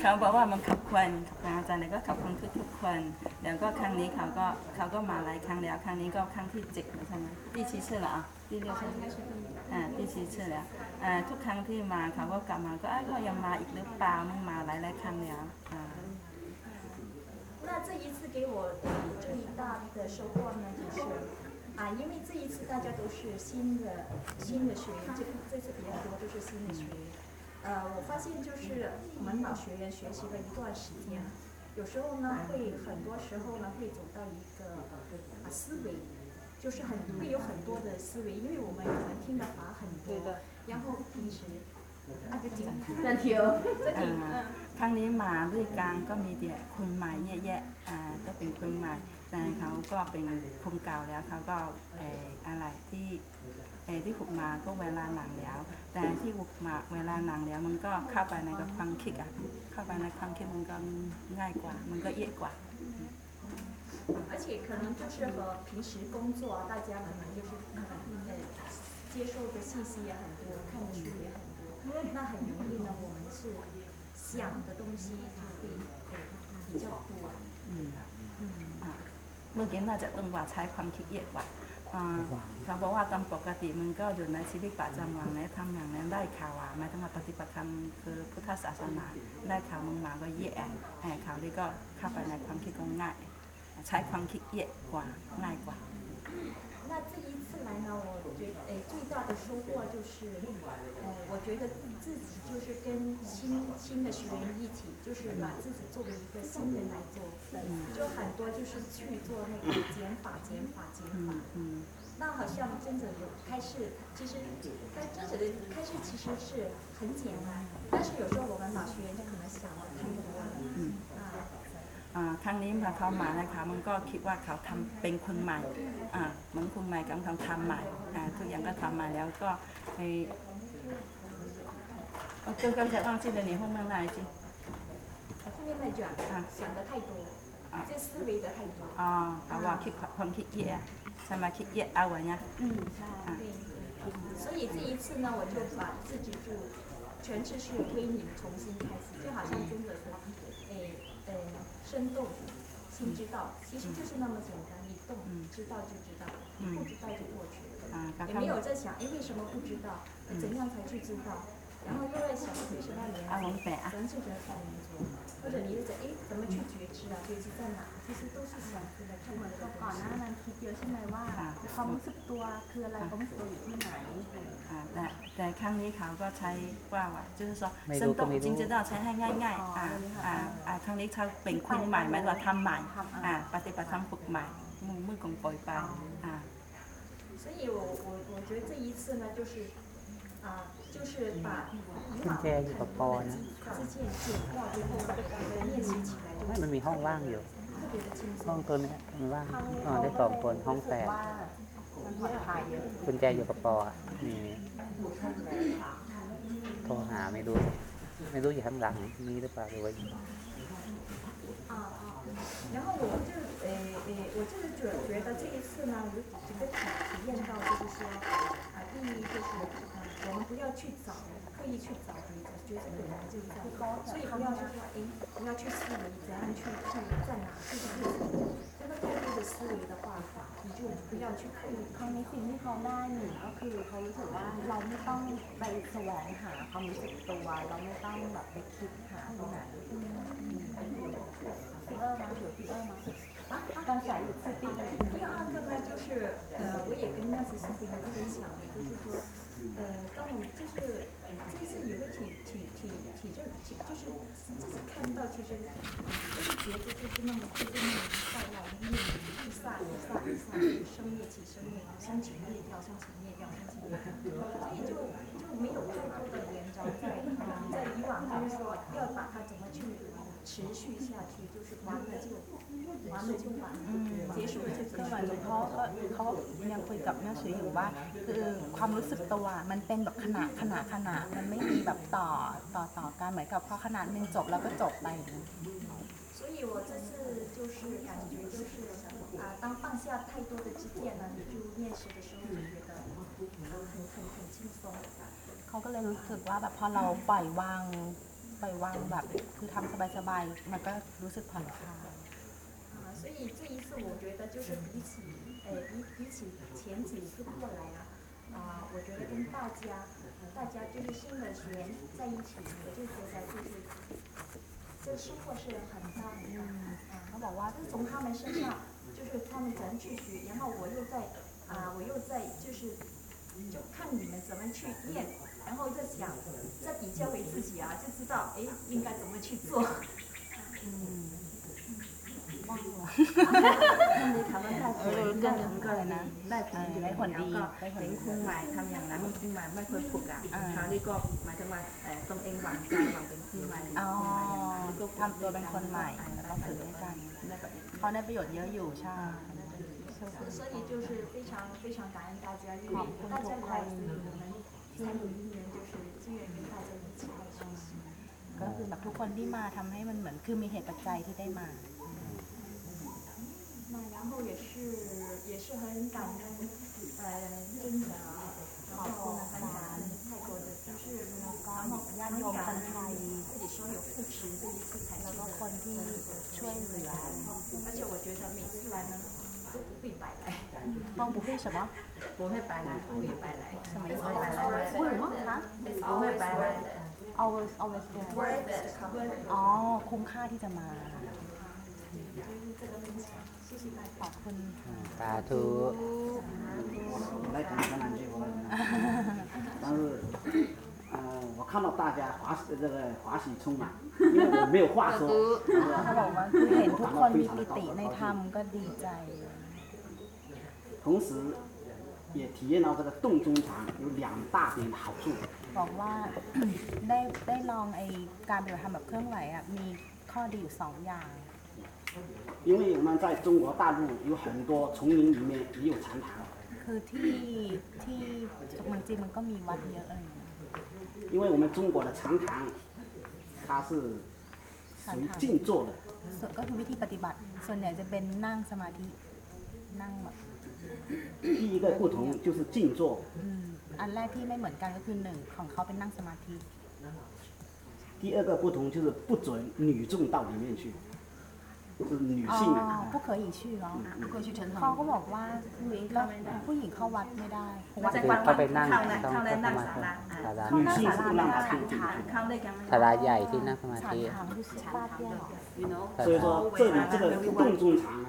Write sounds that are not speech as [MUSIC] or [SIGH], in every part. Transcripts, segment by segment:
เขาบอกว่ามันขับควันอาจารย์เนี่ยก็ขับควันทุกๆคนแล้วก็ครั้งนี้เขาก็เขาก็มาหลายครั้งแล้ว ครั้งนี้ก็ครั้งที่เจ็ดแล้วใช่ไหม第七次了啊第六次อ่า第七次แล้วอ่าทุกครั้งที่มาเขาก็กลับมาก็เอ้ยก็ยังมาอีกหรือเปล่ามึงมาหลายหลายๆครั้งแล้วอ่า 那这一次给我最大的收获呢，就是啊，因为这一次大家都是新的新的学员，这这次比较多都是新的学员。 呃，我发现就是我们老学员学习了一段时间，有时候呢会很多时候呢会走到一个啊思维，就是很会有很多的思维，因为我们可能听的法很多，然后平时那就挺นั่นเทียว อ่าครั้งนี้มาด้วยกันก็มีแต่คนใหม่แย่ๆอ่าก็เป็นคนใหม่ แต่เขาก็เป็นคนเก่าแล้วเขาก็เอ่ออะไรที่เอ่อที่ฝึกมาก็เวลาหนังแล้ว แต่ที่ฝึกมาเวลาหนังแล้วมันก็เข้าไปในกับความคิดอ่ะเข้าไปในความคิดมันก็ง่ายกว่า มันก็เอียดกว่า 而且可能就是和平时工作啊，大家可能就是呃接受的信息也很多，看的书也很多，那很容易呢，我们是想的东西就会呃比较多。 อืมอ่ะเมื่อกี้น่าจะต้องว่าใช้ความคิดเอียดกว่า อ่าเขาบอกว่าตามปกติมันก็อยู่ในชีวิตประจำวันและทำอย่างนั้นได้ข่าวว่าหมายถึงว่าปฏิบัติธรรมคือพุทธศาสนาได้ข่าวมึงมาก็แย่แห่ข่าวนี้ก็เข้าไปในความคิดก็ง่าย ใช้ความคิดเอียดกว่าง่ายกว่า 那这一次来呢，我 诶最大的收获就是呃我觉得自己就是跟新新的学员一起就是把自己作为一个新人来做就很多就是去做那个减法减法减法。嗯那好像真的有开始其实开始的开始其实是很简单但是有时候我们老学员就可能想的太多了。 ครั้งนี้มาเขามานะคะมันก็คิดว่าเขาทำเป็นคนใหม่อ่าเหมือนคนใหม่กำลังทำใหม่อ่าทุกอย่างก็ทำมาแล้วก็ไอเอาเกินก็จะต้องที่เดี๋ยวนี้ห้องเมืองไหนจี 后面那句啊，想的太多，这思维的太多， อ๋อเขาว่าคิดความคิดเอียดใช่ไหมคิดเอียดเอาไว้เนี่ย 嗯，对，所以这一次呢，我就把自己就全知识推理重新开始，就好像真的是，诶诶， 生动，心知道，其实就是那么简单，一动，知道就知道，不知道就过去了，也没有在想，哎，为什么不知道，怎样才去知道，然后又在想，为什么人总是觉得太难做？了。或者你就在哎，怎么去觉知啊？觉知在哪？其实都是想出来看到的 ก่อนหน้า 东西。 นั้นคิดเยอะใช่ไหมว่าความรู้สึกตัวคืออะไรความรู้สึกตัวอยู่ที่ไหน อ่าแต่แต่ครั้งนี้เขาก็ใช้ว่าว่า就是说 ไม่ 生 รู้ก็ 动 ไม่ จริ รู้ งจะต้องใช้ให้ง่ายๆอ่าอ่าอ่าครั้งนี้เขาเป็นคนใหม่หมายถึงว่าทำใหม่อ่าปฏิบัติธรรมฝึกใหม่มือมือกงปล่อยไปอ่า 所以我我我觉得这一次呢，就是啊， 就是把以往 กุญแจอยู่กับปอนะ 自荐减掉之后，练习起来就 ไม่มันมีห้องว่างอยู่ 特别的轻 ห้อง 松。 ตัวเนี้ยมันว่างนอนได้สองคนห้องแฝด ว่ามันผ่อนคลายเยอะ กุญแจอยู่กับปออะนี่โทรหาไม่รู้ ไม่รู้อยู่ข้างหลังมีหรือเปล่าหรือว่า 啊啊，然后我就呃呃，我就是觉觉得这一次呢，我觉得体体验到就是说，啊，第一就是呃， 我们不要去找，刻意去找觉知，觉知本来就在，所以不要去说，哎，不要去思维怎样去去在哪去去这个太多的思维的话，你就不要去刻意 ครั้งนี้สิ่งที่เขาได้หนึ่งก็คือเขารู้สึกว่าเราไม่ต้องไปแสวงหาความรู้สึกตัวเราไม่ต้องแบบไปคิดหาตรงไหนพี่เออมาเดี๋ยวพี่เออมาการใส่สติ 第二个呢，就是呃，我也跟那些视频分享，就是说， 呃，当我们就是这次也会挺挺挺挺这挺，就是自己看到，其实就是觉得就是那么就是那么一刹那一年一散一散一散，生灭起生灭，生起灭持续下去，就是完了就完了就完了，结束了就结 ก็ 束 เหมือนหลวง 了。 พ่อก็เขายังคุยกับแม่ชีอยู่ว่า คือความรู้สึกตัวมันเป็นแบบขณะขณะขณะมันไม่มีแบบต่อต่อต่อกันเหมือนกับพอขนาดหนึ่งจบแล้วก็จบไปอย่างนี้ 所以我这次就是感觉就是啊，当放下太多的执念呢，你就面试的时候就觉得很很很轻松。 เขาก็เลยรู้สึกว่าแบบพอเราปล่อยวาง ปล่อยวางแบบคือทำสบายๆมันก็รู้สึกผ่อนคลาย 啊，所以这一次我觉得就是比起，呃，比比起前几次过来啊，啊、我觉得跟大家，大家就是新的学员在一起，我就觉得就是，这收获是很大很大。啊，他บอกว่า就是从他们身上，就是他们怎么去学，然后我又在，啊、我又在就是，就看你们怎么去练， 然后再想，再比较回自己啊，就知道哎应该怎么去做。 ว่างเหรอ ท่านนี้คำว่าได้ผล เออ ได้ผลก็เลยนะ ได้ผล เออได้ผลดี แล้วก็ ได้ผลดี เห็นครูใหม่ทำอย่างนั้นครูใหม่ไม่เคยฝึกอ่ะ อ่า คราวนี้ก็หมายถึงว่าเอ่อตรงเองหวังใจหวังเป็นครูใหม่ อ๋อ ก็ ทำตัวเป็นคนใหม่แล้วก็ฝึกด้วยกัน ได้แบบ เขาได้ประโยชน์เยอะอยู่ใช่ 所以就是非常非常感恩大家，因为大家来，所以我们 才有一年就是自愿跟大家一起来学习。 ก็คือแบบทุกคนที่มาทำให้มันเหมือนคือมีเหตุปัจจัยที่ได้มา 那然后也是也是很感恩呃真的啊，然后很感恩泰国的居士，然后ญาติโยมคนไทย 自己说有扶持这一次才 แล้ว 去 ก็คน 的， ที่ช่วยเหลือ 而且我觉得每次来呢都不会白来， ต้องบุฟเฟ่ต์ใช่ปะ 不会白来不会白来。 สมัย 不 ก่อ 会白 น 来 พูดหรือมั้งคะ 不会白来 always always there Worth it, worth it อ๋อ คุ้มค่าที่จะมา 就是这个分享，谢谢大家。 ขอบคุณ สาธุ 我来讲讲两句，我来讲。但是，呃，我看到大家华喜这个华喜充满，因为我没有话说。 เขาบอกว่าคือเห็นทุกคนมีปิติในธรรมก็ดีใจ 同时， 也体验到这个洞中禅有两大点好处。 บอกว่า ได้ได้ลองไอการปฏิบัติธรรมแบบเคลื่อนไหวอ่ะ มีข้อดีอยู่สองอย่าง 因为我们在中国大陆有很多丛林里面也有禅堂， คือที่ที่เมืองจีนมันก็มีวัดเยอะอะไรอย่างเงี้ย 因为我们中国的禅堂，它是属于静坐的， ส่วนก็คือวิธีปฏิบัติ ส่วนใหญ่จะเป็นนั่งสมาธิ นั่งแบบ 第一个不同就是静坐， อืมอันแรกที่ไม่เหมือนกันก็คือหนึ่งของเขาเป็นนั่งสมาธิ 第二个不同就是不准女众到里面去，就是女 อ๋อ 性啊。 ผู้เคยอีกชื่อเหรอ 过去成 เขาก็บอกว่าแล้วผู้หญิงเข้าวัดไม่ได้เพราะว่า 在 คือ 关 เข้าไป 关 นั่ง เข้าใน ต้อง เข้าใน เข้า นั่ง สมา ศา ธิ ลา ศาลา 女性是不让她进进 ฐาน 去 เข้าด้วยกัน ศาลาใหญ่ที่นั่งสมา ฉัน ธิ ถามดูสิป้าเตี้ยเหรอ you know 所以说这里这个洞中禅呢， sit นั่ง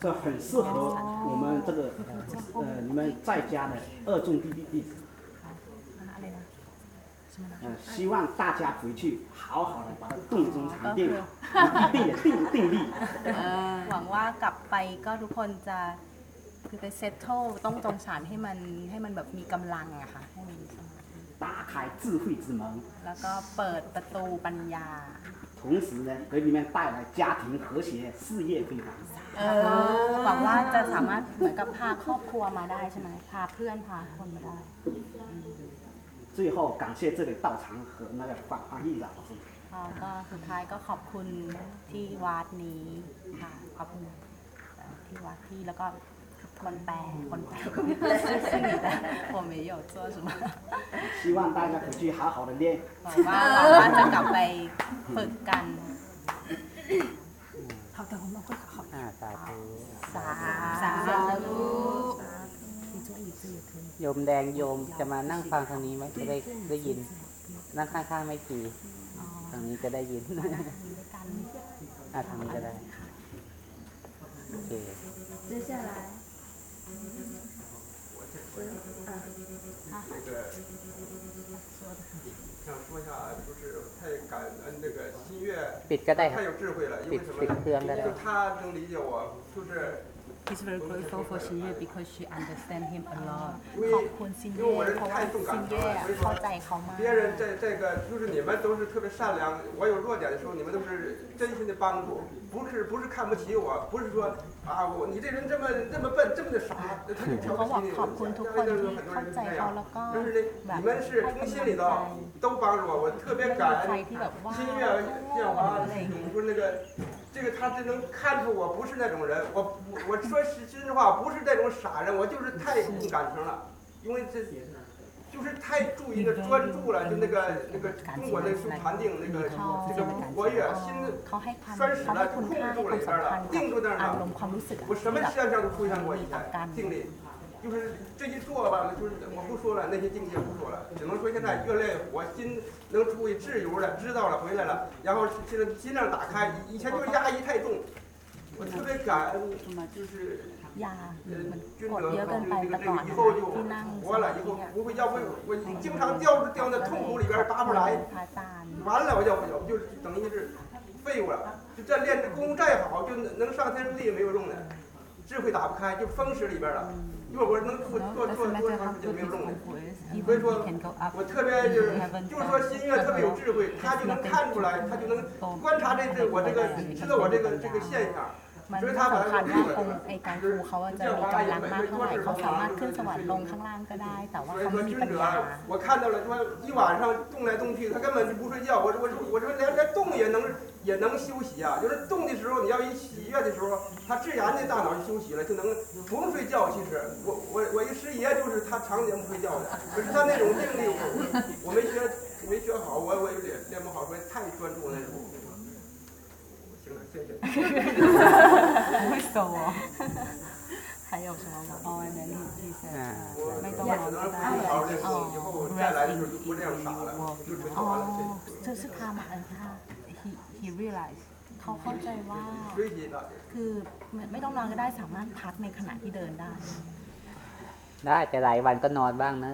这很适合我们这个呃你们在家的二众弟弟弟子。 อะไรนะ 呃，希望大家回去好好的把洞中禅练好，一定也定定力。 หวังว่ากลับไปก็ทุกคนจะคือไปเซตโตต้องตรงสารให้มันให้มันแบบมีกำลังอะค่ะให้มันมีสมาธิ 打开智慧之门， แล้วก็เปิดประตูปัญญา 同时呢，给你们带来家庭和谐，事业非凡。 เออหวังว่าจะสามารถเหมือนกับพาครอบครัวมาได้ใช่ไหมพาเพื่อนพาคนมาได้ 最后感谢这里道场和那个法方毅老师。 ก็ก็สุดท้ายก็ขอบคุณที่วัดนี้ค่ะขอบคุณเอ่อที่วัดที่แล้วก็คนแปลคนแปลซึ่ง你的我没有做什么希望大家回去好好的练。 บอกว่าหวังว่าจะกลับไปฝึกกันเขาแต่ผมบ อกว่าขอบ อ่าสาธุ สา สาธุ โยมแดงโยมจะมานั่งฟังทางนี้ไหมจะได้ได้ยิน นั่งข้างๆไม่กี่ทางนี้จะได้ยิน ด้วยกัน อ่าทางนี้ก็ได้โอเค 接下来 想说一下，就是太感恩那个新月， ปิดก็ได้ครั 太 บ 有智慧了，因 ปิ 为 ด 什么 ปิด 呢？ เครื่องก็ได้ 就他能理解我，就是 He's very grateful for ซินเย่ because she understand him a lot 因为 ขอบคุณซิน 因为 เย่ 我人 เพราะว่า 太重 ซิ 感 น 情 เย่ 了，所以 เข้า 说 ใจเขามาก 别人这这个就是你们都是特别善良，我有弱点的时候，你们都是真心的帮助，不是不是看不起我，不是说啊我你这人这么这么笨这么的傻，他就瞧 เขา 不 บอก 起你。 ขอบคุณทุกคน 现在 ที่ 有很多 เข้า 人 ใจ 是这 เขา 样 แล้วก็ 但是呢， แบบ 你们是 ให้ 从 กำ 心 ลัง 里 ใจ 头都帮助我，我特别 ไม่ 感 มีใคร 恩。 ที่แบบว่า 新月建华，你说那个，这 他就能看出我不是那种人。我我说实真话，不是那种傻人，我就是太重感情了，因为这就是太注意那专注了，就那个那个中国的修禅定那个这个活跃，心拴死了，控制住了一下了，定住那儿了。我什么现象都出现过一下，定力。就是这一做吧，就是我不说了，那些境界不说了，只能说现在越来越活，心能出去自由了，知道了回来了，然后现在心量打开，以前就是压抑太重，我特别感恩，就是。 ยา 呃 มัน 君 กด 德 เยอะเกินไป 这个 แต่ 这 ก่อ 个 น 以 นะ 后就 ที่นั่งส 活 มา 了，以 ธิ 后 อะ 不会，要不我经常掉掉那痛苦里边拔不来， พระอาจารย์ 完了我就我就等于是废物了。就这练这功夫再好，就能能上天入地也没有用的，智慧打不开，就封死里边了。 一会儿我能做做做多长时间没有用了。所以说，我特别就是就是说新月特别有智慧，他就能看出来，他就能观察这这我这个知道我这个这个现象。มัน 所以 ไม่ 他把 สำคัญ 它 ว่าองค์ไอการครูเขาอะจะมีกำลังมากเท่าไหร่เขาสามารถขึ้นสวรรค์ลงข้างล่างก็ได้ แต่ว่า 所以 เขา 说 ไม่มี 君 ปัญ 者 ญา，我看到了，说一晚上动来动去，他根本就不睡觉。我我我说连连动也能也能休息啊，就是动的时候，你要一喜悦的时候，他自然的大脑就休息了，就能不用睡觉。其实我我我一师爷就是他常年不睡觉的，可是他那种定力我我没学没学好，我我也练练不好，说太专注那种。 ไม่โซใครออกชมอ๋ออันนั้นที่แซ่ไม่ต้องร้อนก็ได้ he he realized เขาเข้าใจว่า คือไม่ต้องนอนก็ได้สามารถพักในขณะที่เดินได้ ได้แต่หลายวันก็นอนบ้างนะ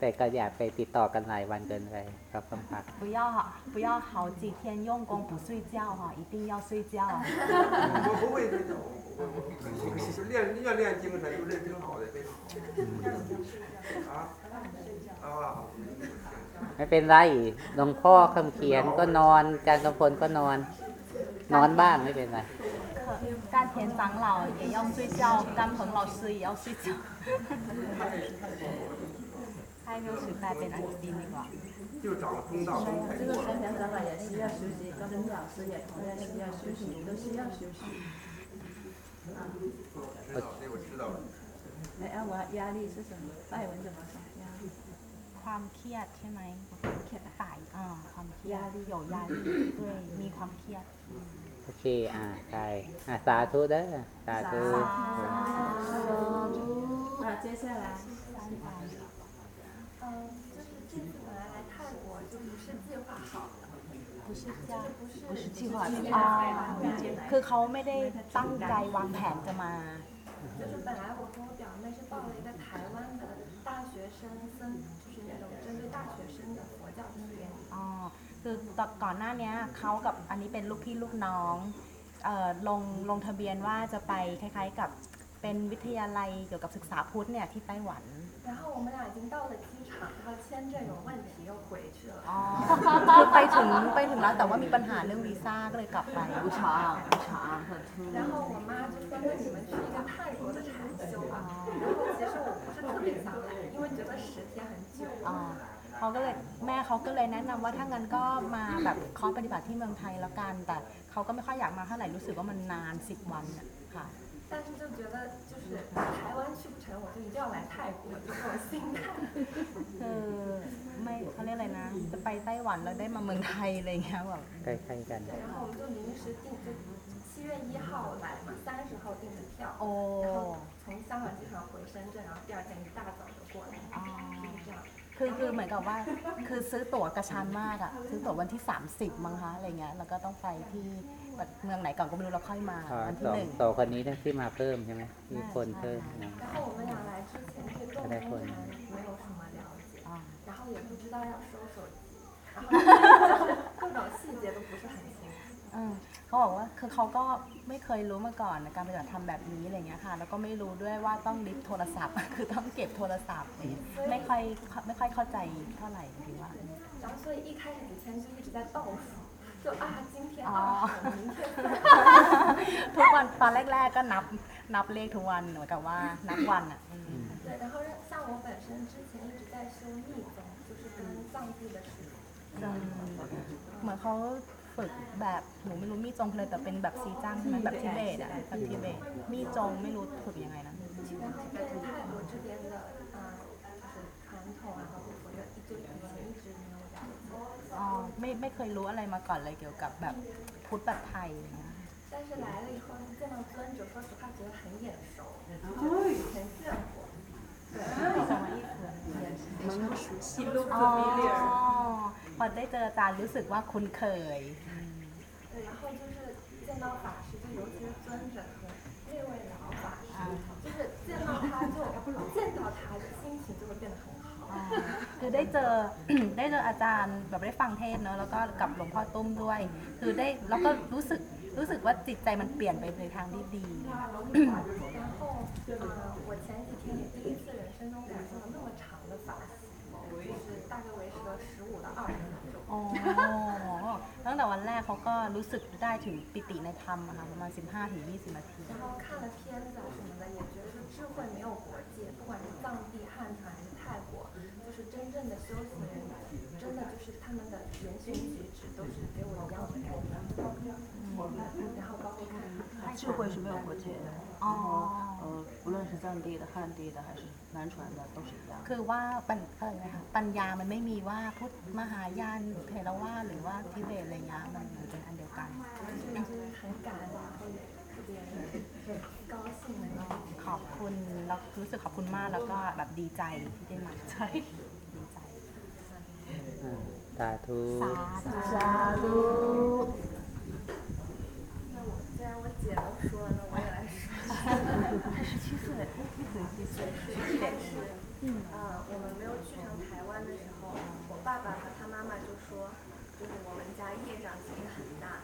แต่ก็อย่าไปติดต่อกันหลายวันเกินไปครับต้องพัก 不要不要好几天用功不睡觉哈一定要睡觉我不会睡觉，我我就练越练精神，就这挺好的，非常好。啊啊， ไม่เป็นไรหลวงพ่อคำเขียนก็นอนอาจารย์กำพลก็นอน นอนบ้างไม่เป็นไร 甘田长老也要睡觉甘鹏老师也要睡觉 ให้มิวสือแปลเป็นอังกฤษดีดีกว่า 就找中道中才这个山田长老也需要休息，高中老师也同样需要休息，都需要休息。知道，这我知道了。哎，啊，我压力是什么？外文怎么说？压力。 ความเครียดใช่ไหม เครียดอะ ฝ่ายอ่าความเครียด有压力ด้วยมีความเครียด โอเค อ่าใช่อ่าสาธุเด้อสาธุ 啊，接下来。 嗯，就是这次本来来泰国就不是计划好，不是叫不是计划อ๋อคือเขาไม่ได้ตั้งใจวางแผนจะมา 就是本来我跟我表妹是报了一个台湾的大学生僧，就是那种针对大学生的佛教音乐。 อ๋อคือตอนก่อนหน้าเนี้ยเขากับอันนี้เป็นลูกพี่ลูกน้องเอ่อลงลงทะเบียนว่าจะไปคล้ายๆกับเป็นวิทยาลัยเกี่ยวกับศึกษาพุทธเนี่ยที่ไต้หวัน 然后我们俩已经到了机场，然后签证有问题又回去了。 อ๋อคือไปถึงไปถึงแล้วแต่ว่ามีปัญหาเรื่องวีซ่าก็เลยกลับไป 然后我妈就说：“那你们去一个泰国的禅修吧。”然后其实我不是特别想来，因为觉得十天很久。 อ๋อเขาก็เลยแม่เขาก็เลยแนะนำว่าถ้างั้นก็มาแบบคอร์สปฏิบัติที่เมืองไทยแล้วกัน แต่เขาก็ไม่ค่อยอยากมาเท่าไหร่รู้สึกว่ามันนาน 10 วันน่ะค่ะ 但是就觉得 就是台湾去不成，我就一定要来泰国，就这种心态。 [LAUGHS] คือไม่เขาเรียกอะไรนะ จะไปไต้หวันแล้วได้มาเมืองไทยอะไรเงี้ยแบบ ใกล้ๆกัน 然后我们就临时订，就七月一号来嘛，三十号订的票， โอ้ 然后从香港机场回深圳，然后第二天一大早 คือคือเหมือนกับว่าคือซื้อตั๋วกระชั้นมากอะซื้อตั๋ววันที่ 30 มั้งคะอะไรเงี้ยแล้วก็ต้องไปที่แบบเมืองไหนก่อนก็ไม่รู้แล้วค่อยมา อ๋อ วัน ส ที่ อง หนึ่ง สองคนนี้ทั้งที่มาเพิ่มใช่ไหมมีคนเพิ่มนะ 然后我们俩来之前对洞中禅没有什么了解， อ๋อ 然后也不知道要收手机，然后就是各种细节都不是很清楚。 อืม เขาบอกว่าคือเขาก็ไม่เคยรู้มาก่อนในการปฏิบัติธรรมแบบนี้อะไรเงี้ยค่ะ แล้วก็ไม่รู้ด้วยว่าต้องลิฟต์โทรศัพท์ คือต้องเก็บโทรศัพท์อะไรเงี้ยไม่ค่อยไม่ค่อยเข้าใจเท่าไหร่จริงๆว่า 然后所以一开始几天就一直在倒数，就啊今天哦二号，明天三号。 ทุกวันตอนแรก ๆ ก็นับนับเลขทุกวันเหมือนกับว่านับวันอ่ะอืม 对，然后像我本身之前一直在修密宗，就是跟藏地的师傅。 อืมเหมือนเขา ฝึกแบบหนูไม่รู้มีจงเลยแต่เป็นแบบซีจ้างใช่ไหมแบบทิเบตอ่ะแบบทิเบตมีจงไม่รู้ฝึกยังไงนะ 其 其实对泰国这边的，嗯，就是传统啊，包括佛教，就以前一直没有了解。 อ๋อไม่ไม่เคยรู้อะไรมาก่อนเลยเกี่ยวกับแบบพุทธแบบไทยอย่างเงี้ย 但是来了以后见到尊者，说实话觉得很眼熟， 就以前见过。 อ๋อพอได้เจออาจารย์รู้สึกว่าคุ้นเคย 对，然后就是见到法师，就尤其是尊者和这位老法师，就是见到他就见到他心情就会变得很好。 อ๋อคือได้เจอ ได้เจออาจารย์แบบได้ฟังเทศน์เนอะแล้วก็กับหลวงพ่อตุ้มด้วย คือได้แล้วก็รู้สึกรู้สึกว่าจิตใจมันเปลี่ยนไปในทางที่ดี 然后，呃，我前几天也第一次 อ๋อตั้งแต่วันแรกเขาก็รู้สึกได้ถึงปิติในธรรมอะค่ะประมาณ 15-20 นาที 然后看了片子啊什么的，也觉得说智慧没有国界，不管是藏地、汉传还是泰国，就是真正的修行人，真的就是他们的言行举止都是给我一样的感觉。然后包括看智慧是没有国界的， อ๋อ 呃，不论是藏地的、汉地的还是 南传的，都是一样的。 คือว่าปัญอะไรนะคะปัญญามันไม่มีว่าพุทธมหายานเทรวาสหรือว่าทิเบตอะไรเงี้ยมันมันเป็นอันเดียวกัน 就是很感恩，然后也特别高兴能够 ขอบคุณแล้วรู้สึกขอบคุณมากแล้วก็แบบดีใจที่ได้มาใช่ดีใจ อ่าสาธุ สาธุ 他十七岁，一岁，是，是，是，嗯，我们没有去上台湾的时候，我爸爸和他妈妈就说，就是我们家业障其实很大，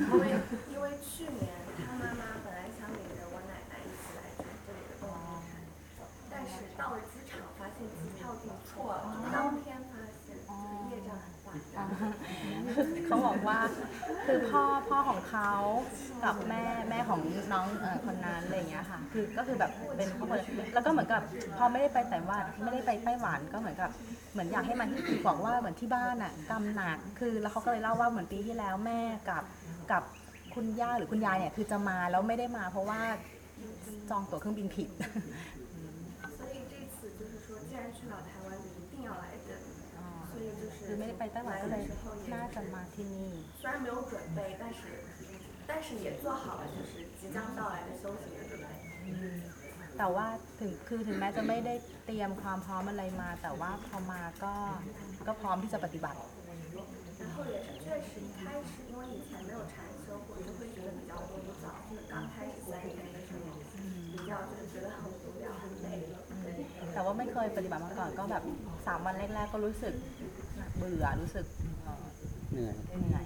因为因为去年他妈妈本来想领着我奶奶一起来住这里的，但是到了机场发现机票订错了，当天发现，就业障很大。[LAUGHS] คือพ่อพ่อของเขากับแม่แม่ของน้องเอ่อคนนั้นอะไรอย่างเงี้ยค่ะ คือก็คือแบบเป็นครอบครัวแล้วก็เหมือนกับพอไม่ได้ไปไต้หวันไม่ได้ไปไต้หวันก็เหมือนกับเหมือนอยากให้มันที่บอกว่าเหมือนที่บ้านอ่ะกำหนักคือแล้วเขาก็เลยเล่าว่าเหมือนปีที่แล้วแม่กับกับคุณย่าหรือคุณยายเนี่ยคือจะมาแล้วไม่ได้มา เพราะว่าจองตั๋วเครื่องบินผิด 所以这次就是说，既然去了台湾，就一定要来这里。所以就是 คือไม่ได้ไปไต้หวัน 来 ก็เล 的 ย 时候也 น่าจะมาที่นี่ 虽然没有准备，但是但是也做好了就是即将到来的修行的准备。 แต่ว่าถึงคือถึงแม้จะไม่ได้เตรียมความพร้อมอะไรมา แต่ว่าพอมาก็ก็พร้อมที่จะปฏิบัติ 然后也是确实一开始，因为以前没有禅修过，就会觉得比较枯燥，就是刚开始三天的时候，比较就是觉得很无聊、很累。 แต่ว่าไม่เคยปฏิบัติมาก่อนก็แบบสามวันแรก ๆ ก็รู้สึกเบื่อรู้สึกเอ่อ เหนื่อย เหนื่อย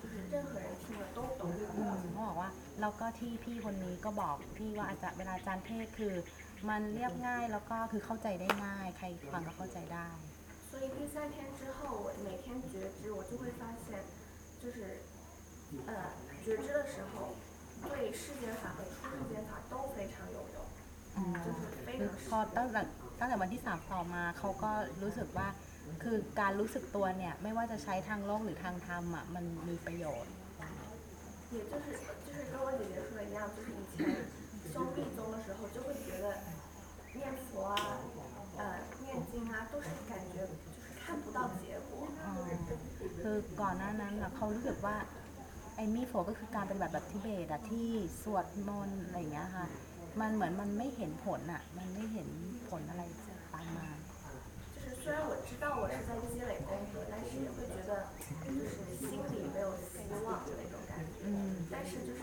就是任何人听了都懂。 อืมเขาบอกว่าแล้วก็ที่พี่คนนี้ก็บอกพี่ว่าอาจารย์เวลาอาจารย์เทศน์คือ มันเรียบง่ายแล้วก็คือเข้าใจได้ง่าย ใครฟังก็เข้าใจได้ 所以第三天之后，我每天觉知，我就会发现，就是，呃，觉知的时候，对世间法和出世间法都非常有用，就是非 คือ 常 พอตั้งแต่ตั้งแต่วันที่สามต่อมาเขาก็รู้สึกว่า คือการรู้สึกตัวเนี่ย ไม่ว่าจะใช้ทางโลกหรือทางธรรมอ่ะมันมีประโยชน์ 也就是就是跟我姐姐说的一样，就是以前修密宗的时候，就会觉得念佛啊，呃，念经啊，都是感觉就是看不到结果。 อ๋อคือก่อนหน้านั้นน่ะเขารู้สึกว่าไอ้มีโฟก็คือการปฏิบัติแบบทิเบตอะที่สวดมนต์อะไรอย่างเงี้ยค่ะ มันเหมือนมันไม่เห็นผลอะมันไม่เห็นผลอะไรตามมา 就是 虽然我知道我是在积累功德，但是也会觉得就是心里没有希望的那种感觉。 อืม 但是就是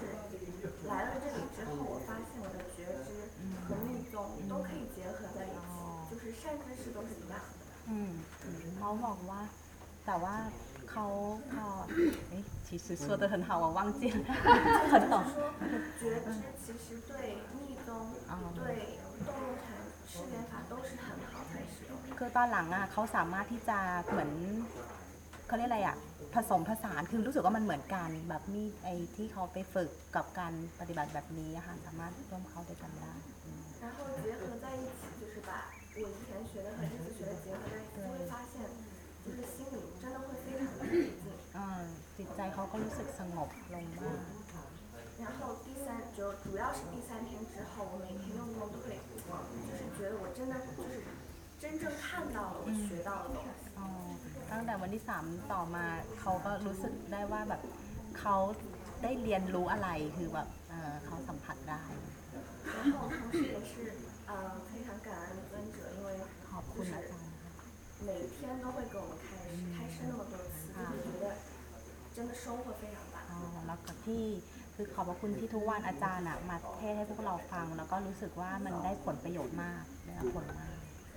来了这里之后，我发现我的觉知和密宗都可以结合在一起，就是善知识都是一样的。 อืมเขาบอกว่า แต่ว่าเขาพอเอ๊ะ其实说的很好我忘记了很懂说觉知其实对密宗、对 动物禅释莲法都是很好很实用。 คือตอนหลังอ่ะเขาสามารถที่จะเหมือนเขาเรียกอะไรอ่ะผสมผสานคือรู้สึกว่ามันเหมือนกันแบบมีไอ้ที่เขาไปฝึกกับการปฏิบัติแบบนี้อะค่ะสามารถร่วมเข้าด้วยกันได้อืม 然后结合在一起，就是把我以前学的和这次学的结合在一起，就会发现，就是心里真的会非常的平静。 อ่าจิตใจเขาก็รู้สึกสงบลงมาก 然后第三就主要是第三天之后，我每天用功都会，就是觉得我真的就是 真正看到了我学到的东西。 อ๋อตั้งแต่วันที่สามต่อมาเขาก็รู้สึกได้ว่าแบบเขาได้เรียนรู้อะไรคือแบบเอ่อเขาสัมผัสได้ 然后同时也是呃非常感恩尊者，因为 ขอบคุณอาจารย์ค่ะ 每天都会给我们开示，开示那么多次，就会觉得真的收获非常大。 อ๋อแล้วก็ที่คือขอบพระคุณที่ทุกวันอาจารย์อะมาเทศให้พวกเราฟัง แล้วก็รู้สึกว่ามันได้ผลประโยชน์มากได้รับผลมาก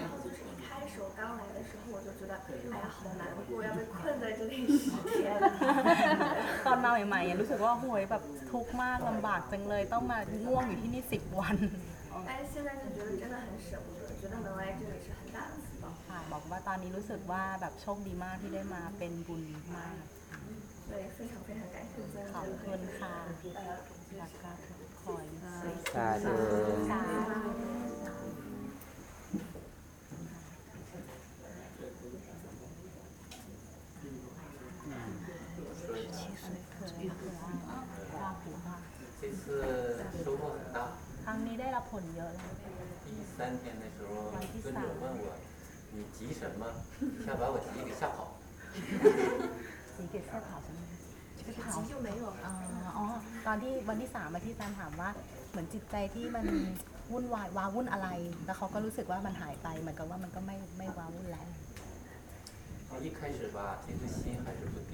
然后就是一开始我刚来的时候，我就觉得哎呀好难过，要被困在这里十天。 ตอนมาใหม่ๆอะรู้สึกว่าโหยแบบทุกข์มากลำบากจังเลย ต้องมาง่วงอยู่ที่นี่สิบวัน 但是现在就觉得真的很舍不得，觉得能来这里是很大的福报。 ค่ะบอกว่าตอนนี้รู้สึกว่าแบบโชคดีมากที่ได้มาเป็นบุญมาก 所以非常非常感谢尊 ขอบ 者 คุณค่ะ 呃 แล้วก็คอย สาธุ สาธุ 这次收获很大。 ครั้งนี้ได้รับผลเยอะเลย 第三天的时候，尊者问我：“你急什么？一下把我急给吓跑。 สีเกตเสื้อขาวใช่ไหม 这个急就没有了。 อ๋ออ๋อ ตอนที่วันที่สามมาที่อาจารย์ถามว่า เหมือนจิตใจที่มันวุ่นวายว้าวุ่นอะไร แล้วเขาก็รู้สึกว่ามันหายไปเหมือนกับว่ามันก็ไม่ไม่ว้าวุ่นแล้ว 一开始吧，这个心还是不定，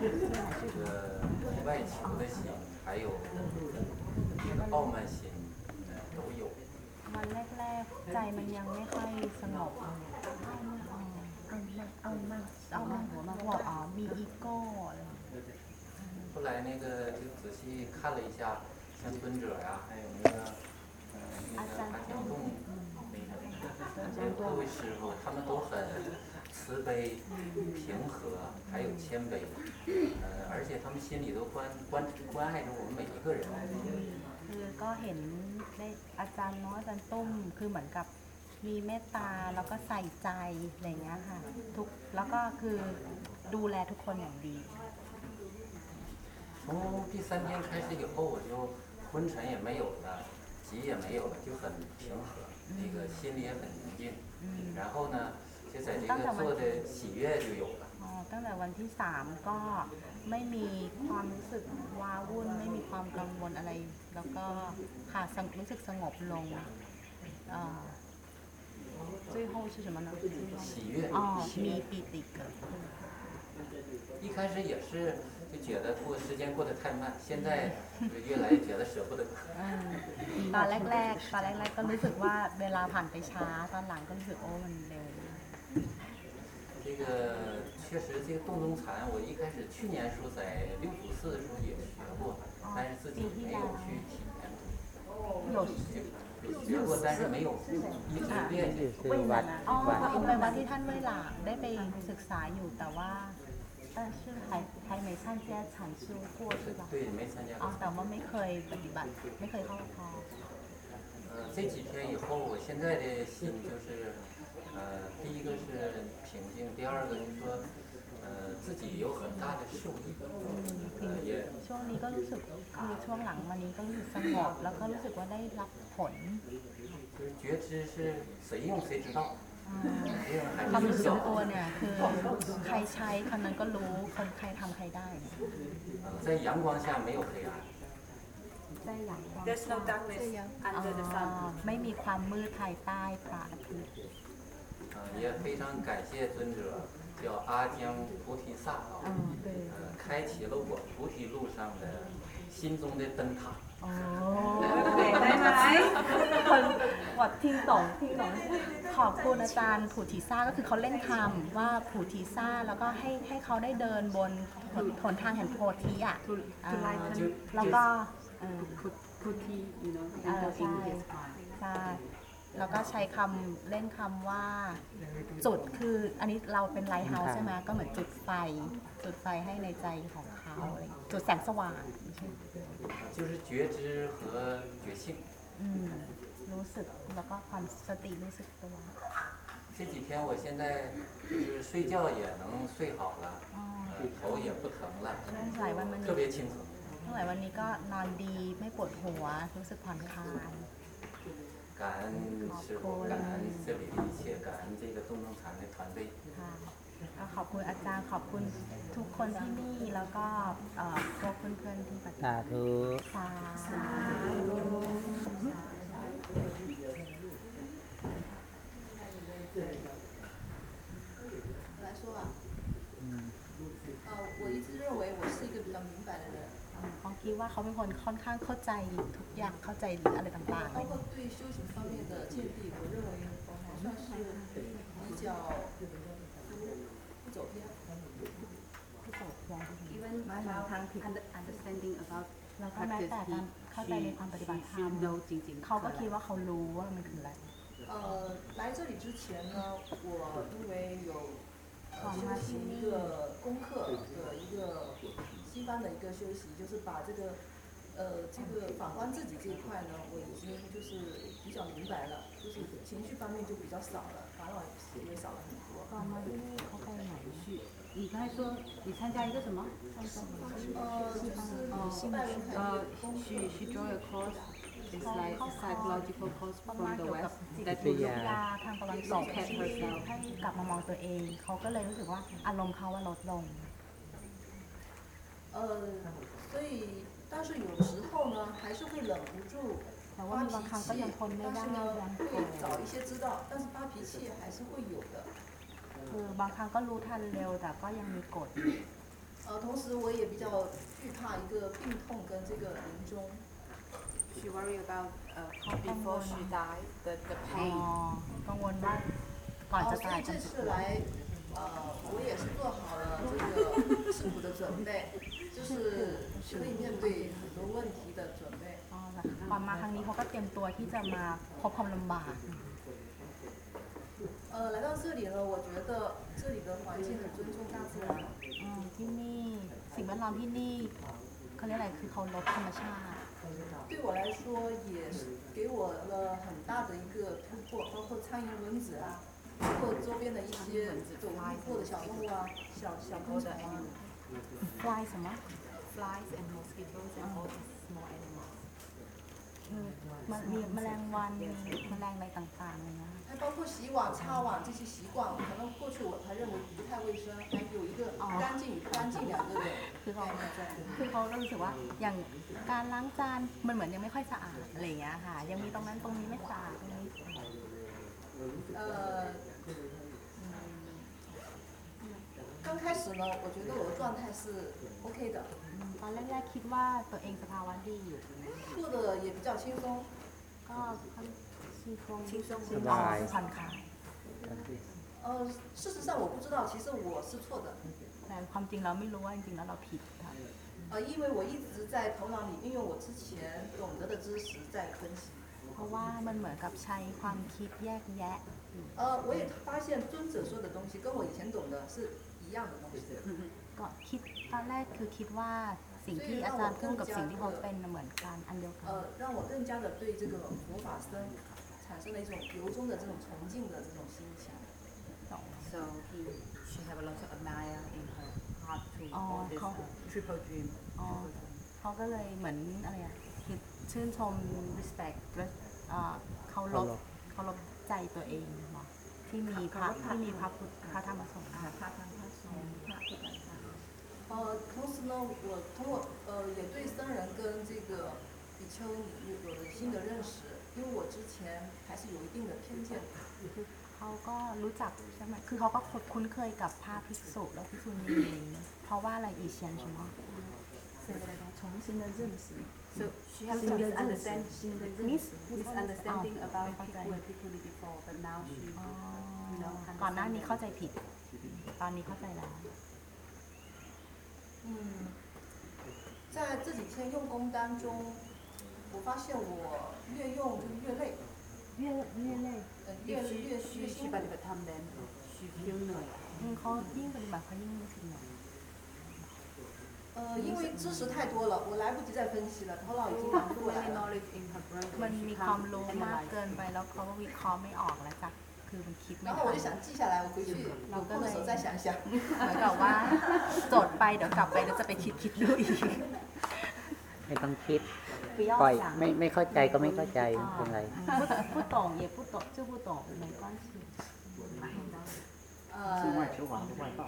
就是这个外求的心，还有这个傲慢心都有。 วันแรกๆ ใจมันยังไม่ค่อยสงบเอาเอามากเอามากหัวมากบอกอ๋อมีอีโก้อะไรอย่างเงี้ย 后来那个就仔细看了一下，像尊者呀、还有那个嗯、那个阿江洞那个这些各位师傅，他们都很 慈悲、平和，还有谦卑，呃，而且他们心里都关关关爱着我们每一个人。 คือก็เห็นได้อาจารย์น้อยอาจารย์ตุ้มคือเหมือนกับมีเมตตาแล้วก็ใส่ใจอะไรอย่างเงี้ยค่ะทุกแล้วก็คือดูแลทุกคนอย่างดี 从第三天开始以后，我就昏沉也没有了，急也没有了，就很平和，那个心里也很宁静。然后呢， 就在这个做的喜悦就有了。 อ๋อตั้งแต่วันที่สามก็ไม่มีความรู้สึกว้าวุ่น ไม่มีความกังวลอะไร แล้วก็ค่ะสงรู้สึกสงบลงเอ่อ最后是什么呢喜悦， อ๋อมีปีติเกิดขึ้น 一开始也是就觉得过时间过得太慢，现在就越来越觉得舍不得。 อืมตอนแรกๆตอนแรกๆก็รู้สึกว่าเวลาผ่านไปช้า ตอนหลังก็รู้สึกโอ้มันเร็ว 这个确实，这个洞中禅，我一开始去年时候在六祖寺的时候也学过，但是自己没有去体验过。学过，但是没有一直练下去。 คือวัด อ๋อ วัด ไปวัดที่ท่านเวหลางได้ไปศึกษาอยู่แต่ว่า但是还还没参加禅修过是吧对，没参加 อ๋อ 过。 แต่ว่าไม่เคยปฏิบัติ ไม่เคยเข้าคอร์ส 呃，这几天以后，我现在的心就是， 呃，第一个是平静，第二个就是说，呃，自己有很大的受益，呃，也 ช่วงนี้ก็รู้สึกคือช่วงหลังมานี้ก็รู้สึกสงบแล้วก็รู้สึกว่าได้รับผล 就是觉知是谁用谁知道， อ่า 这样还 ความ 是 รู้สึก 小 ตัวเนี่ยคือใครใช้คนนั้นก็รู้คนใครทำใครได้ 呃，在阳光下没有黑暗， ได้อย่างความ There's no darkness อ๋ under the อ sun. ไม่มีความมืดภายใต้พระอาทิตย์ 呃， 也非常感谢尊者， 叫阿江菩提萨道，嗯对呃，开启了我菩提路上的心中的灯塔。 โอ้ได้ไหมคนวัดทิ้งตงทิ้งตงขอบคุณอาจารย์ผูทีซ่าก็คือเขาเล่นคำว่าผูทีซ่าแล้วก็ให้ให้เขาได้เดินบนหนหนทางแห่งโพธิอ่ะอ่าแล้วก็เออ put put tea you know เออ in ใช่ his mind ใช่ แล้วก็ใช้คำเล่นคำว่า จุดคืออันนี้เราเป็นไลท์เฮาส์ใช่ไหมก็เหมือนจุดไฟ จุดไฟให้ในใจของเขาอะไรอย่างเงี้ยจุดแสงสว่าง 就是觉知和觉性。 อืมรู้สึกแล้วก็ความสติรู้สึกตัว 这几天我现在就是睡觉也能睡好了， อ๋อ 呃，头也不疼了， ช่วงหลายวันมัน 特别轻松。 ช่วงหลายวันนี้ก็นอนดีไม่ปวดหัว รู้สึกผ่อนคลาย 感恩师傅，感恩这里的一切，感恩这个洞洞禅的团队。 ค่ะก็ขอบคุณอาจารย์ขอบคุณทุกคนที่นี่แล้วก็เอ่อพวกเพื่อนๆที่ปฏิบั สา ติ ธุ สาธุ ุ เขาคิดว่าเขาเป็นคนค่อนข้างเข้าใจทุกอย่างเข้าใจอะไรต่างๆ 包括对修行方面的见地，我认为我还算是比较不走偏。 even about under- understanding about แล้วก็แม้แต่การเข้าใจในความปฏิบัติธรร she ม know จริงๆ เขาก็คิดว่าเขารู้ว่ามันคืออะไร 呃，来这里之前呢，我因为有呃修习一个功课的一个 西方的一个修习，就是把这个呃这个反观自己这一块呢，我已经就是比较明白了，就是情绪方面就比较少了，烦恼也少了很多。 ก่อนมาที่นี่เขาไปไหน 你刚才说你参加一个什么？呃，就是拜伦凯呃的功课。 ，she she joined a course. It's like a psychological course ประ from มาณ the เกี่ยวกับ west จิต that วิ will ทยาทางตะวันตกที่ให้กลับมามองตัวเอง เขาก็เลยรู้สึกว่าอารมณ์เขาว่าลดลง 呃，所以但是有时候呢，还是会忍不住 แต่ว่า 发 มี 脾 บางครั้งก็ 气 ยัง，ทนไม่ 但 ได้ 是呢 ยัง 会 โกรธ 早一些知道，但是发脾气还是会有的。 คือบางครั้งก็รู้ทันเร็ว แต่ก็ยังมีกฎอยู่ 呃，同时我也比较惧怕一个病痛跟这个临终。 she worry about uh, before she die the the อ๋อ pain กังวลว่าก่อน 哦， จะ 所 ตาย 以 จะ 这 จะ 次 ป่วย 来，呃，我也是做好了这个[LAUGHS] 吃苦的准备， 就是可以面对很多问题的准备。 อ๋อก่อนมาครั้งนี้เขาก็เตรียมตัวที่จะมาพบความลำบาก 呃，来到这里呢，我觉得这里的环境很尊重大自然。 อืมที่นี่สิ่งแวดล้อมที่นี่เขาเรียกอะไรคือเขาลดธรรมชาติ 对我来说也是给我了很大的一个突破，包括苍蝇、蚊子啊，包括周边的一些走路过的小动物啊，小小昆虫啊。 ฟลายสมะ flies and mosquitoes and all these small animals อืมมันมีแมลงวันมีแมลงอะไรต่างๆเลยนะ 还包括洗碗、擦碗这些习惯，可能过去我还认为不太卫生，还有一个干净与不干净两个的 คือเขา 概念在。 คือเขาก็รู้สึกว่าอย่างการล้างจานมันเหมือนยังไม่ค่อยสะอาดอะไรอย่างเงี้ยค่ะ ยังมีตรงนั้นตรงนี้ไม่สะอาดตรงนี้ 呃，嗯， 刚开始呢，我觉得我的状态是 OK的， อืมตอนแรกๆคิดว่าตัวเองสภาวะดีอยู่ 做的也比较轻松。 ก็ค่อนชีฟง 轻松 ชิอ๋อคือผ่อนคลาย 呃，事实上我不知道，其实我是错的。 แต่ความจริงเราไม่รู้ว่าจริงๆแล้วเราผิดค่ะ 呃，因为我一直在头脑里运用我之前懂得的知识在分析。 เพราะว่ามันเหมือนกับใช้ความคิดแยกแยะ 呃，我也发现尊者说的东西跟我以前懂的是 一样的东西。 ก็คิดตอนแรกคือคิดว่าสิ่งที่อาจารย์พูดกับสิ่งที่เขาเป็นน่ะเหมือนกันอันเดียวกัน 呃，让我更加的对这个佛法僧产生了一种由衷的这种崇敬的这种心情。 so he she have a lot of admire in her heart to Oh, all thisเขา- uh, triple dream อ๋อเขาก็เลยเหมือนอะไรอะคิดชื่นชม respect และเอ่อเคารพเคารพใจตัวเองเนาะที่มีพระที่มีพระพุทธพระธรรมสงฆ์พระธรรม 呃，同时呢，我通过呃也对僧人跟这个比丘尼有了新的认识，因为我之前还是有一定的偏见。 ค เขาก็รู้จักใช่ไหมคือเขาก็คุ้นเคยกับพระภิกษุแล้วภิกษุณีอะไรอย่างงี้เพราะว่าอะไรอีเชียนใช่ไหม 重新的认识 So she has a misunderstand mis misunderstanding about people with people before, but now she อ๋อ you know ก่อนหน้านี้ understand เข้าใจผิด ตอนนี้เข้าใจแล้ว 嗯，在这几天用功当中，我发现我越用就越累，越越累呃，越 if she 越 she 越 she 辛苦 ป。ฏิบัติธรรม then she feel เหนื่อย อืมเขายิ่งปฏิบัติเขายิ่งรู้สึกเหนื่อย 呃，因为知识太多了，我来不及再分析了，头脑已经忙不 too 过来 many 了。 knowledge in her brain มัน she มี can't ความรู้มาก analyze เกินไปแล้วเขาก็วิเคราะห์ไม่ออกแล้วจ้ะ คือมันคิดไม่ 然 ทั 后我 น 就想记下来，我回去有空的时候再想想。 เหมือนกับว่าจดไปเดี๋ยวกลับไปแล้วจะไปคิดคิดดูอีก ไม่ต้องคิด 不要 ปล่อย 想 ไม่ไม่เข้าใจก็ไม่เข้าใจไม่เป็นไร 不不懂也不懂就不懂没关系呃境，外求法不外道。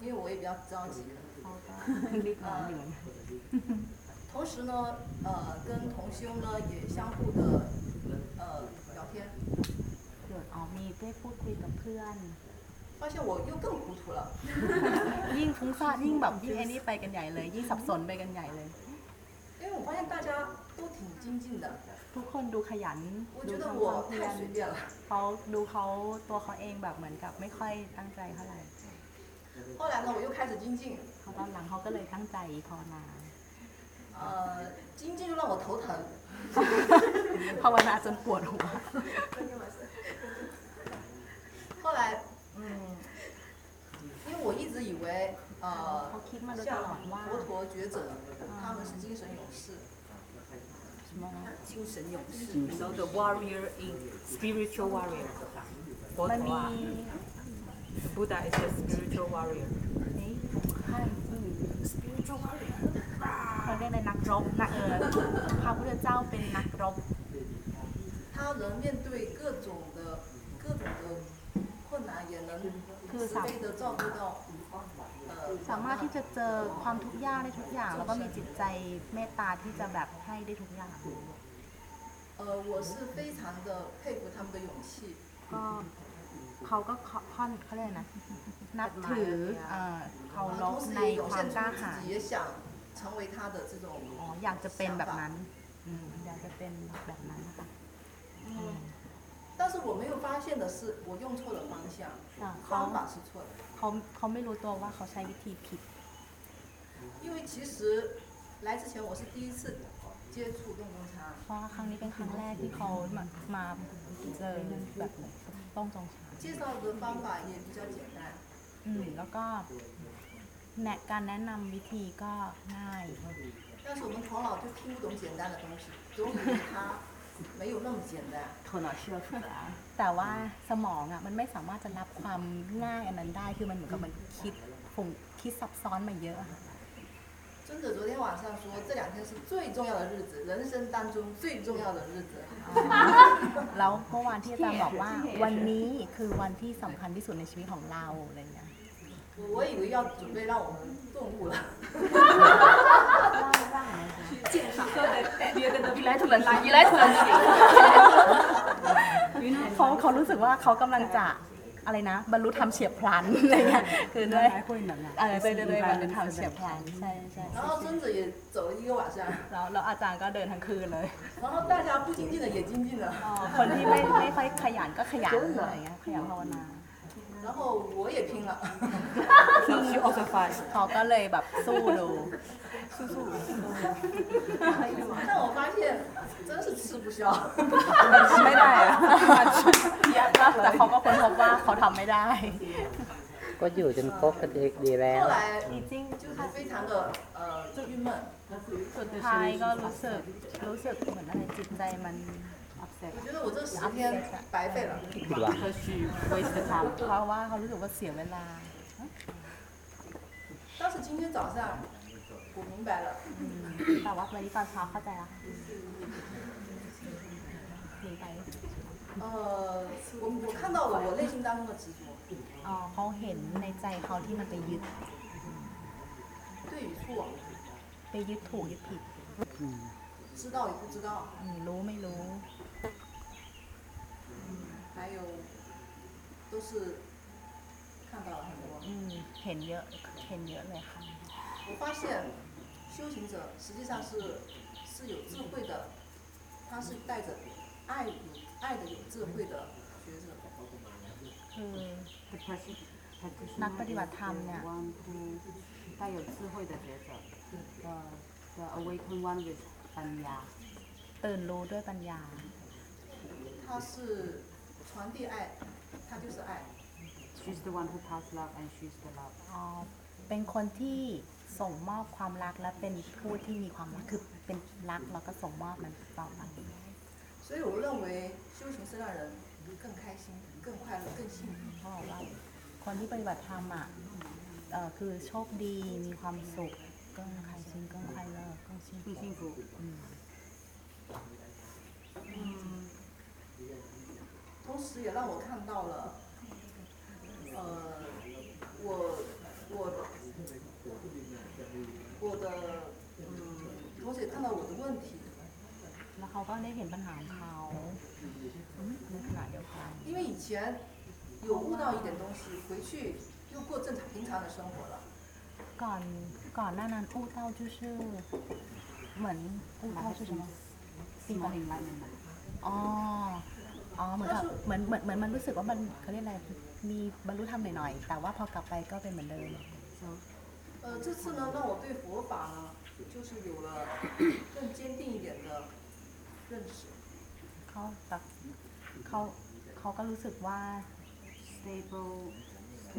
因为我也比较着急。 เขาก็รีบร้อนอยู่เหมือนกัน 同时呢，呃，跟同修呢也相互的呃聊 天， เกิดอ๋อมีได้พูดคุยกับเพื่อน 发现我又更糊涂了。 ยิ่งฟุ้งซ่านยิ่งแบบยิ่งไอ้นี่ไปกันใหญ่เลย ยิ่งสับสนไปกันใหญ่เลย 因为我发现大家都挺精进的， ทุกคนดูขยัน 我 ดู 觉得 ทำความ 我 เพีย 太 ร 随便了。 เขาดูเขาตัวเขาเองแบบเหมือนกับไม่ค่อยตั้งใจเท่าไหร่ 后来呢，我又开始精进， เขาตอนหลังเขาก็เลยตั้งใจภาวนา 呃，精进就让我头疼。 ภาวนาจนปวดหัว 后来，嗯，因为我一直以为，呃 เขา，คิดมาโดยต 像 ลอดว่า 佛陀觉者，他们是精神勇士。精神勇士 you know the warrior in spiritual warrior 佛 มัน 陀 มี 啊 Buddha is a spiritual warrior เฮ้ยใช่อืม spiritual warrior เขาเ รียกอะไรนักรบนะเออพระพุทธเจ้าเป็นนักรบ 他能面对各种的各种的困难，也能慈悲的照顾到，呃， สามารถที่จะเจอความทุกข์ยากได้ทุกอย่าง แล้วก็มีจิตใจเมตตาที่จะแบบให้ได้ทุกอย่าง 呃，我是非常的佩服他们的勇气。 ก็เขาก็ค่อนเขาเรียกอะไรนะ นับถือเอ่อเคา 然 ร 后 พ 同时 ใน 也涌 ความ 现出 กล้า 自 หาญ 己也想 成为他的这种 อ๋ออยากจะเป็นแบบนั้นอืมอยากจะเป็นแบบนั้นนะคะอืม 但是我没有发现的是，我用错了方向， อ่ะเขา 方法是错的。 เขาเขาไม่รู้ตัวว่าเขาใช้วิธีผิด 因为其实来之前我是第一次接触用功茶， เพราะว่าครั้งนี้เป็นครั้งแรกที่เขามามาเจอแบบต้องจงชา 介绍的方法也比较简单。 อืมแล้วก็ แนะการแนะนำวิธีก็ง่าย 但是我们头脑就听不懂简单的东西，总以为它没有那么简单。头脑需要复杂 แต่ว่าสมองอ่ะมันไม่สามารถจะรับความง่ายอันนั้นได้ คือมันเหมือนกับมันคิดฝุ่งคิดซับซ้อนมาเยอะอะค่ะ 尊者昨天晚上说，这两天是最重要的日子，人生当中最重要的日子。 แล้วเมื่อวานที่อาจารย์บอกว่า วันนี้คือวันที่สำคัญที่สุดในชีวิตของเราอะไรเงี้ย 我我以为要准备让我们顿悟了。一来土人拉，一来土人 เขาเขารู้สึกว่าเขากำลังจะอะไรนะ บรรลุธรรมเฉียบพลันอะไรเงี้ยคือด้วยเออด้วยด้วยด้วยบรรลุธรรมเฉียบพลันใช่ใช่ 然后尊者也走了一个晚上， แล้วแล้วอาจารย์ก็เดินทั้งคืนเลย 然后大家不精进的也精进了， คนที่ไม่ไม่ค่อยขยันก็ขยันอะไรเงี้ยขยันภาวนา 然后我也拼了。 she also fight เขาก็เลยแบบสู้ดู 但我发现真是吃不消。 ไม่ได้อะแต่เขาก็ค้นพบว่าเขาทำไม่ได้ ก็อยู่จนครบก็ดีแล้ว 后来就是非常的呃郁闷， สุดท้ายก็รู้สึกรู้สึกเหมือนอะไรจิตใจมัน upset 我觉得我这十天白费了。 ผิดหวัง because she wasted time เพราะว่าเขารู้สึกว่าเสียเวลา 但是今天早上我明白了， แต่ว่าวันนี้ตอนเช้าเข้าใจแล้วค่ะหนีไป 呃，我我看到了我内心当中的执着， อ๋อเขาเห็นในใจเขาที่มันไปยึด 对与错， ไปยึดถูกยึดผิด 知道与不知道， อืมรู้ไม่รู้ 然 还有都是看到了很多。 อืมเห็นเยอะเห็นเยอะเลยค่ะ 我发现修行者实际上是是有智慧的，他是带着爱有爱的有智慧的学者。 คือ The person, practitioner นักปฏิบัติธรรมเนี่ย one who 带有智慧的学者，the the awakened one with ปัญญา ตื่นรู้ด้วยปัญญา 他是 传递爱，他就是爱。 She's the one who pass love and she's the love อ๋อเป็นคนที่ส่งมอบความรักและเป็นผู้ที่มีความรักคือเป็นรักแล้วก็ส่งมอบมันต่อไป 所以我认为修行是让人更开心、更快乐、更幸福。 เขาบอกว่าคนที่ปฏิบัติธรรมอ่ะเอ่อคือโชคดีมีความสุขก็开心更快乐更幸福更幸福。嗯嗯， 同时也让我看到了，呃，我我我的嗯，同时也看到我的问题， แล้วเขาก็ได้เห็นปัญหาของเขาอืมในขณะเดียวกัน 因为以前有悟到一点东西，回去又过正常平常的生活了。 ก่อนก่อนหน้านั้นอู้เต้าชื่อชื่อเหมือนอู้เต้าชื่อ什么 Small enlightenment อ๋อ อ๋อ เหมือนกับเหมือนเหมือนเหมือนมันรู้สึกว่ามันเขาเรียกอะไร มีบรรลุธรรมหน่อยๆ แต่ว่าพอกลับไปก็เป็นเหมือนเดิม 呃，这次呢，让我对佛法呢，就是有了更坚定一点的认识。 เขาแบบเขาเขาก็รู้สึกว่า stable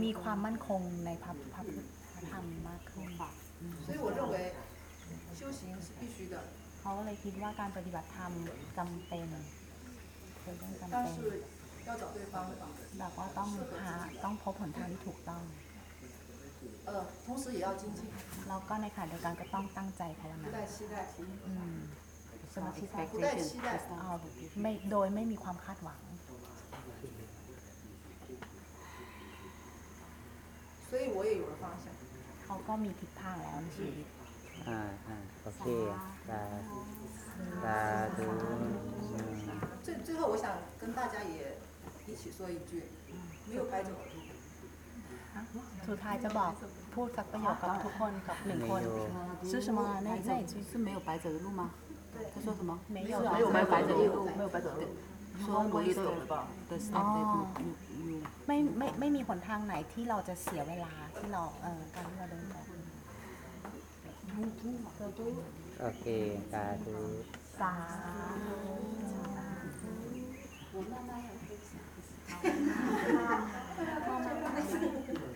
มีความมั่นคงในพระพระพุทธธรรมมากขึ้น 所以我认为修行是必须的， เขาก็เลยคิดว่าการปฏิบัติธรรมจำเป็น เป็นเรื่องจำ 但 เป็น 是要找对方法。 แบบว่าต้องหาต้องพบหนทางที่ถูกต้อง 呃，同时也要精进， แล้วก็ในขณะเดียวกันก็ต้องตั้งใจภาว 不 นา 带期待， อืมสมาธิ 不带期待。 เอาไม่โดยไม่มีความคาดหวัง 所以我也有了方向。 เขาก็มีทิศทางแล้วในชีวิต อ่าอ่าโอเคสาสาธุอืม 最最后，我想跟大家也一起说一句，没有白走的路。 สุดท้ายจะบอกพูดสักประโยคกับทุกคนกับหนึ่งคนชื่อ什么那那一句是没有白走的路吗？他说什么？没有是啊没有白走的路，没有白走的路。说 always the the step that you you you ไม่ไม่ไม่มีหนทางไหนที่เราจะเสียเวลาที่เราเออการที่เราเดินไป โอเคสาธุ สา 我妈妈要分享。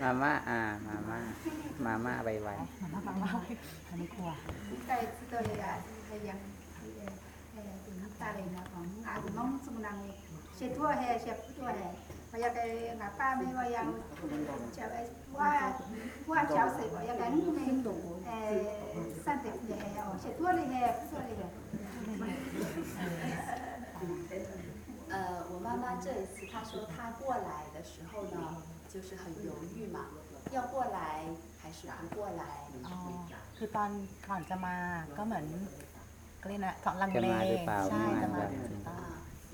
มาม่าอ่า มาม่า มาม่าใบไว อันนี้ครัว cái tôi là hay là ta đây là còn ai cũng mong xung năng sẽ thua hè sẽ thua hè bây giờ cái ngã ba mấy bây giờ chào ấy qua qua chào sẽ bây giờ đánh mình san tiệc hè ở sẽ thua đi hè thua đi hè 呃，我妈妈这一次她说她过来的时候呢，就是很犹豫嘛，要过来还是不过来？ อ๋อคือตอนก่อนจะมาก็เหมือนก็เรียกนะลัง จะ เล มาหรือเปล่า ใช่ ไม่ จะ มา มา แบบ ถูกต้อง 啊，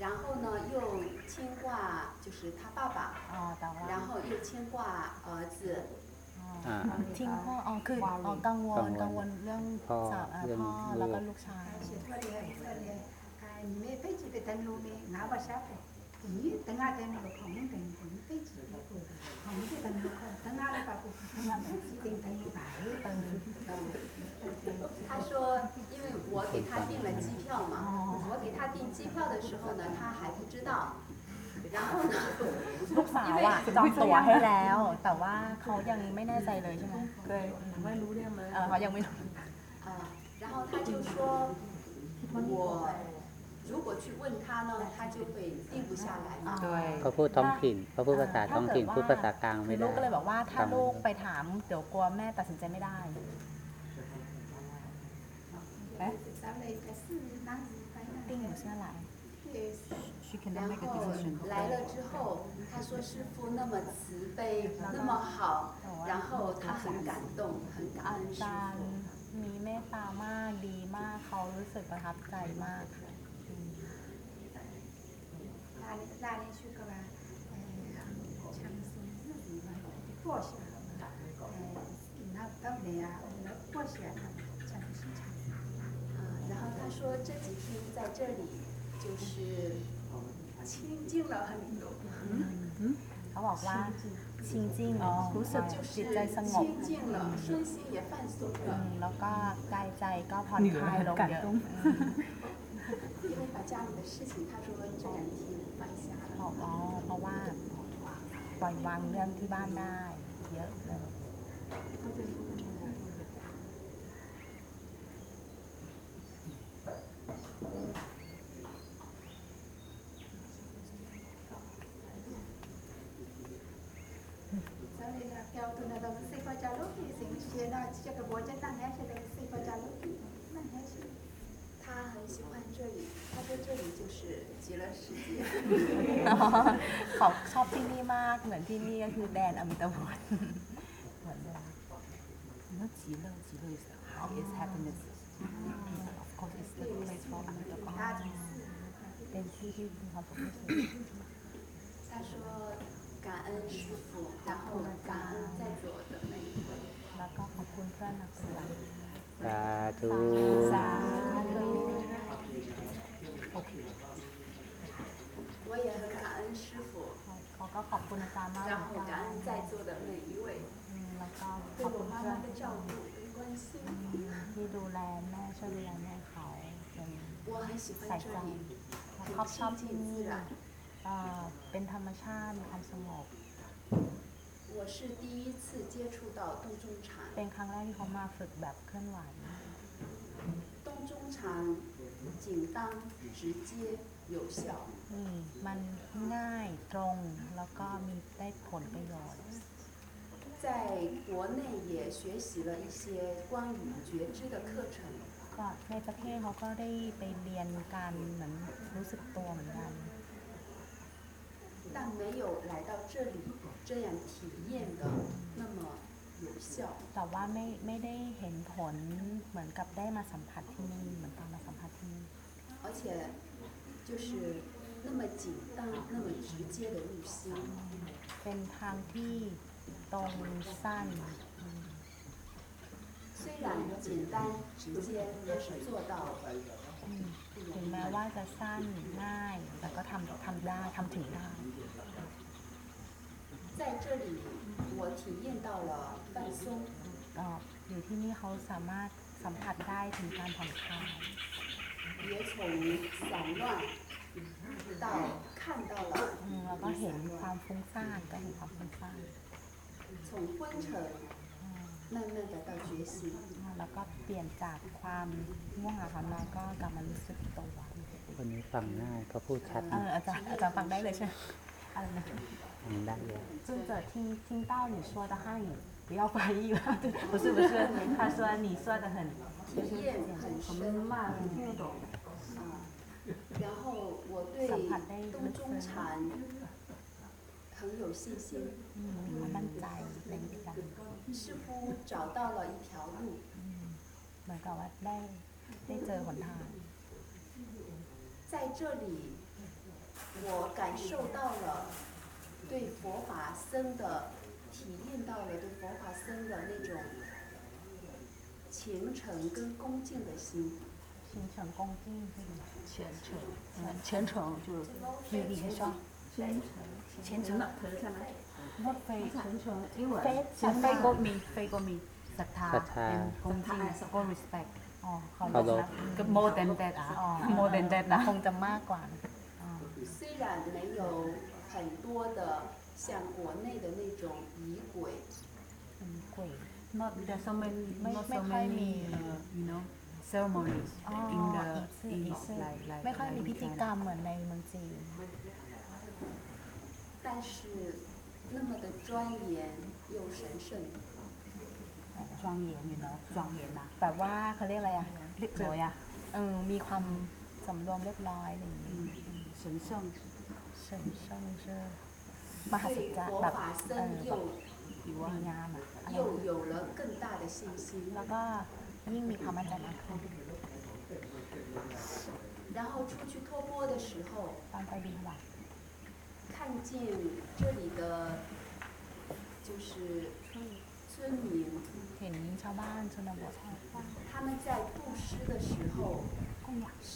然后呢又牵挂就是她爸爸， อ๋อแต่ว่า 然后又牵挂儿子， อ่า ทิ้งพ่ออ๋อคืออ๋อกังวล กั กั ง ง ว ว ล ลเรื่อง พ่อ สาวเอ่อ เรื่อง พ่อ ลูก แล้วก็ลูกชาย sẽ thua đi hè thua đi hè cái mấy cái gì về tân luôn đi ngã vào sát này cũng từng ai tên được không những tình cũng cái gì không cái tình được không từng ai là cũng từng ai chỉ tình tình được phải từng 她说因为我给她订了机票嘛，我给她订机票的时候呢，她还不知道，然后呢， ลูกสาวอ่ะจองตั๋วให้แล้ว แต่ว่าเขายังไม่แน่ใจเลยใช่ไหมเคยไม่รู้เรื่องเลยเออเขายังไม่รู้ 啊，然后她就说我 如果去问她呢，她就会定不下来嘛。 เขาพูดท้องถิ่นเขาพูดภาษาท้องถิ่น พูดภาษากลาง คื ไม่ อ ได้ ลูกก็เลยบอกว่าถ้าลูกไปถามเดี๋ยวกลัวแม่ตัดสินใจไม่ได้ sau đây cái sự năng cái ติ้งอยู่เชื่อไหล She cannot 然 make a 后 decision. 来了之后，她说师傅那么慈悲，那么好，然后她很感动，很感 อา 恩师 จารย์ 傅。 มีเมตตามากดีมากเขารู้สึกประทับใจมากค่ะ ่ะ อืม 他 里拉里去个吧，呃，强生日子嘛，过下嘛，呃，那当然啊，我们过下嘛，强生强。啊，然后他说这几天在这里就是清静了很多， เขาบอกว่าชิงจิ้งรู้สึก 就 จิต 是 ใจสงบ 清静了，身心也放松 อื 了 ม，แล้วก็กายใจก็ผ่อนคลายลงเยอะอืม 因为把家里的事情，他说这两天放下 บ อกอ๋อเพราะว่าปล่อยวางเรื่องที่บ้านได้ เยอะเลย เขาชอบที่นี่มาก เหมือนที่นี่ก็คือแดนอมิตาพุทธเหมือนเดิม Not 极乐，极乐 is the highest happiness. Of course, it's the place for อมิตาพุทธ เป็นที่ที่มีความสุขที่สุด ช่วยดูแลแม่เขาเป็น 我很喜 ใส่ 欢 ใจ 这里， เขาชอบ 很 ที่ 清 นี่ 静自然。 เอ่อเป็นธรรมชาติมีความสงบ 我是第一次接触到洞中禅， เป็นครั้งแรกที่เขามาฝึกแบบเคลื่อนไหว 洞中禅简单、直接、有效。 อืมมันง่ายตรง แล้วก็มีได้ผลประโยชน์ 在国内也学习了一些关于觉知的课程， ก็ในประเทศเขาก็ได้ไปเรียนการเหมือนรู้สึกตัวเหมือนกัน 但没有来到这里这样体验的那么有效。 แต่ว่าไม่ไม่ได้เห็นผลเหมือนกับได้มาสัมผัสที่นี่เหมือนตอนมาสัมผัสที่นี่ 而且就是那么简单、那么直接的入心。 เป็นทางที่ตรงสั้น 虽然简单直接，但是做到了。 อืมถึงแม้ว่าจะสั้นง่าย แต่ก็ทำทำได้ทำถึงได้ 在这里，我体验到了放松， ก็อยู่ที่นี่เขาสามารถสัมผัสได้ถึงการผ่อนคลาย 也从散乱到看到了 อืมแล้วก็เห็นความฟุ้งซ่านก็เห็นความฟุ้งซ่าน 从昏沉 อืม 慢慢的到觉醒。 แล้วก็เปลี่ยนจากความง่วงเหงาหอนอนก็กลับมารู้สึกตัว คนนี้ฟังง่ายเขาพูดชัด เอออาจารย์อาจารย์ฟังได้เลยใช่ไหมอะไรนะ ฟังได้เลย 尊者听听到你说的汉语，不要翻译了。不是不是，他说你说的很体验很深，慢，听不懂。啊，然后我对สัมผัสได้ 东 ลึก 中 ซึ้ง 禅很有信心， อืมมีความมั่นใจในวิธีการ 似乎找到了一条路。 อืมเหมือนกับว่าได้ได้เจอหนทาง 在这里，我感受到了对佛法僧的体验到了对佛法僧的那种虔诚跟恭敬的心。心诚恭敬这种虔诚，嗯，虔诚就是你你说虔诚的，ว่าเฟย 虔诚， 英文 เฟย เฟยก็มีเฟยก็มีศรัทธา ศรัทธา เป็นกงจริงก็ respect อ๋อเขา เคารพ ก็ more than that อ่ะ อ๋อ more than that นะ คงจะมากกว่านะอ๋อ 虽然没有很多的像国内的那种仪轨， เป็นกุย not there's so many ไม่ not ไม่ so ค่อยมี many uh, you know ceremonies อ๋อ in the อีก east ซื่อ like like ไม่ค่อยมี like พิธี China กรรมเหมือนในเมืองจีน 但是 那么的庄严又神圣。庄严 you know 庄严นะ แบบว่าเขาเรียกอะไรอ่ะ เรียบร้อยอ่ะ เออมีความสำรวมเรียบร้อยอะไรอย่างนี้ 神圣 เชิงเชิงเชิงมหัศ 对 จรรย์ 佛 แบบ 法 เออ 僧 แบบ 又 ดีงามอ่ะอะไร 又有了更大的信心。 แล้วก็ยิ่งมีความมั่นใจมากขึ้น 然后出去托钵的时候， ตอนไปบินวัด 看见这里的，就是村民， เห็นชาวบ้านชนบท 他们在布施的时候是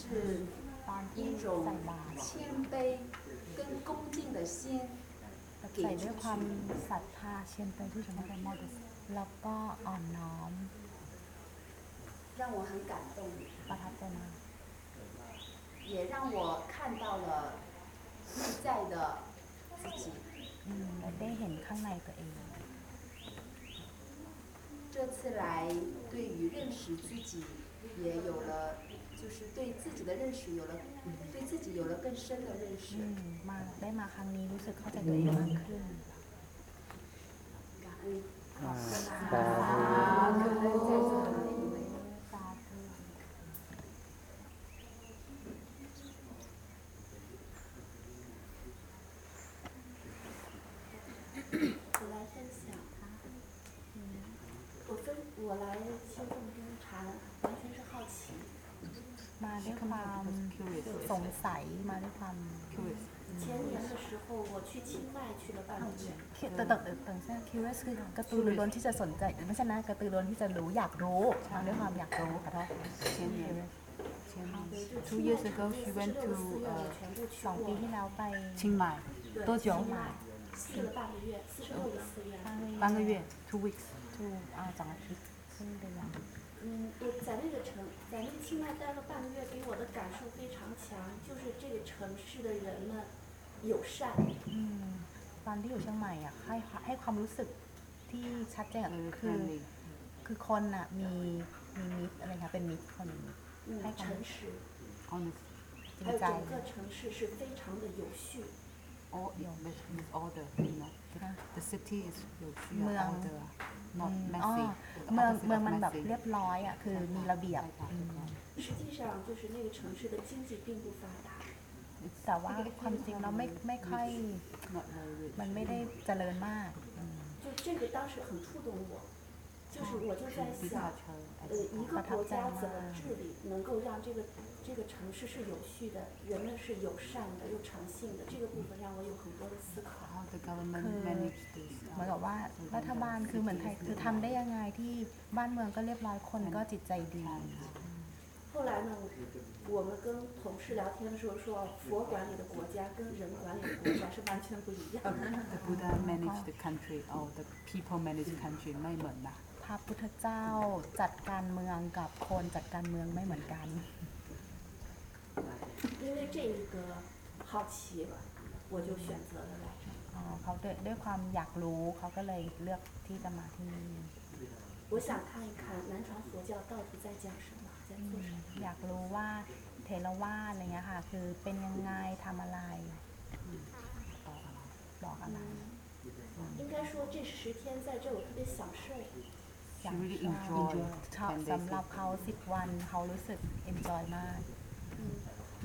ตอนที่ 一种 ใส่บาตร 谦卑跟恭敬的心 ใส่ด้วยความศรัทธาเชียนเป็นที่ชนะกันมอดแล้วก็อ่อนน้อม 让我很感动， ประทับใจมาก 也让我看到了内在的 自己。 อืมและได้เห็นข้างในตัวเอง 这次来，对于认识自己也有了，就是对自己的认识有了，对自己有了更深的认识 อื。มมาได้มาครั้งนี้รู้สึกเข้าใจตัวเองมากขึ้น 感恩。 อ่า ส 我分我来修动中禅，完全是好奇。 มาด้วยความสงสัยมาด้วยความ 前年的时候，我去清迈去了半个月。 แต่แต่แต่แต่แต่ curious คือกระตือรือร้นที่จะสนใจไม่ใช่นะกระตือรือร้นที่จะรู้อยากรู้มาด้วยความอยากรู้ขอโทษ Two years ago, she went to สองปีที่แล้วไป 清迈多久？四了半个月，四十六个寺院。半个月，two weeks。 ถูกอ่าสองอาทิตย์ ครึ่งเดือน 嗯，我在那个城，在那个清迈待了半个月，给我的感受非常强，就是这个城市的人们友善。 อืมตอนที่อยู่เชียงใหม่อ่ะให้ให้ความรู้สึกที่ชัดเจนคือ คือคนอ่ะมีมีมิตรอะไรคะเป็นมิตรคน 嗯，诚实， honest จริง 还有 ใจ 整个城市是非常的有序。 all your with order you know the city is 有需要 เมือง order not อ๋อ messy เมืองเมืองมันแบบเรียบร้อยอ่ะคือมีระเบียบอืม 实际上，就是那个城市的经济并不发达， แต่ว่าความจริงเราไม่ไม่ค่อย not very rich มันไม่ได้เจริญมากอืม 就这个当时很触动我，就是我就在想，呃，一个国家怎么治理能够让这个 这个城市是有序的，人们是友善的又诚信的，这个部分让我有很多的思考。 how the governmentคือ manage this เหมือนกับว่ารัฐบาลคือเหมือนไทยคือทำได้ยังไงที่บ้านเมืองก็เรียบร้อยคนก็จิตใจดี 后来呢，我们跟同事聊天的时候说，佛管理的国家跟人管理的国家是完全不一样的。 the Buddha manage the country or the people manage the country ไม่เหมือนนะ พระพุทธเจ้าจัดการเมืองกับคนจัดการเมืองไม่เหมือนกัน 因为这一个好奇，我就选择了来这儿。 อ๋อเขาด้วยด้วยความอยากรู้เขาก็เลยเลือกที่จะมาที่นี่ 我想看一看南传佛教到底在讲什么，在 อื 做 ม 什么。 อยากรู้ว่าเทรวาสอะไรเงี้ยค่ะ คือเป็นยังไงทำอะไรบอกอะไร 应该说这十天在这儿我特别享受， อยาก really ช enjoy ชอบ 10 days สำหรับเขาสิบวันเขารู้สึก enjoy มาก 嗯，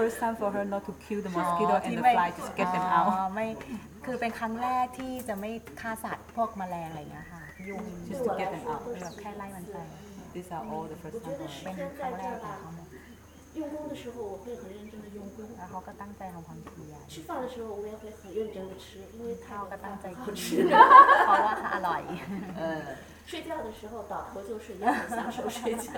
first time for her not to kill the mosquito อ๋อ and ที่ the ไม่ fly just get them อ๋อ out ไม่คือเป็นครั้งแรกที่จะไม่ฆ่าสัตว์พวกแมลงอะไรเงี้ยค่ะยุง 对我来说都 แบบ 是 แค่ไล่มันไป these are all the first 我觉 time 得 for 十 her เป็น 天 ครั้ง 在 แร 这 ก 儿 ของ 吧 เขาหมด 用功的时候我会很认真的用功， แล้วเขาก็ตั้งใจทำความเพียร 吃饭的时候我也会很认真的吃，因为 ข้า 他 ว 的 ก็ตั้ง 饭 ใจ 很好 กิน 吃。 เพราะว่าอร่อย 睡觉的时候倒头就睡，也很享受睡觉。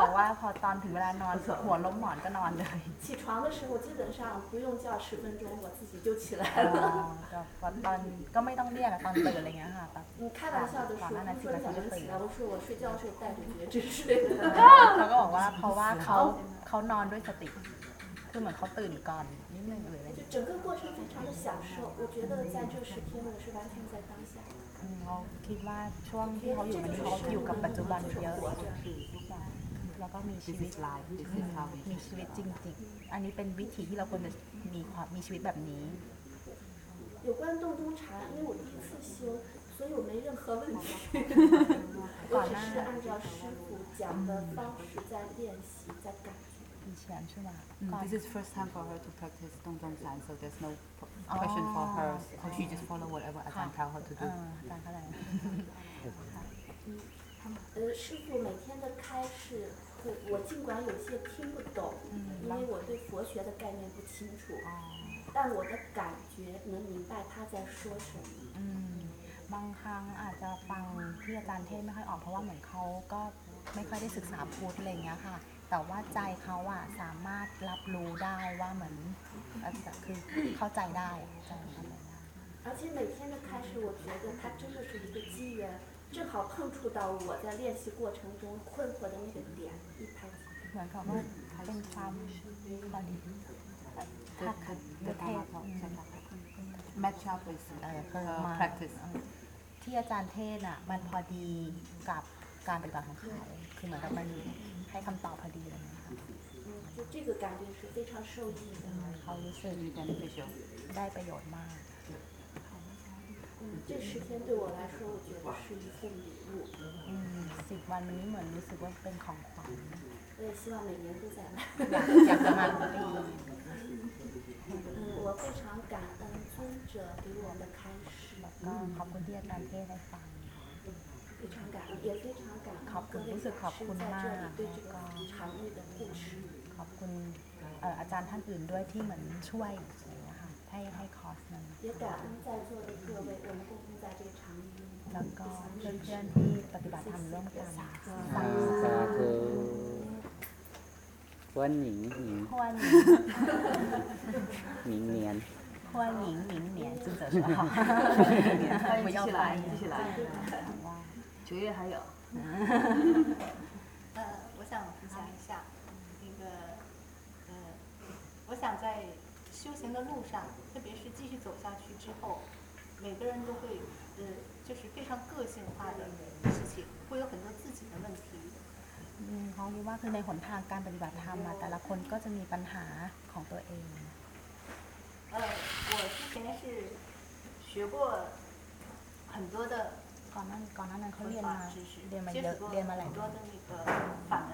บอกว่าพอตอนถึงเวลานอนหัวล้มหมอนก็นอนเลย 起床的时候基本上不用叫十分钟，我自己就起来 อ๋อ 了。 แต่พอตอนก็ไม่ต้องเรียกอะตอนตื่นอะไรเงี้ยค่ะแบบ 你开玩笑的说，他说你早上起来，我说我睡觉是带着觉知睡的。 เขาก็บอกว่าเพราะว่าเขาเขานอนด้วยสติ คือเหมือนเขาตื่นก่อนนิดนึงหรืออะไร 就整个过程非常的享受，我觉得在这十天我是完全在当下。 อืมเขาคิดว่าช่วงที่เขาอยู่มันนี้เขาอยู่กับปัจจุบันเยอะแล้วก็มีชี this วิต is life this is how we มีชีวิตจริงๆ อันนี้เป็นวิถีที่เราควรจะมีความมีชีวิตแบบนี้ 有关洞中禅，因为我第一次修， 所以我没任何问题。我只是按照师傅讲的方式在练习，在改。 อีเฉียนใช่ไหม Mm, ก่อน This is first time for her to practice Dong Dong San, so there's no p- question for her. So she just follow whatever Ajahn tell her to เอ do. ออาจารย์ก็เลย 呃，师傅每天的开示，我我尽管有些听不懂，因为我对佛学的概念不清楚，但我的感觉能明白他在说什么。 อืมบางครั้งอาจจะฟังที่อาจารย์เทศไม่ค่อยออกเพราะว่าเหมือนเขาก็ไม่ค่อยได้ศึกษาพุทธอะไรอย่างเงี้ยค่ะ แต่ว่าใจเขาอะสามารถรับรู้ได้ว่าเหมือนอาจจะคือเข้าใจได้ใจเข้าใจได้ 而且每天的开始，我觉得它真的是一个机缘，正好碰触到我在练习过程中困惑的那个点，一拍即合。 เหมือนกับว่าเป็นความพอดีถ้า The, the, เท the ศ Dharma talk, อืม match up with เออ her มา practice. เออที่อาจารย์เทศอ่ะ มันพอดีกับการปฏิบัติของเขาคือเหมือนกับมัน ให้คำตอบพอดีอะไรเลยค่ะ 嗯，就这个感觉是非常受益的。 เขารู้สึก Really beneficial. ได้ประโยชน์มาก 嗯，这十天对我来说，我觉得是一份礼物。 อืมสิบวันมันนี้เหมือนรู้สึกว่าเป็นของขวัญ 我也希望每年都在来。 อยากอยากจะมาทุกปี 嗯，我非常感恩尊者给我的开示， แล้วก็ขอบคุณที่อาจารย์เทศให้ฟัง 非常感恩，也非常感恩 ขอบคุ 各 ณ 位 รู้สึกขอบ 老师 คุณ 在 มา 这 ก 里对这个场域的护持。 ขอบคุณเอ่ออาจารย์ท่านอื่นด้วยที่เหมือนช่วยอย่างเงี้ยค่ะให้ให้คอร์สนั้น 也感恩在座的各位，我们共同在这个场域中 แล้วก็เพื่อนๆที่ปฏิบัติธรรมร่วมกัน อ่าสาธุวันหนิงหนิง ขั้วหนิง หนิงเนียน ขั้วหนิงหนิงเหนียน智者说好不要翻译继续来哇九月还有。 呃，我想分享一下，那个，呃，我想在修行的路上，特别是继续走下去之后，每个人都会，呃，就是非常个性化的事情，会有很多自己的问题。 อืมเขาคิดว่าคือในหนทางการปฏิบัติธรรมอะแต่ละคนก็จะมีปัญหาของตัวเอง 呃，我之前是学过很多的 ก่อนหนั้นก่อนหน้านั้นเขา 文 เรียน 法 มา 知识， เรียนมา 接 เยอะ 触过 เรียนมาหลาย 很 เดื 多 อน 的那个法门，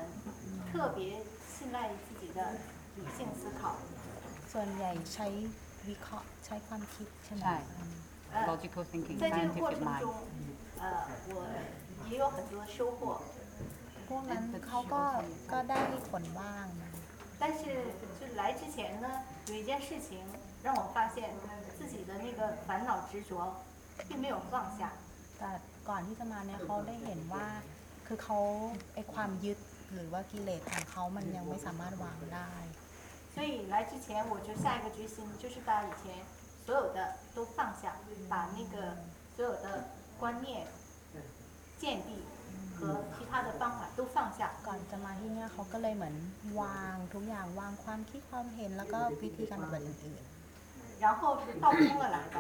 特别信赖自己的理性思考。 ส่วนใหญ่ใช้วิเคราะห์ใช้ความคิดใช่ไหม ใช่ อืม 呃 Logical thinking, 在这个过 scientific 程 mind. 中，呃，我也有很多收获， พวกนั้นเขาก็ก็ได้ผลบ้างนะ 但是就来之前呢，有一件事情让我发现自己的那个烦恼执着并没有放下。 แต่ ก่อนที่จะมาเนี่ยเขาได้เห็นว่า คือเขาไอความยึดหรือว่ากิเลสของเขามันยังไม่สามารถวางได้ 所以来之前我就下一个决心，就是把以前所有的都放下，把那个所有的观念、见地和其他的方法都放下。 ก่อนจะมาที่เนี่ยเขาก็เลยเหมือนวางทุกอย่างวางความคิดความเห็นแล้วก็วิธีการปฏิบัติอื่น 然后是倒空了来的，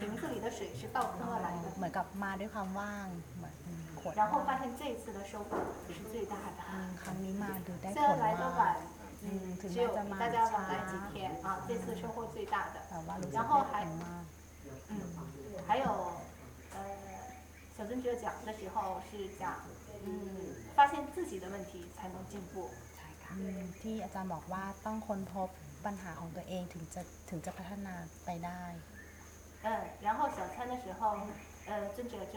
瓶子里的水是倒空了来的。 ๆเหมือนกับมาด้วยความว่างเหมือนขวด 然后发现这一次的收获是最大的。 ครั้งนี้มาดูได้ 虽 ผ 然 ล 来的 มาก 晚， อืมถึง 只 แม้ 有 จะ 比 มา 大家晚来几 ช้า 天啊，这次收获最大的。 แต่ว่ารู้สึ 然 ก 后 ได้ผ 还 ลมาก 嗯，还有呃，小尊者讲的时候是讲，嗯，发现自己的问题才能进步。 อืมที่อาจารย์บอกว่าต้องค้นพบ ปัญหาของตัวเองถึงจะถึงจะพัฒนาไปได้ 嗯，然后小餐的时候，呃，尊者就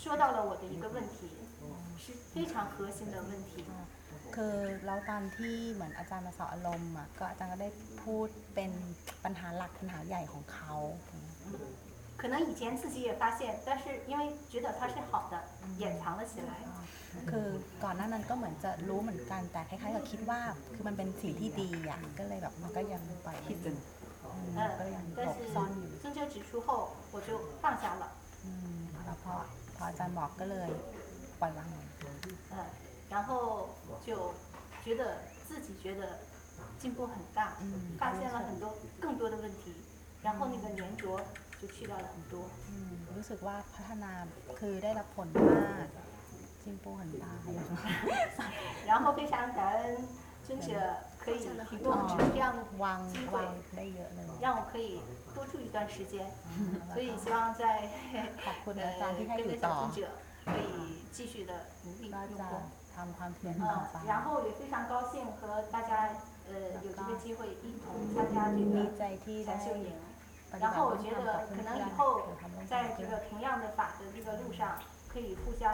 说到了我的一个问题，是非常核心的问题。 คือแล้วตอนที่เหมือนอาจารย์มาสอนอารมณ์อ่ะก็อาจารย์ก็ได้พูดเป็นปัญหาหลักปัญหาใหญ่ของเขา 可能以前自己也发现，但是因为觉得它是好的，掩藏了起来。 คือก่อนหน้านั้นก็เหมือนจะรู้เหมือนกันแต่คล้ายๆกับคิดว่าคือมันเป็นสิ่งที่ดีอ่ะก็เลยแบบมันก็ยังปล่อยคิดจน 嗯 ก็ยังห 但 ลบซ่อนอยู่ 是尊者指出后，我就放下了。 อืมแล้วพอพออาจารย์บอกก็เลยปล่อยวางเลย 嗯，然后就觉得自己觉得进步很大，发现了很多更多的问题，然后那个粘着就去掉了很多。 อืมรู้สึกว่าพัฒนาคือได้รับผลมาก [LAUGHS] 然后非常感恩尊者可以提供这样的机会让我可以多住一段时间。所以希望在 [LAUGHS] 呃跟着小尊者可以继续的努力用功嗯然后也非常高兴和大家呃有这个机会一同参加这个残修营然后我觉得可能以后在这个同样的法的这个路上可以互相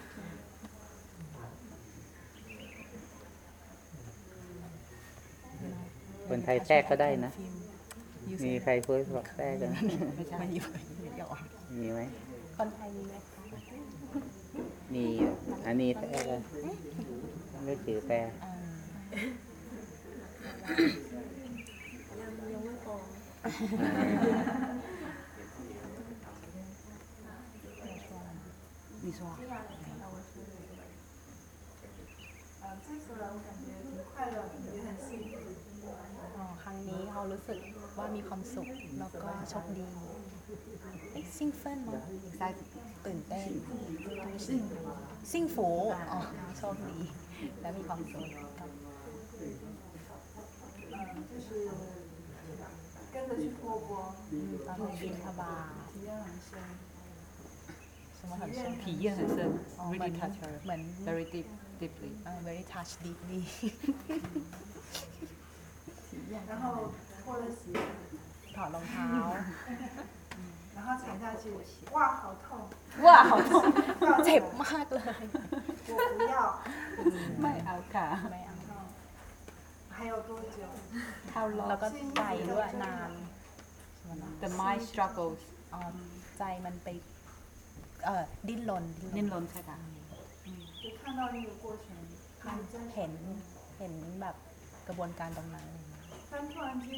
คนไทยแทรกก็ได้นะ มีใครพูดบอกแทรกกัน ไม่ใช่อยู่เดี๋ยวออก มีไหม คนไทยมีไหมคะ มีอ่ะอันนี้แทรกกันไม่ถือแปล อ่า ยังไม่พอ 你说啊呃，这次来我感觉挺快乐的， เขารู้สึกว่ามีความสุขแล้วก็โชคดีเอ๊ะซิงเฟิลมั้งตื่นเต้นซิงซิงฟูอ๋อโชคดี และมีความสุขครับ 嗯，就是跟着去托钵， ตอนไปบินทบาท 体验很深。什么很深体验很深อ๋อเหมือน really touch her เหมือน very deep deeply เอ่อ very touch deeply 然后 脱了鞋， ถอดรองเท้า 然后踩下去，哇，好痛！ ว้าวเจ็บมากเลย 我不要。 ไม่เอาค่ะ ไม่เอา 还有多久？ how แล้ว long ก็ใจด้วยนาน the mind struggles อ๋อใจมันไป เอ่อ ดิ้นรน ดิ้นรนใช่ค่ะ 就看到那个过程，很真实。 เห็น เห็นแบบกระบวนการตรงนั้น 但突然间，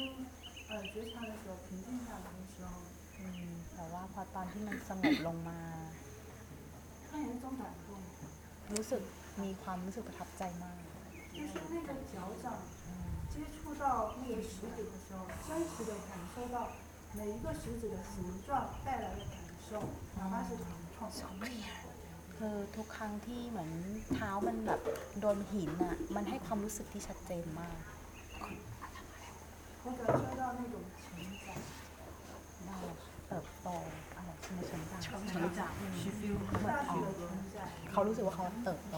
呃，觉察的时候，平静下来的时候， อืมแต่ว่าพอตอนที่มันสงบลงมา 突然有一种感动， รู้สึกมีความรู้สึกประทับใจมาก 就是那个脚掌接触到那个食指的时候，真实的感受到每一个食指的形状带来的感受，哪怕是疼痛。 คือทุกครั้งที่เหมือนเท้ามันแบบโดนหินอ่ะ มันให้ความรู้สึกที่ชัดเจนมาก เขารู้สึกว่าเขาเติบโต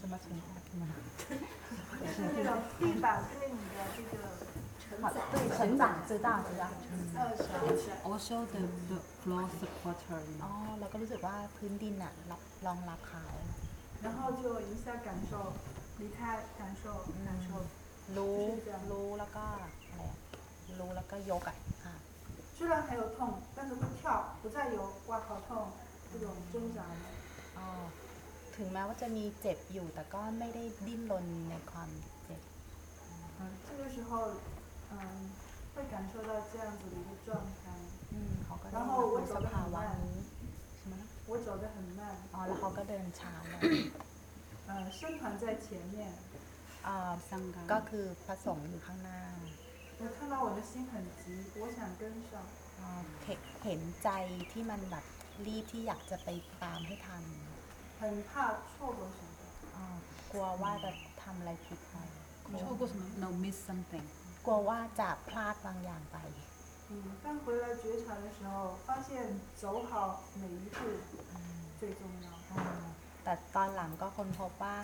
สมาชิกมา 是那种地板对你的这个对成长知道知道呃承载。 also the the floor support her อ๋อแล้วก็รู้สึกว่าพื้นดินอ่ะรับรองรับเขา 然后就一下感受离开，感受感受， รู้รู้แล้วก็อะไรอะรู้แล้วก็ยกอ่ะค่ะ 虽然还有痛，但是会跳，不再有哇好痛这种挣扎了。 อ๋อถึงแม้ว่าจะมีเจ็บอยู่ แต่ก็ไม่ได้ดิ้นรนในความเจ็บ 嗯，这个时候，嗯，会感受到这样子的一个状态。 อืมเขาก็ได้ 然 รับ 后我 รู้ 走 ส 得 ภา 很 วะ 慢， นี้ใช่ไหม 我走得很慢， อ๋อแล้วเขาก็เดินช้าลง 呃，身团在前面， อ่าก็คือพระสงฆ์อยู่ข้างหน้า 我看到我的心很急，我想跟上， อ่าเห็นเห็นใจที่มันแบบรีบที่อยากจะไปตามให้ทัน 很怕错过什么。 อ่ากลัวว่าจะทำอะไรผิดไป 错过什么 no miss something กลัวว่าจะพลาดบางอย่างไป 嗯，但回来觉察的时候，发现走好每一步最重要。 อ่าแต่ตอนหลังก็ค้นพบว่า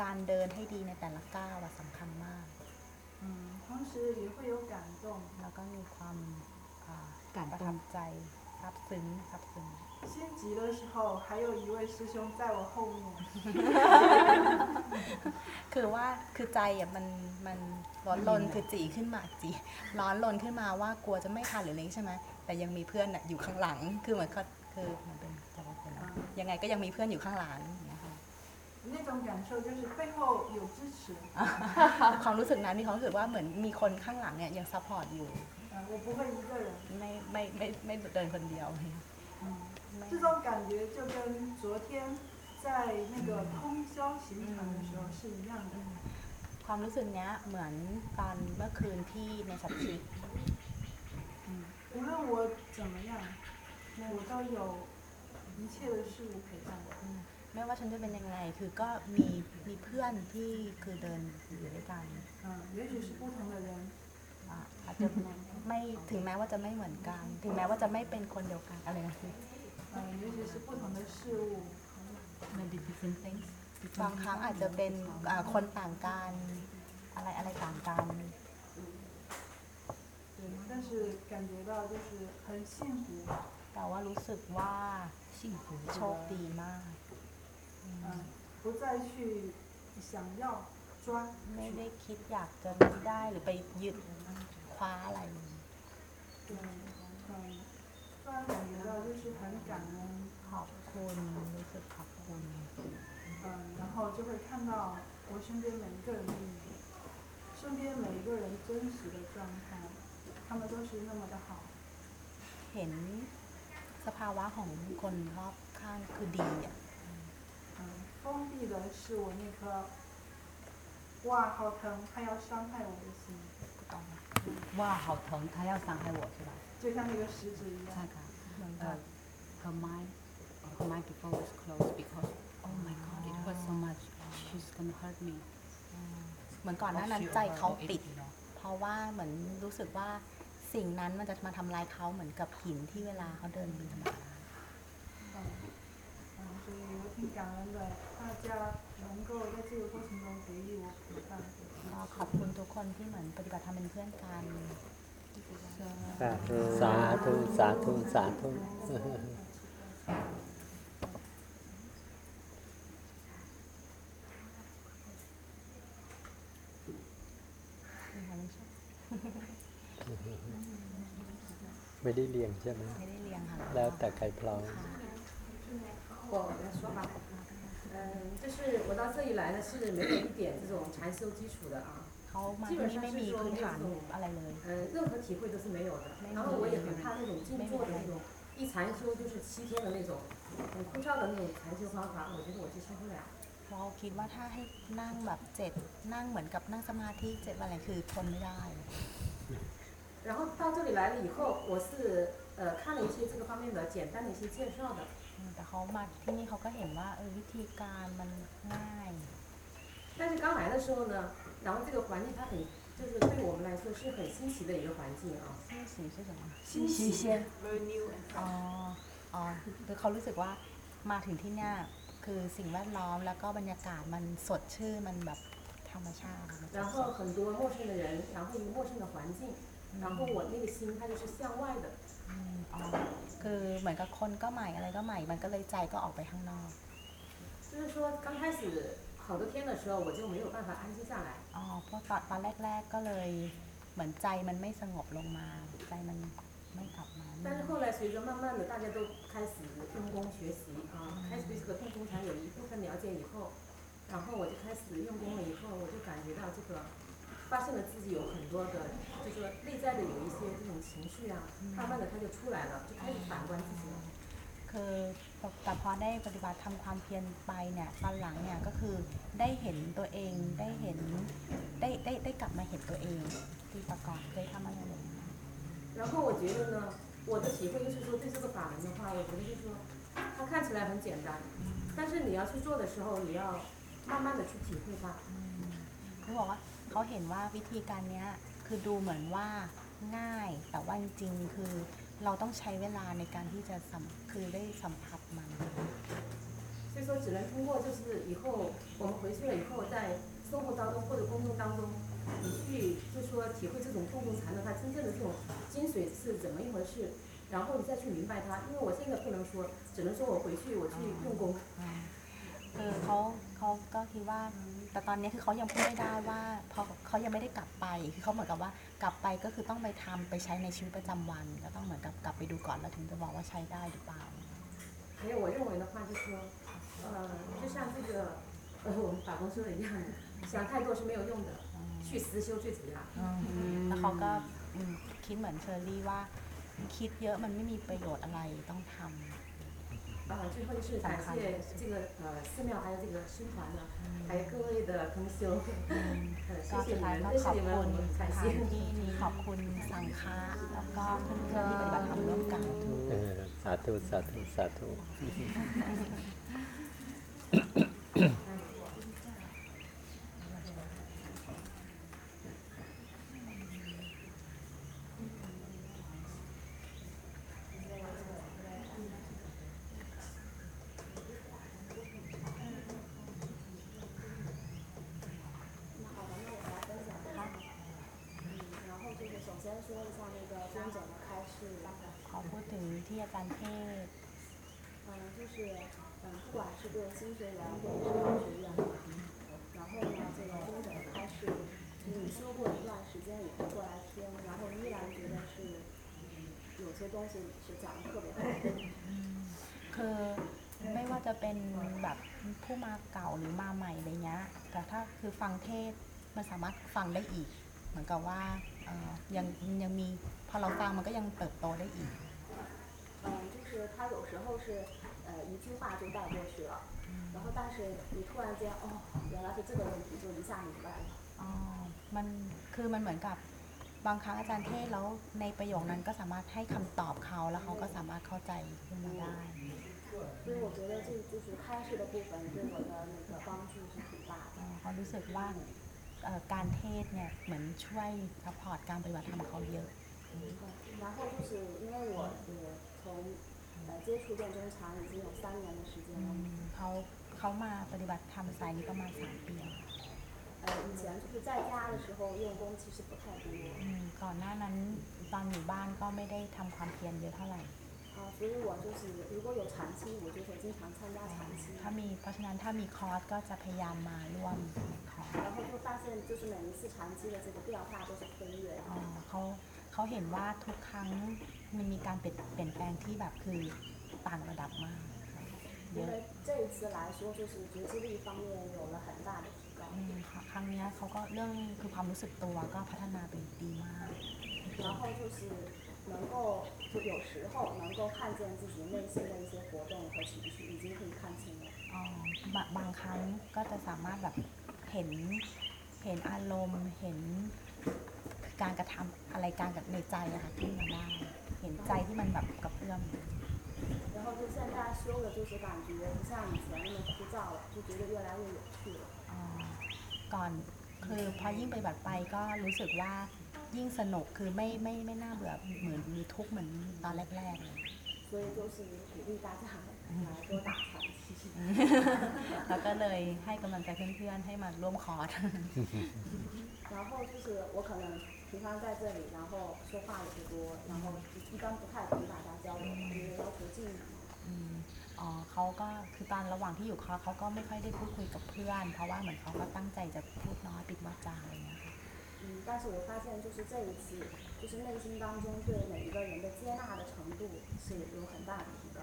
การเดินให้ดีในแต่ละก้าวอะสำคัญมาก 嗯，同时也会有感动。 แล้วก็มีความอ่า 感 ประ 动 ทับใจซาบซึ้งซาบซึ้ง 心急的时候，还有一位师兄在我后面。 คือว่าคือใจอ่ะมันมันร้อนรนคือจีขึ้นมาจีร้อนรนขึ้นมาว่ากลัวจะไม่ทันหรืออะไรใช่ไหมแต่ยังมีเพื่อนอ่ะอยู่ข้างหลัง คือเหมือนเขาคือมันเป็นจะว่าเป็นยังไงก็ยังมีเพื่อนอยู่ข้างหลัง 那种感受就是背后有支持。 ความรู้สึกนั้นมีความรู้สึกว่าเหมือนมีคนข้างหลังเนี่ยยังซัพพอร์ตอยู่ 嗯，我不会一个人。 ไม่ไม่ไม่ไม่เดินคนเดียว 嗯，这种感觉就跟昨天在那个通宵行程的时候是一样的。 ความรู้สึกเนี้ยเหมือนตอนเมื่อคืนที่ในสัตชิก 无论我怎么样，我都有一切的事物陪伴我。 ไม่ว่าฉันจะเป็นยังไง คือก็มีมีเพื่อนที่คือเดินอยู่ด้วยกัน 嗯，也许是不同的人， อ่ะอาจจะไม่ถึงแม้ว่าจะไม่เหมือนกัน ถึงแม้ว่าจะไม่เป็นคนเดียวกันอะไรนะ 嗯，也许是不同的事物， maybe different things บางครั้งอาจจะเป็นอ่าคนต่างกันอะไรอะไรต่างกัน 对，但是感觉到就是很幸福， แต่ว่ารู้สึกว่าโชคดีมาก 嗯，不再去想要抓 ไม่ 住 ได้คิดอยากจะได้หรือไปยึดคว้าอะไร 对，嗯，突然感觉到就是很感恩， ขอบคุณรู้สึกขอบคุณ 嗯，然后就会看到我身边每一个人的影子，身边每一个人真实的状态，他们都是那么的好。 เห็นสภาวะของคนรอบข้างคือดีอ่ะ 嗯， 封闭的是我那颗，哇，好疼，他要伤害我的心， ว่าเขาถึง他要伤害我是吧就像那个食指一 ใช่ 样。 ค่ะเอ่อ her mind her mind before was closed because oh my god it hurts so much she's gonna hurt me เหมือนก่อนหน้านั้นใจเขาปิด เพราะว่าเหมือนรู้สึกว่าสิ่งนั้นมันจะมาทำลายเขาเหมือนกับหินที่เวลาเขาเดินบินธรรมดา 嗯，嗯，所以我 挺感恩的，大家能够在这个过程中给予我陪伴。 ก็ขอบคุณทุกคนที่เหมือนปฏิบัติธรรมเป็นเพื่อนกัน สาธุสาธุสาธุสาธุ ไม่ได้เลี้ยงใช่ไหม ไม่ได้เลี้ยงค่ะ แล้วแต่ใครพร้อม 我来说吧，嗯，就是我到这里来呢，是没有一点这种禅修基础的啊， เขามา 基 ที่ 本 นี่ 上 ไม่ 是 มี 说 พื้น 没有 ฐาน 这种 อะไรเลย 呃任何体会都是没有的，然后我也很怕那种静坐的那种一禅修就是七天的那种很枯燥的那种禅修方法，我觉得我接受不了。 เราคิดว่าถ้าให้นั่งแบบเจ็ดนั่งเหมือนกับนั่งสมาธิเจ็ดวันอะไรคือทนไม่ได้ 然后到这里来了以后，我是呃看了一些这个方面的简单的一些介绍的， แต่เขามาที่นี่เขาก็เห็นว่าเออวิธีการมันง่าย 但是刚来的时候呢，然后这个环境它很就是对我们来说是很新奇的一个环境啊。新奇是什么新奇 Very new and อ๋อ อ๋อคือเขารู้สึกว่ามาถึงที่เนี่ยคือสิ่งแวดล้อมแล้วก็บรรยากาศมันสดชื่นมันแบบธรรมชาติอะมัน 然后很多陌生的人，然后一个陌生的环境，然后我那个心它就是向外的， อืมอ๋อ คือเหมือนกับคนก็ใหม่อะไรก็ใหม่ มันก็เลยใจก็ออกไปข้างนอก 就是说刚开始好多天的时候我就没有办法安静下来， อ๋อเพราะตอนตอนแรก ๆ ก็เลยเหมือนใจมันไม่สงบลงมา ใจมันไม่กลับมา 但是后来随着慢慢的大家都开始用功学习啊，开始对这个动功禅有一部分了解以后，然后我就开始用功了以后，我就感觉到这个。发现了自己有很多的， 就是说内在的有一些这种情绪啊，慢慢的它就出来了，就开始反观自己了。 คือแต่พอได้ปฏิบัติทำความเพียรไปเนี่ยตอนหลังเนี่ยก็คือได้เห็นตัวเองได้เห็นได้ได้ได้กลับมาเห็นตัวเองที่ประกอบเคยทำอะไรแบบนี้ 然后我觉得呢，我的体会就是说，对这个法门的话，我觉得就是说，它看起来很简单，但是你要去做的时候，你要慢慢的去体会它。 เขาบอกว่าเขาเห็นว่าวิธีการเนี้ย คือดูเหมือนว่าง่าย แต่ว่าจริงๆคือเราต้องใช้เวลาในการที่จะสัมคือได้สัมผัสมัน 所以说，只能通过就是以后我们回去了以后，在生活当中或者工作当中，你去就是说体会这种共同禅的它真正的这种精髓是怎么一回事，然后你再去明白它。因为我现在不能说，只能说我回去我去用功。 คือเขาเขาก็คิดว่า แต่ตอนนี้คือเขายังพูดไม่ได้ว่าเพราะเขายังไม่ได้กลับไปคือเขาเหมือนกับว่ากลับไปก็คือต้องไปทำไปใช้ในชีวิตประจำวัน ก็ต้องเหมือนกับกลับไปดูก่อนแล้วถึงจะบอกว่าใช้ได้หรือเปล่า 还有我认为的话，就是说，呃，就像这个， 呃我们法公说的一样的，想太多是没有用的，去实修最主要。 แล้วเขาก็อืมคิดเหมือนเชอรี่ว่า คิดเยอะมันไม่มีประโยชน์อะไรต้องทำ 啊，最后就是感谢这个呃寺庙还有这个师团呢，还有各位的同修，[LAUGHS] 呃， ก็ 谢谢 สุด 你 ท้าย 们， ก็ 认 ขอบ 识你们 คุณ 我 ส 感 ถาน 谢。 ที่นี้ขอบคุณสังฆะแล้วก็เพื่อนๆที่ปฏิบัติธรรมร่วมกัน เออสาธุสาธุสาธุ [LAUGHS] ฟังเทศน์มันสามารถฟังได้อีก เหมือนกับว่าเอ่อยังยังมีพอเราฟังมันก็ยังเติบโตได้อีก 嗯，就是他有时候是呃一句话就带过去了，然后但是你突然间哦，原来是这个问题，就一下明白了。 อ๋อ มันคือมันเหมือนกับบางครั้งอาจารย์เทศน์แล้วในประโยคนั้นก็สามารถให้คำตอบเขาแล้วเขาก็สามารถเข้าใจขึ้นมาได้ 所以我觉得这就是开示的部分对我的那个帮助是挺大的。 เขารู้สึกว่าเอ่อการเทศน์เนี่ยเหมือนช่วยซัพพอร์ตการปฏิบัติธรรมของเขาเยอะ 然后就是因为我也从呃接触辩中禅已经有三年的时间了， เขาเขามาปฏิบัติธรรมสายนี้ประมาณสามปี 呃以前就是在家的时候用功其实不太多， อืมก่อนหน้านั้นตอนอยู่บ้านก็ไม่ได้ทำความเพียรเยอะเท่าไหร่ 啊，所以我就是如果有禅期，我就会经常参加禅期， ถ้ามีเพราะฉะนั้นถ้ามีคอร์สก็จะพยายามมาร่วมในคอร์ส 然后就发现就是每一次禅期的这个变化都是飞跃的。 อ๋อเขาเขาเห็นว่าทุกครั้งมันมีการเปลี่ยนเปลี่ยนแปลงที่แบบคือต่างระดับมากเย 因 อะ 为这一次来说，就是觉知力方面有了很大的提高。 อืมค่ะครั้งเนี้ยเขาก็เรื่องคือความรู้สึกตัวก็พัฒนาไปดีมาก 然后就是 能够就有时候能够看见自己内心的一些活动和情绪，已经可以看清了。 อ๋อบางบางครั้งก็จะสามารถแบบเห็นเห็นอารมณ์ เห็นการกระทำอะไรการกับในใจอะค่ะที่มันได้ เห็นใจที่มันแบบกระเพื่อม 然后就现在修的就是感觉不像以前那么枯燥了，就觉得越来越有趣了。 อ๋อก่อนคือพอยิ่งไปบัติไปก็รู้สึกว่า ยิ่งสนุกคือไม่ไม่ไม่น่าเบื่อเหมือนมีทุกข์เหมือนตอนแรกๆเลย 所以就是鼓励大家来多打禅期。 แล้วก็เลยให้กำลังใจเพื่อนๆให้มาร่วมคอร์ส 然后就是我可能平常在这里，然后说话也不多，然后一般不太跟大家交流，因为要求静嘛。 อืมอ๋อเขาก็คือตอนระหว่างที่อยู่คอร์สเขาก็ไม่ค่อยได้พูดคุยกับเพื่อน เพราะว่าเหมือนเขาก็ตั้งใจจะพูดน้อยปิดวาจาอะไรอย่างเงี้ยค่ะ ย 嗯，但是我发现就是这一次，就是内心当中对每一个人的接纳的程度是有很大的提高。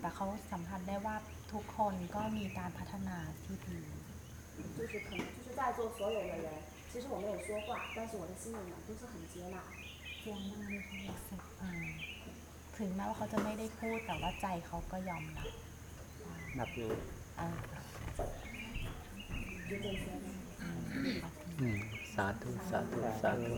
แต่เขาสัมผัสได้ว่าทุกคนก็มีการพัฒนาที่ดี 就是可能就是在座所有的人，其实我没有说话，但是我的心里面都是很接纳。 เพียงมากที่เขารู้สึกอ่าถึงแม้ว่าเขาจะไม่ได้พูดแต่ว่าใจเขาก็ยอมรับ นับรู้ อ่า 就这些。 อืมส าธุ สาธุ สาธุ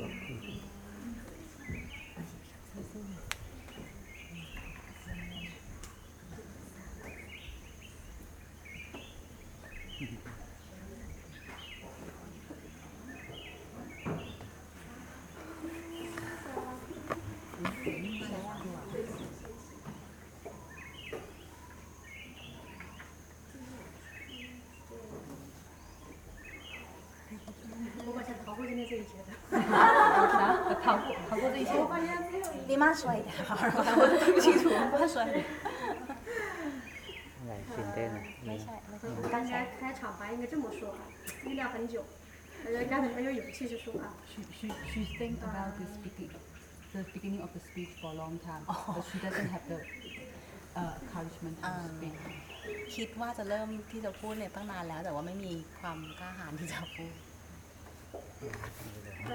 没有你慢说一点好吗？我都听不清楚，慢说一点。 อะไรตื่นเต้นอะ ไม่ใช่ไม่ใช่ 我刚才开场白应该这么说啊，酝酿很久，人家很有勇气去说啊。 She, she, she think about the speaking, the beginning of the speech for a long time, but she doesn't have the uh, encouragement to speak. คิดว่าจะเริ่มที่จะพูดเนี่ยตั้งนานแล้ว แต่ว่าไม่มีความกล้าหาญที่จะพูด 呃，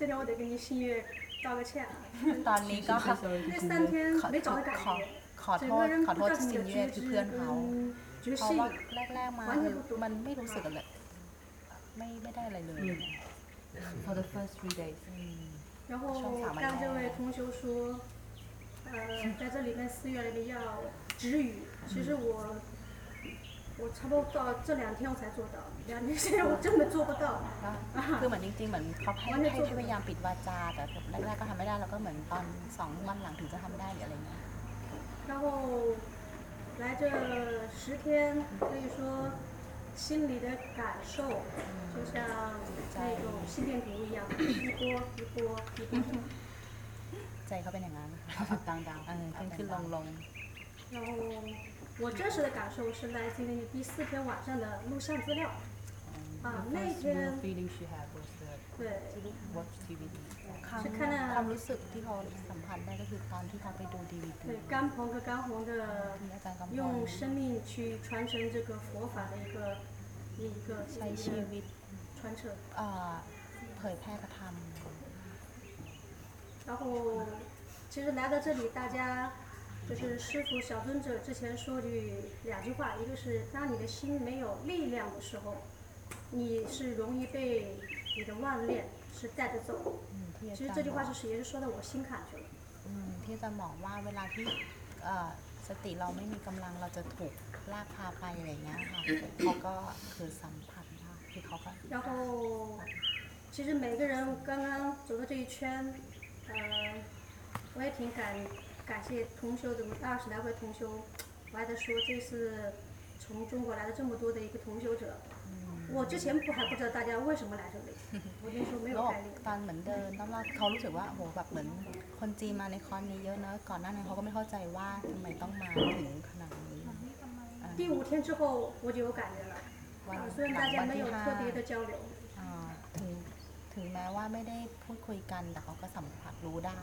这点我得跟你新月道个歉啊。 [LAUGHS] ตอนนี้ก็ [LAUGHS] 那三天没找到感 ขอ 觉， ขอ 整 โท 个 ษ 人 ขอ 不 โทษ 知道 ซิ 你 น 的 เย่ 觉 คือ 知 เพื่อนเขา 跟觉 เพราะ 性 ว่าแรก ๆ มาคือมันไม่รู้สึกอะไรไม่ไม่ได้อะไรเลย for the first three days 然后刚这位同学说，呃，在这里面寺院里面要止语，其实我 我差不多到这两天我才做到，两天现在我根本做不到。 คือเหมือนจริงๆ เหมือนเขาให้ให้ให้พยายามปิดวาจาแต่แรกๆก็ทำไม่ได้แล้วก็เหมือนตอนสองวันหลังถึงจะทำได้หรืออะไรเงี้ย 然后来这十天，可以说心里的感受，就像那种心电图一样，一波一波一波。 ใจเขาเป็นอย่างนั้นนะคะดังๆเออขึ้นขึ้นลงลง 然后 我真实的感受是来自于第四天晚上的录像资料。啊，那 first real 天 feeling she had was the 对 watch DVD ความ 是看到 ความรู้สึกที่เขาสัมผัสได้ก็คือตอนที่เขาไปดูดีวีดี 对甘鹏和甘红的用生命去传承这个佛法的一个一个 ใช้ชีวิต 传承。 เอ่อเผยแพร่กระท 然后，其实来到这里，大家 就是师傅小尊者之前说句两句话，一个是当你的心没有力量的时候，你是容易被你的妄念是带着走。 ำอืมที่อา 其实 จาร 这 ย์ 句 บ 话 อก 是也是说到我心坎去了。 อืมที่อาจารย์บอกว่าเวลาที่เอ่อสติเราไม่มีกำลังเราจะถูกลากพาไปอะไรเงี้ยค่ะเขาก็คือสัมผัสได้คือเขาก็ 然后，其实每个人刚刚走的这一圈，呃，我也挺感 感谢同修的二十来位同修，我还在说这次从中国来了这么多的一个同修者，我之前不还不知道大家为什么来这里，我那时候没有 แล้ว 概念。 ตอนเหมือนเดินตอนแรกเขารู้สึกว่าโหแบบเหมือนคนจีนมาในคอนนี้เยอะนะก่อนหน้านั้นเขาก็ไม่เข้าใจว่าทำไมต้องมาถึงขนาดนี้ 第五天之后我就有感觉了，วัน 呃，虽 ห 然 ลั 大 ง 家 วัน 没 ที่ 有 ห้า 特别的交流， อ่าถึงถึงแม้ว่าไม่ได้พูดคุยกันแต่เขาก็สัมผัสรู้ได้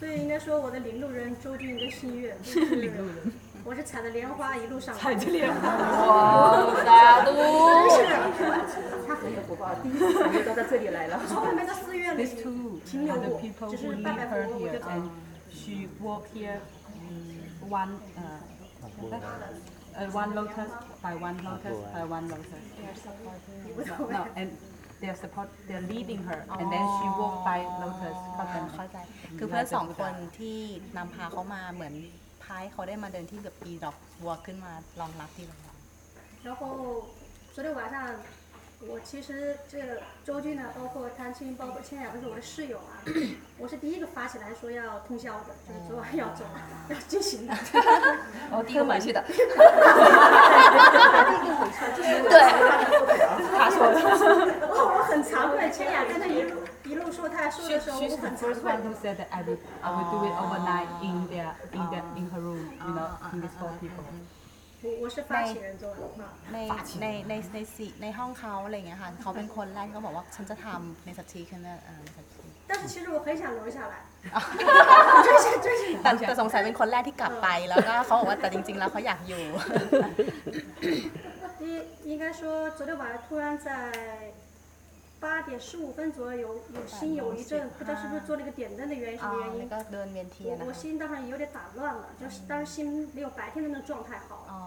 所以应该说我的领路人周军跟个心愿，是、[LAUGHS] 领路人。我是踩着莲花一路上 [LAUGHS] 来的，踩着莲花，[LAUGHS] 哇，塞都，真是，他很有福报的，都到这里来了，从外面到寺院里停留过，就是拜拜佛，我就走。She walk here, one, 呃 one lotus by one lotus by one lotus. No, and. they're support they're leading her and then she walk by lotus เข้าใจไหม เข้าใจ คือเพื่อนสองคนที่นำพาเขามาเหมือนพายเขาได้มาเดินที่กับปีดอกบัวขึ้นมารองรับที่โรงแรม 然后昨天晚上， 我其实这周军呢，包括汤青，包括千雅都是我的室友啊。[CLEARS THROAT] 我是第一个发起来说要通宵的，就是昨晚要走。[LAUGHS] 要进行。我第一个回去的。第一个回去的对，[LAUGHS] 他说的。哦，我很惭愧，千雅在那一路一路说，他说的时候我很惭愧。我我是发起人昨晚啊。 ในในในในสี่ในห้องเขาอะไรอย่างเงี้ยค่ะเขาเป็นคนแรกที่เขาบอกว่าฉันจะทำในสักทีคือเออในสักที 但是其实我很想留下来。 แต่แต่สงสัยเป็นคนแรกที่กลับไปแล้วก็เขาบอกว่าแต่จริง ๆ แล้วเขาอยากอยู่ 应应该说，昨天晚上突然在 八点十五分左右有有心有一阵，不知道是不是做那个点灯的原因什 อ๋อ 么原 แล้ว 因。 ก็เดินเวียนเทียน 我 นะ 我 คะ 心当时有点打乱了，就是当时心没有白天的那个状态好。 อ๋อ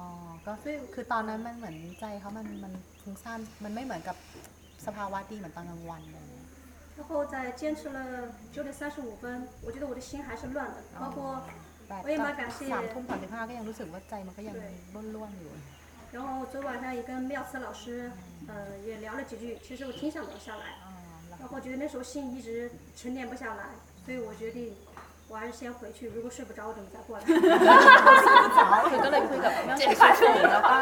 ก็คือตอนนั้นมันเหมือนใจเขามันมันฟุ้งซ่านมันไม่เหมือนกับสภาวะดีเหมือนตอนกลางวันอะไรอย่างเงี้ย 然后在坚持了九点三十五分，我觉得我的心还是乱的，包括 แปด 我也蛮感谢 สามทุ่มสามสิบห้าก็ยังรู้สึกว่าใจมันก็ยังร่วนๆอยู่ 然后昨晚上也跟妙慈老师， 呃，也聊了几句。其实我挺想聊下来，然后觉得那时候心一直沉淀不下来，所以我决定我还是先回去。如果睡不着，[LAUGHS] 我[LAUGHS] 等再过来。 คือก็เลยคุยกับแม่ชีเฉยๆแล้วก็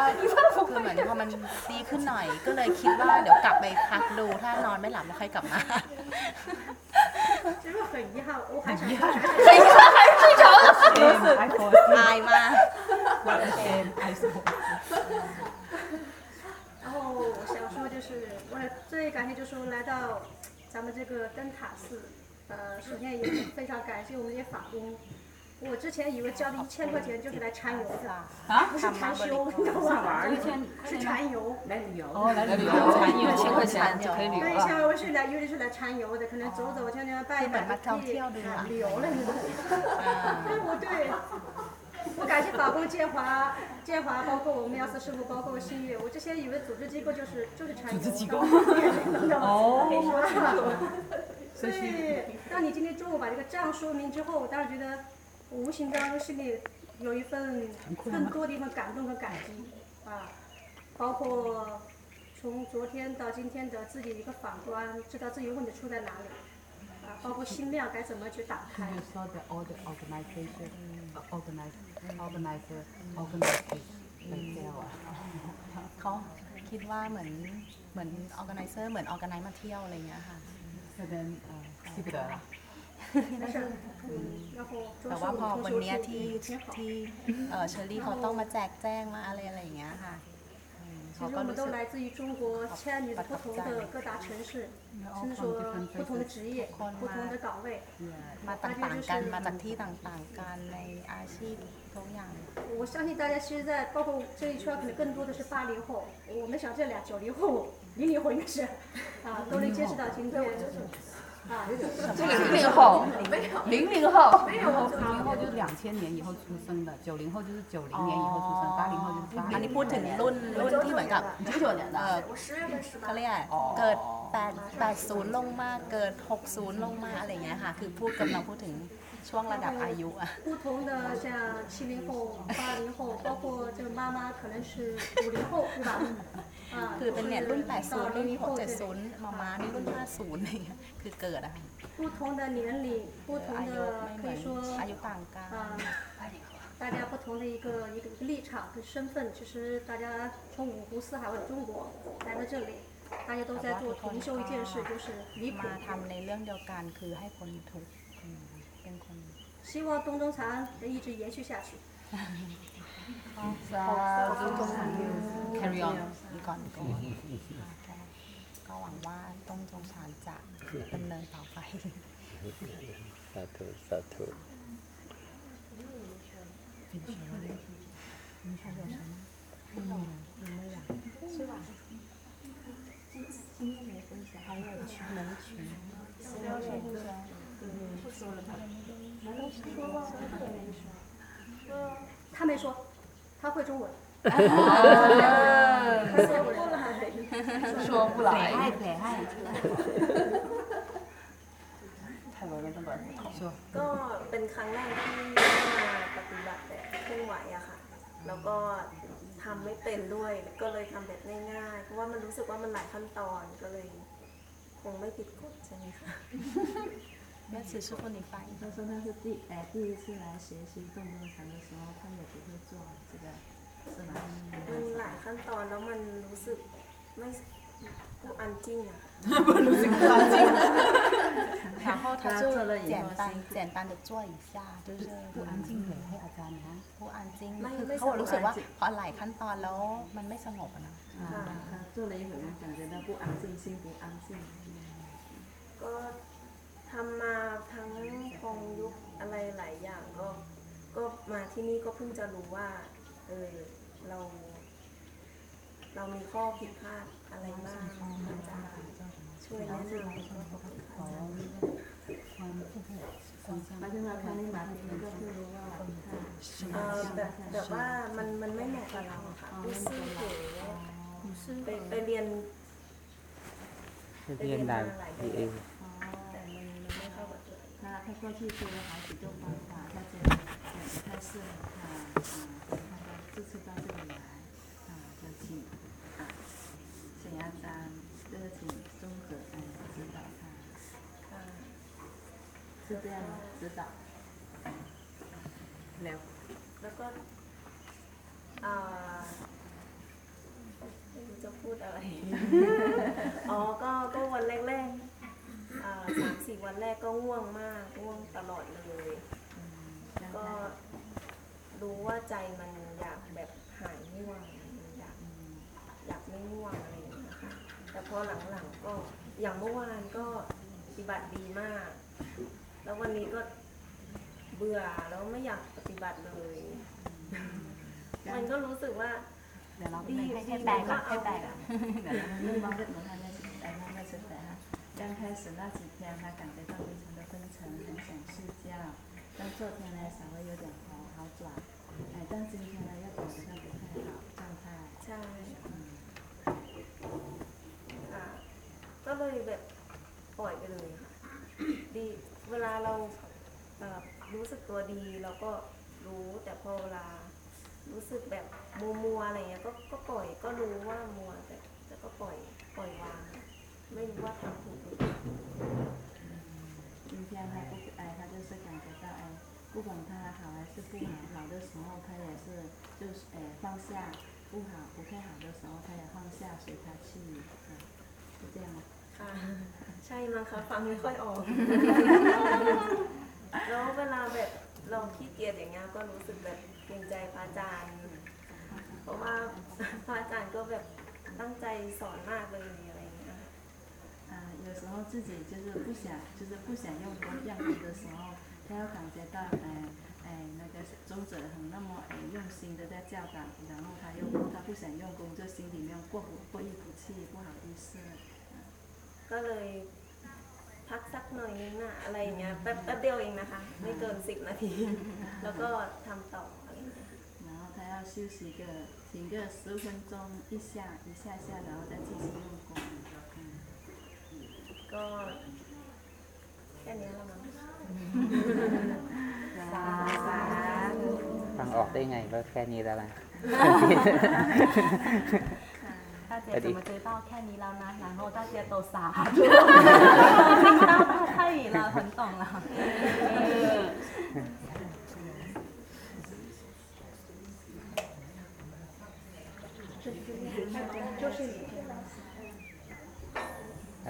คือเหมือนพอมันดีขึ้นหน่อย ก็เลยคิดว่าเดี๋ยวกลับไปพักดูถ้านอนไม่หลับแล้วค่อยกลับมา 其实很遗憾，我还想。很遗憾还是睡着了อายมาก 然后我想说就是，我最感谢就是说来到咱们这个灯塔寺，呃，首先也非常感谢我们这些法工。我之前以为交的一千块钱就是来禅游的，啊不是禅修，你知道吗？一千是禅游。来旅游哦来旅游禅游千块钱就可以旅游对，像我是来，以为是来禅游的，可能走走停停拜一拜就可以旅游了，你知道吗？[LAUGHS] 对，我对。我感谢法工建华、建华，包括我们妙思师傅，包括新月。我之前以为组织机构就是就是禅游，[LAUGHS] 组织机构，哦。所以，当你今天中午把这个账说明之后，我当时觉得，无形当中心里有一份更多的一份感动和感激啊，包括从昨天到今天的自己一个反观，知道自己问题出在哪里，啊，包括心量该怎么去打开。 You saw the all the organization, uh, organize, organizer, organizers, like they are. เขาคิดว่าเหมือนเหมือน organizer เหมือน organize มาเที่ยวอะไรอย่างเงี้ยค่ะ So then, uh, keep it up. 没事，然后 แต่ว่าพอวันเนี้ยที่ที่เออเชอรี่เขาต้องมาแจกแจ้งมาอะไรอะไรอย่างเงี้ยค่ะอืม 其 เขา 实 ก็ 我们 รู้ 都 สึก 来自于中国千里的不同的各大城市，甚至说不同的职业、不同的岗位。 มาต่างๆกันมาจากที่ต่างๆกันในอาชีพทุกอย่าง 我相信大家其实，在包括这一圈，可能更多的是八零后。我们想这俩九零后、零零后应该是啊，都能坚持到今天。 啊，这个零零后，零零后，没有零零后就是两千年以后出生的，九零后就是九零年以后出生，八零后就是八 อัน 零 นี้พูดถึงรุ่นรุ่นที่เหมือนกับ 九九年 เอ 的 อ 我十月份十八 เขาเรียกอะไรเกิด8 80 ลงมาเกิด 60 ลงมาอะไรอย่างเงี้ยค่ะ คือพูดกำลังพูดถึง ช่วงระดับอายุอะ 不同的像七零后、八零后，包括这个妈妈可能是五零后，对吧？啊， คือเป็นเนี่ยรุ่น 到 80 รุ่น 零零后这里。 70 มามานี่รุ่น 50อะไรอย่างเงี้ยคือเกิดอะค่ะ 不同的年龄，不同的可以说 อายุต่างกัน 啊，大家不同的一个一个立场跟身份，其实大家从五湖四海或者中国来到这里，大家都在做同修一件事，就是离苦 มา。ทำในเรื่องเดียวกันคือให้คนทุกข์อืมเป็นคน 希望东中禅能一直延续下去。 carry on มีก่อนก่อนก็หวังว่าต้องจงชานจะดำเนินต่อไป สาธุสาธุ 他没说，他会中文。说不来爱可爱泰国人中国人不同。说 ก็เป็นครั้งแรกที่ได้มาปฏิบัติแบบเคลื่อนไหวอะค่ะ แล้วก็ทำไม่เป็นด้วย ก็เลยทำแบบง่ายๆ เพราะว่ามันรู้สึกว่ามันหลายขั้นตอน ก็เลย คงไม่ผิดกฎใช่ไหมคะ แม่สื่อชื่อคนนี้ไป 他说他是第哎第一次来学习动动禅的时候，他也不会做这个，是吧？ มันหลายขั้นตอนแล้วมันรู้สึกไม่不安静อะ 然后他就简单简单的做一下就是不安静เลยให้อาจารย์นะ ผู้อันจริงคือเขารู้สึกว่าพอหลายขั้นตอนแล้วมันไม่สงบอะนะ 啊，他做了一会儿，感觉到不安静，心不安静。 ก็ ทำมาทั้งคงยุคอะไรหลายอย่างก็ ก็มาที่นี่ก็เพิ่งจะรู้ว่า เออ เรา เรามีข้อผิดพลาดอะไรบ้างอาจารย์ช่วยแนะนำก็ขอบคุครย์มาถึงเราครั้นี้มาถึงก็คือรู้ว่าเออแต่แบบว่ามันมันไม่เหมาะกับเราค่ะรู้สึกเหวไปไปเรียน เรียนได้เอง 他过去学了好几种方法，但是也不太适合他。啊，他到这次到这里来，啊，就请啊沈亚章这个请综合来指导他。อ่า 是这样吗？指导。[LAUGHS] แล้ว แล้วก็อ่าไม่รู้จะพูดอะไร อ๋อ ก็ ก็วันแรกๆอ่า ี่วันแรกก็ง่วงมากง่วงตลอดเลย ก็รู้ว่าใจมันอยากแบบหายง่วงอยากอยากไม่ง่วงอะไรอย่างเงี้ยค่ะแต่พอหลังๆก็อย่างเมื่อวานก็ปฏิบัติดีมาก แล้ววันนี้ก็เบื่อแล้วไม่อยากปฏิบัติเลย มันก็รู้สึกว่าดีดีให้แตกก่ให้แตกก่อาเรื่อง 刚开始那几天他感觉到非常的昏沉，很想睡觉。但昨天呢稍微有点好好转，哎，但今天呢又感觉到不太好状态。 ใช่ค่ะก็เลยแบบปล่อยไปเลยค่ะ ดี เวลาเราเอ่อรู้สึกตัวดีเราก็รู้แต่พอเวลารู้สึกแบบมัวมัวๆอะไรเงี้ยก็ก็ปล่อยก็รู้ว่ามัวแต่แต่ก็ปล่อยปล่อยวาง ไม่รู้ว่าทำถูกหรือเปล่า 今天他不哎，他就是感觉到哎，不管他好还是不好，好的时候他也是就是哎放下，不好不太好的时候他也放下，随他去，嗯，是这样吗？ ค่ะ ใช่มั้งคะฟังไม่ค่อยออก แล้วเวลาแบบเราขี้เกียจอย่างเงี้ยก็รู้สึกแบบเกรงใจพระอาจารย์ เพราะว่าพระอาจารย์ก็แบบตั้งใจสอนมากเลยอะไรอย่างเงี้ย 有时候，自己就是不想，就是不想用功念佛的时候，他要感觉到，哎、哎、那个尊者很那么哎、用心的在教导，然后他又他不想用功，就心里面过不过意不去，不好意思。ก็เลย要休息个停个十分钟一下一下下然后再继续用功 嗯。 ก็แค่นี้แล้วมั้ง ฟังออกได้ไงว่าแค่นี้แล้วนะ 大姐怎么知道看你了呢？然后大家都傻住，听到太了，很懂了。就是你。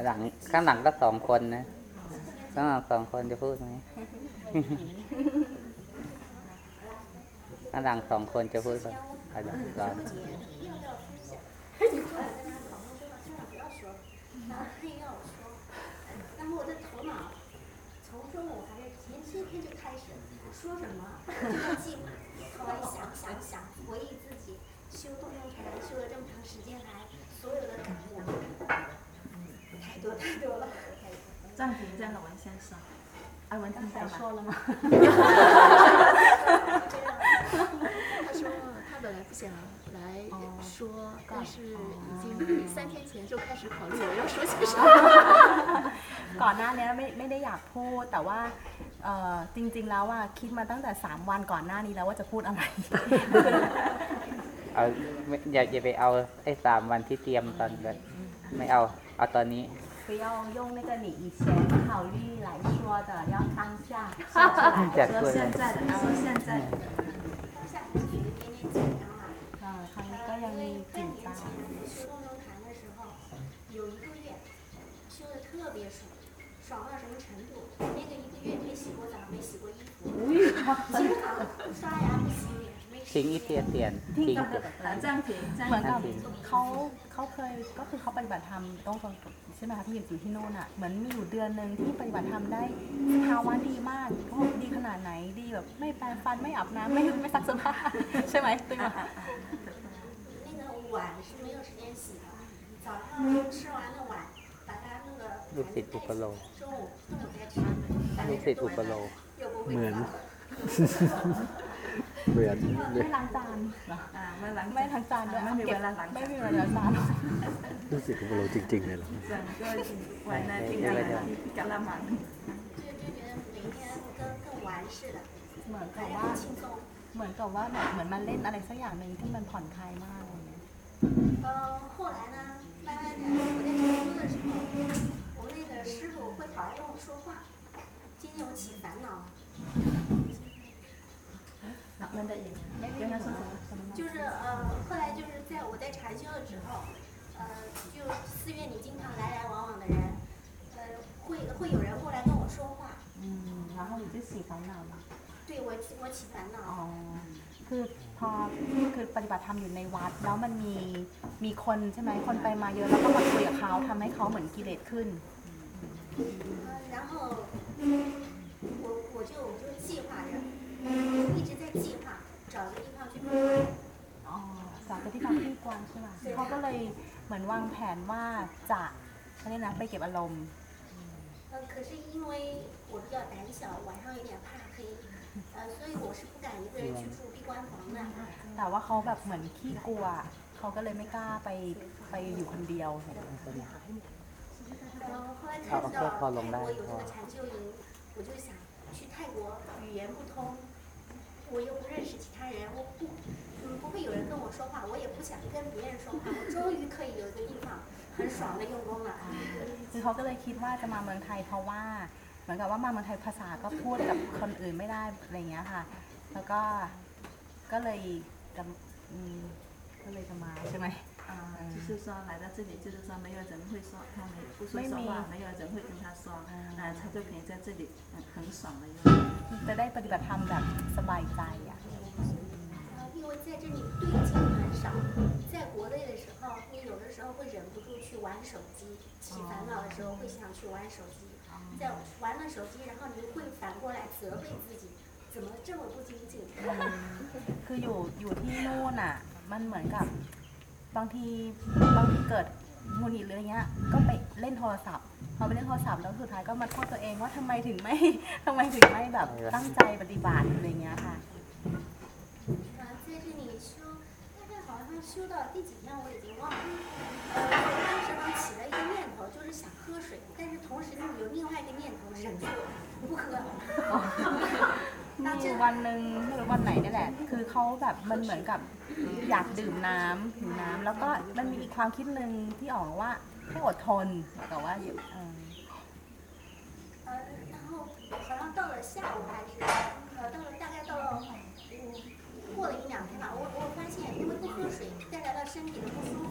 หลังข้างหลังก็สองคนนะข้างหลังสองคนจะพูดไหม ข้างหลังสองคนจะพูดป่ะอาจารย์ก่อน 然后他也要说，然后我的头脑从中午还是前些天就开始说什么就要记，后来想想想 太多太多了。暂停一下，文先生。阿文听到说了吗？他说他本来不想来说，但是已经三天前就开始考虑我要说些什么。 ก่อนหน้านี้ไม่ไม่ได้อยากพูด แต่ว่าเอ่อจริง ๆ แล้วว่าคิดมาตั้งแต่ 3 วันก่อนหน้านี้แล้วว่าจะพูดอะไร เอาไม่อย่าอย่าไปเอาไอ้สามวันที่เตรียมตอนแบบไม่เอา เอาตอนนี้ 不要用那个你以前考虑来说的，要当下说出来。说现在的，说现在的。当下还是有一点点紧张嘛。 เอ่อครั้งนี้ก็ยังมี 因为半 紧 年 张。前修龙潭的时候，有一个月修的特别爽，爽到什么程度？那个一个月没洗过澡，没洗过衣服，经常不刷牙不洗脸，没吃 ทิ้งอีเทียเตียนทิ้ง 暂停，暂 เหมือนกับ 停 เขาเขาเคยก็คือเขาปฏิบัติธรรมต้องตรงใ ช่ไหมคะพี่อยู่ที่โน่นอะเหมือนมีอยู่เดือนหนึ่งที่ปฏิบัติธรรมได้ภาวะดีมากเขาบอกดีขนาดไหนดีแบบไม่แปรงฟันไม่อาบน้ำไม่ไม่ซักเสื้อผ้าใช่ไหมตุ้ยมาลูกศิษย์อุปโลกลูกศิษย์อุปโลเหมือน เหมือนเล ไม่ ย ล้างจาน อ่าไม่ล้าง ไม่ล้างจานด้วย ไม่มี ก็ เว บ ลาล้าง ไม่มีเวลาล้างจาน รู้สึกของเราจริง ๆ เลยเหรอ 整个晚上听下来比较浪漫。就就觉得每天跟跟玩似的， เหมือนกับ 反 ว่า 正很轻松。 เหมือนกับว่าแบบเหมือนมันเล่นอะไรสักอย่างหนึ่งที่มันผ่อนคลายมากเลย 呃，后来呢，慢慢的我在成都的时候，我那个师傅会跑来跟我说话，今天我起烦恼 了。那的也跟他说什么？就是呃，后来就是在我在禅修的时候，呃，就寺院里经常来来往往的人，呃，会会有人过来跟我说话， อืมแล้วเขาอยู่ที่สีฟ้าหนาวมา 对我起我起烦恼。 อ๋อ คือพอคือปฏิบัติธรรมอยู่ในวัด แล้วมันมีมีคนใช่ไหมคนไปมาเยอะแล้วก็มาคุยกับเขาทำให้เขาเหมือนกิเลสขึ้น 呃，然后我我就我就计划着， 一直在计划找个地方去闭关。 อ๋อจากที่ฟังที่กวางใช่ไหมเขาก็เลยเหมือนวางแผนว่าจะเขาเรียกนะไปเก็บอารมณ์ 呃，可是因为我比较胆小，晚上有点怕黑，呃，所以我是不敢一个人去住闭关房的。 แต่ว่าเขาแบบเหมือนขี้กลัว เขาก็เลยไม่กล้าไปไปอยู่คนเดียว 然后后来好看到 OK，พอลงได้ 泰国有这 พอ 个禅修营，我就想去泰国，语言不通， 我又不认识其他人，我不，嗯，不会有人跟我说话，我也不想跟别人说话，我终于可以有一个地方很爽的用功了。 คือเขาก็เลยคิดว่าจะมาเมืองไทยเพราะว่า เหมือนกับว่ามาเมืองไทยภาษาก็พูดกับคนอื่นไม่ได้อะไรอย่างเงี้ยค่ะ แล้วก็ก็เลยจะอืมก็เลยจะมาใช่ไหม 啊，就是说来到这里，就是说没有人会说，他没不说没没说话，没有人会跟他说，啊，他就可以在这里很很爽的用。 จะได้ปฏิบัติธรรมแบบสบายใจอ่ะ 呃，因为在这里对境很少，在国内的时候，你有的时候会忍不住去玩手机，起烦恼的时候会想去玩手机，在玩了手机，然后你会反过来责备自己，怎么这么不精进？ [LAUGHS] คืออยู่อยู่ที่นู่นอ่ะ มันเหมือนกับ บางทีบางทีเกิดหงุดหงิดหรืออะไรเงี้ย ก็ไปเล่นโทรศัพท์ พอไปเล่นโทรศัพท์แล้วสุดท้ายก็มาโทษตัวเองว่าทำไมถึงไม่ ทำไมถึงไม่แบบตั้งใจปฏิบัติอะไรเงี้ยค่ะ 啊，在这里修，大概好像修到第几天我已经忘了。呃，我当时呢起了一个念头，就是想喝水，但是同时呢有另外一个念头忍住不喝。 มีวันหนึ่งไม่รู้วันไหนนี่แหละ คือเขาแบบมันเหมือนกับอยากดื่มน้ำหิวน้ำแล้วก็มันมีอีกความคิดหนึ่งที่ออกมาว่าให้อดทนแต่ว่าเดี๋ยวเออ 呃，然后好像到了下午还是，呃，到了大概到了，嗯，过了一两天吧，我我发现因为不喝水带来了身体的不舒服， 服，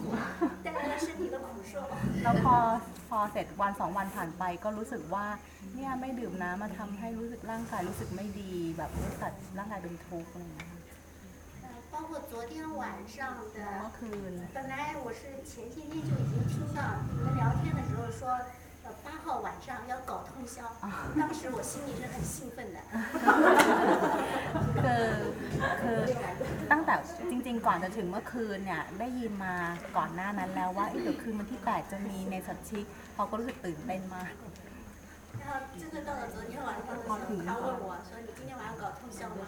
带来了身体的苦受。 แล้วพอพอเสร็จวันสองวันผ่านไปก็รู้สึกว่าเนี่ยไม่ดื่มน้ำมาทำให้รู้สึกร่างกายรู้สึกไม่ดีแบบรู้สึกร่างกายเป็นทุกข์อะไรอย่างเงี้ยค่ะ 呃，包括昨天晚上的， เมื่อคืน 本来我是前些天就已经听到你们聊天的时候说，呃， 八号晚上要搞通宵，当时我心里是很兴奋的。 คือคือตั้งแต่จริงๆ ก่อนจะถึงเมื่อคืนเนี่ยได้ยินมาก่อนหน้านั้นแล้วว่าเอ้ยเดี๋ยวคืนวันที่แปดจะมีในสัตชิกเขาก็รู้สึกตื่นเต้นมาก 然后真的到了昨天晚上的时候，他问我说：“你今天晚上搞通宵吗？”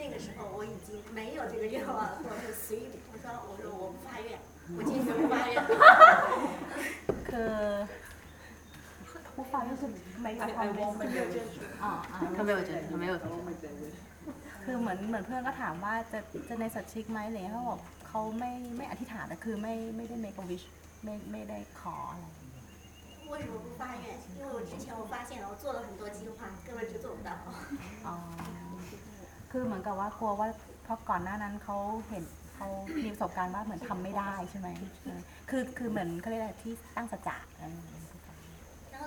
那个时候我已经没有这个愿望了，我就随意我说：“我说我不发愿，我坚决不发愿。 คือ ผู้ฟังรู้สึกไม่有ความวงเป็นอ๋ออ่า 他没有觉得，他没有觉得。 คือเหมือนเหมือนเพื่อนก็ถามว่าจะจะในสัตชิกไหมอะไรเงี้ยเขาบอกเขาไม่ไม่อธิษฐานนะคือไม่ไม่ได้ make a wish ไม่ไม่ได้ขออะไร 为什么不发愿？因为我之前我发现了，我做了很多计划，根本就做不到。 อ๋อ คือเหมือนกับว่ากลัวว่าเพราะก่อนหน้านั้นเขาเห็นเขามีประสบการณ์ว่าเหมือนทำไม่ได้ใช่ไหมเออคือคือเหมือนเขาเรียกอะไรที่ตั้งสัจจะเออ 然 后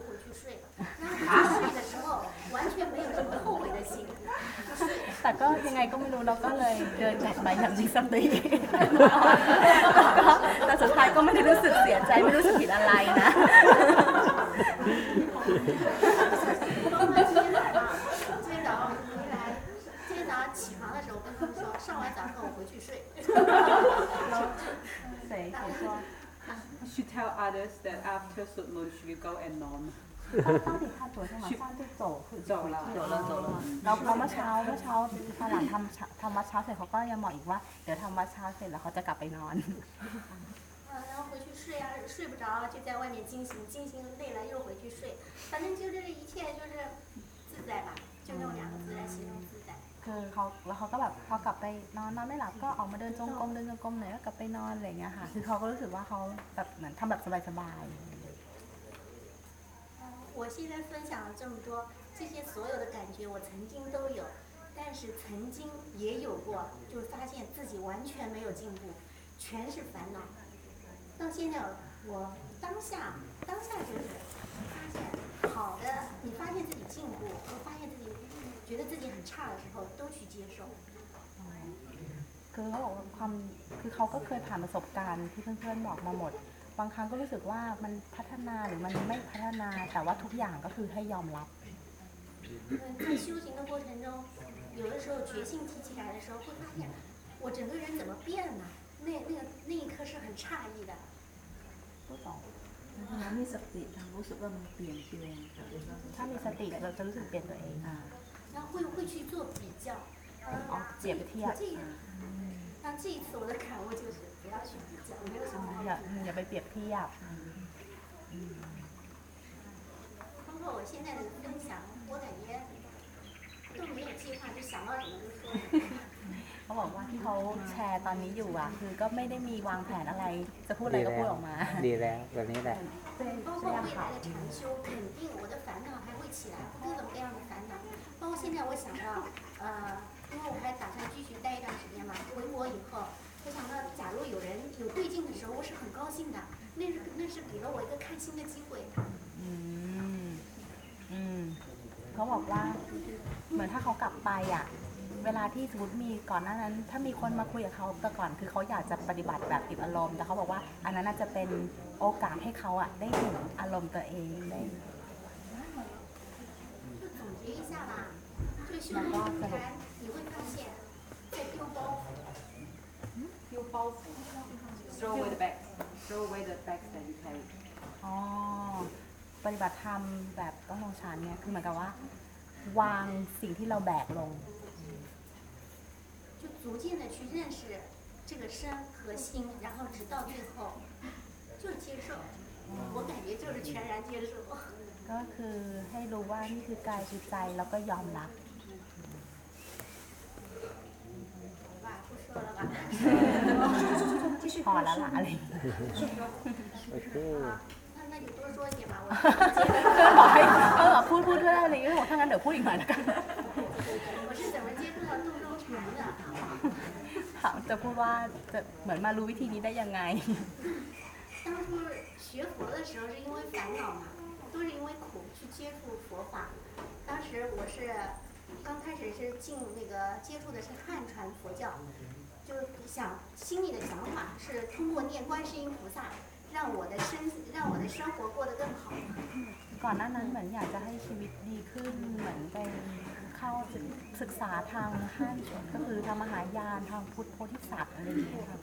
就回去睡了。然后回去睡的时候，完全没有什么后悔的心，就睡了。 แต่ก็ยังไงก็ไม่รู้เราก็เลยเดินกลับมาอย่างมีสติแต่สุดท้ายก็ไม่ได้รู้สึกเสียใจไม่รู้สึกผิดอะไรนะ 包括今天早上，今天早上回来，今天早上起床的时候跟他们说，上完早课我回去睡。 Say, should tell others that after สวดมนต์ should go and none 到底他昨天晚上就走走了走了走了แล้วแล้วเมื่อเช้าเมื่อเช้าพอหลังทำเช้าทำวัดเช้าเสร็จเขาก็ยังบอกอีกว่าเดี๋ยวทำวัดเช้าเสร็จแล้วเขาจะกลับไปนอน 嗯，然后回去睡啊，睡不着就在外面惊醒，惊醒累了又回去睡，反正就这一切就是自在吧，就用两个字来形容自在。 คือเขาแล้วเขาก็แบบพอกลับไปนอนนอนไม่หลับก็ออกมาเดินจงกรมเดินจงกรมหน่อยก็กลับไปนอนอะไรอย่างเงี้ยค่ะ คือเขาก็รู้สึกว่าเขาแบบเหมือนทำแบบสบาย 嗯，我现在分享了这么多，这些所有的感觉我曾经都有，但是曾经也有过，就是发现自己完全没有进步，全是烦恼。到现在我当下当下就是发现好的，你发现自己进步，和发现自己 觉得自己很差的时候，都去接受。 ๆคือเขาบอกว่าความคือเขาก็เคยผ่านประสบการณ์ที่เพื่อนๆบอกมาหมด บางครั้งก็รู้สึกว่ามันพัฒนาหรือมันไม่พัฒนา แต่ว่าทุกอย่างก็คือให้ยอมรับ 嗯，在修行的过程中，有的时候决心提起来的时候，会发现我整个人怎么变了？那那个那一刻是很诧异的。 เรามีสติเรารู้สึกว่ามันเปลี่ยนแปลง ถ้ามีสติเราจะรู้สึกเปลี่ยนตัวเอง 然后会会去做比较，哦เปรียบเทียบ 这那这一次我的感悟就是不要去比较，没有什么 อย่าอย่าไปเปรียบเทียบ 通过我现在的分享，我感觉都没有计划，就想到什么就说什么。 เขาบอกว่าที่เขาแชร์ตอนนี้อยู่อ่ะ คือก็ไม่ได้มีวางแผนอะไร จะพูดอะไร ดี ก็พู แล้ ด ว ออกมา ดีแล้วแบบนี้แหละ 包括未来的禅修，肯定我的烦恼还会起来各种各样的烦恼。 包括现在我想到，呃，因为我还打算继续待一段时间嘛，回国以后，我想到，假如有人有对镜的时候，我是很高兴的，那是那是给了我一个看清的机会。 อืมอืมเขาบอกว่า เหมือนถ้าเขากลับไปอ่ะ เวลาที่สมมติมีก่อนหน้านั้น ถ้ามีคนมาคุยกับเขาแต่ก่อนคือเขาอยากจะปฏิบัติแบบติดอารมณ์ แต่เขาบอกว่า อันนั้นน่าจะเป็นโอกาสให้เขาอ่ะได้เห็นอารมณ์ตัวเองได้ 这个修行虽然你会发现，在丢包袱，丢包袱 throw away the bags throw away the bags that you carry อ๋อ ปฏิบัติธรรมแบบต้องลงฌานเนี่ย คือเหมือนกับว่า วางสิ่งที่เราแบกลง 就逐渐的去认识这个身和心，然后直到最后就是接受。我感觉就是全然接受。 ก็คือให้รู้ว่านี่คือกายคือใจแล้วก็ยอมรับ 吧，不说了吧。พอแล้วล่ะอะไรอย่างเงี้ย โอเค 那那你多说一点吧，我 บอกให้เออพูดพูดด้วยอะไรอย่างเงี้ยบอกถ้างั้นเดี๋ยวพูดอีกหน่อยละกัน 我是怎么接触到洞中禅的？ ถามจะพูดว่าจะเหมือนมารู้วิธีนี้ได้ยังไง 当初学佛的时候是因为烦恼嘛，都是因为苦去接触佛法。当时我是刚开始是进那个接触的是汉传佛教， 就是想心里的想法是通过念观世音菩萨，让我的身让我的生活过得更好。 ก่อนหน้านั้นเหมือนอยากจะให้ชีวิตดีขึ้น เหมือนไปเข้าศึกษาทางฮั่นก็คือทำมหายานทางพุทธโพธิสัตว์อะไรอย่างเงี้ยค่ะ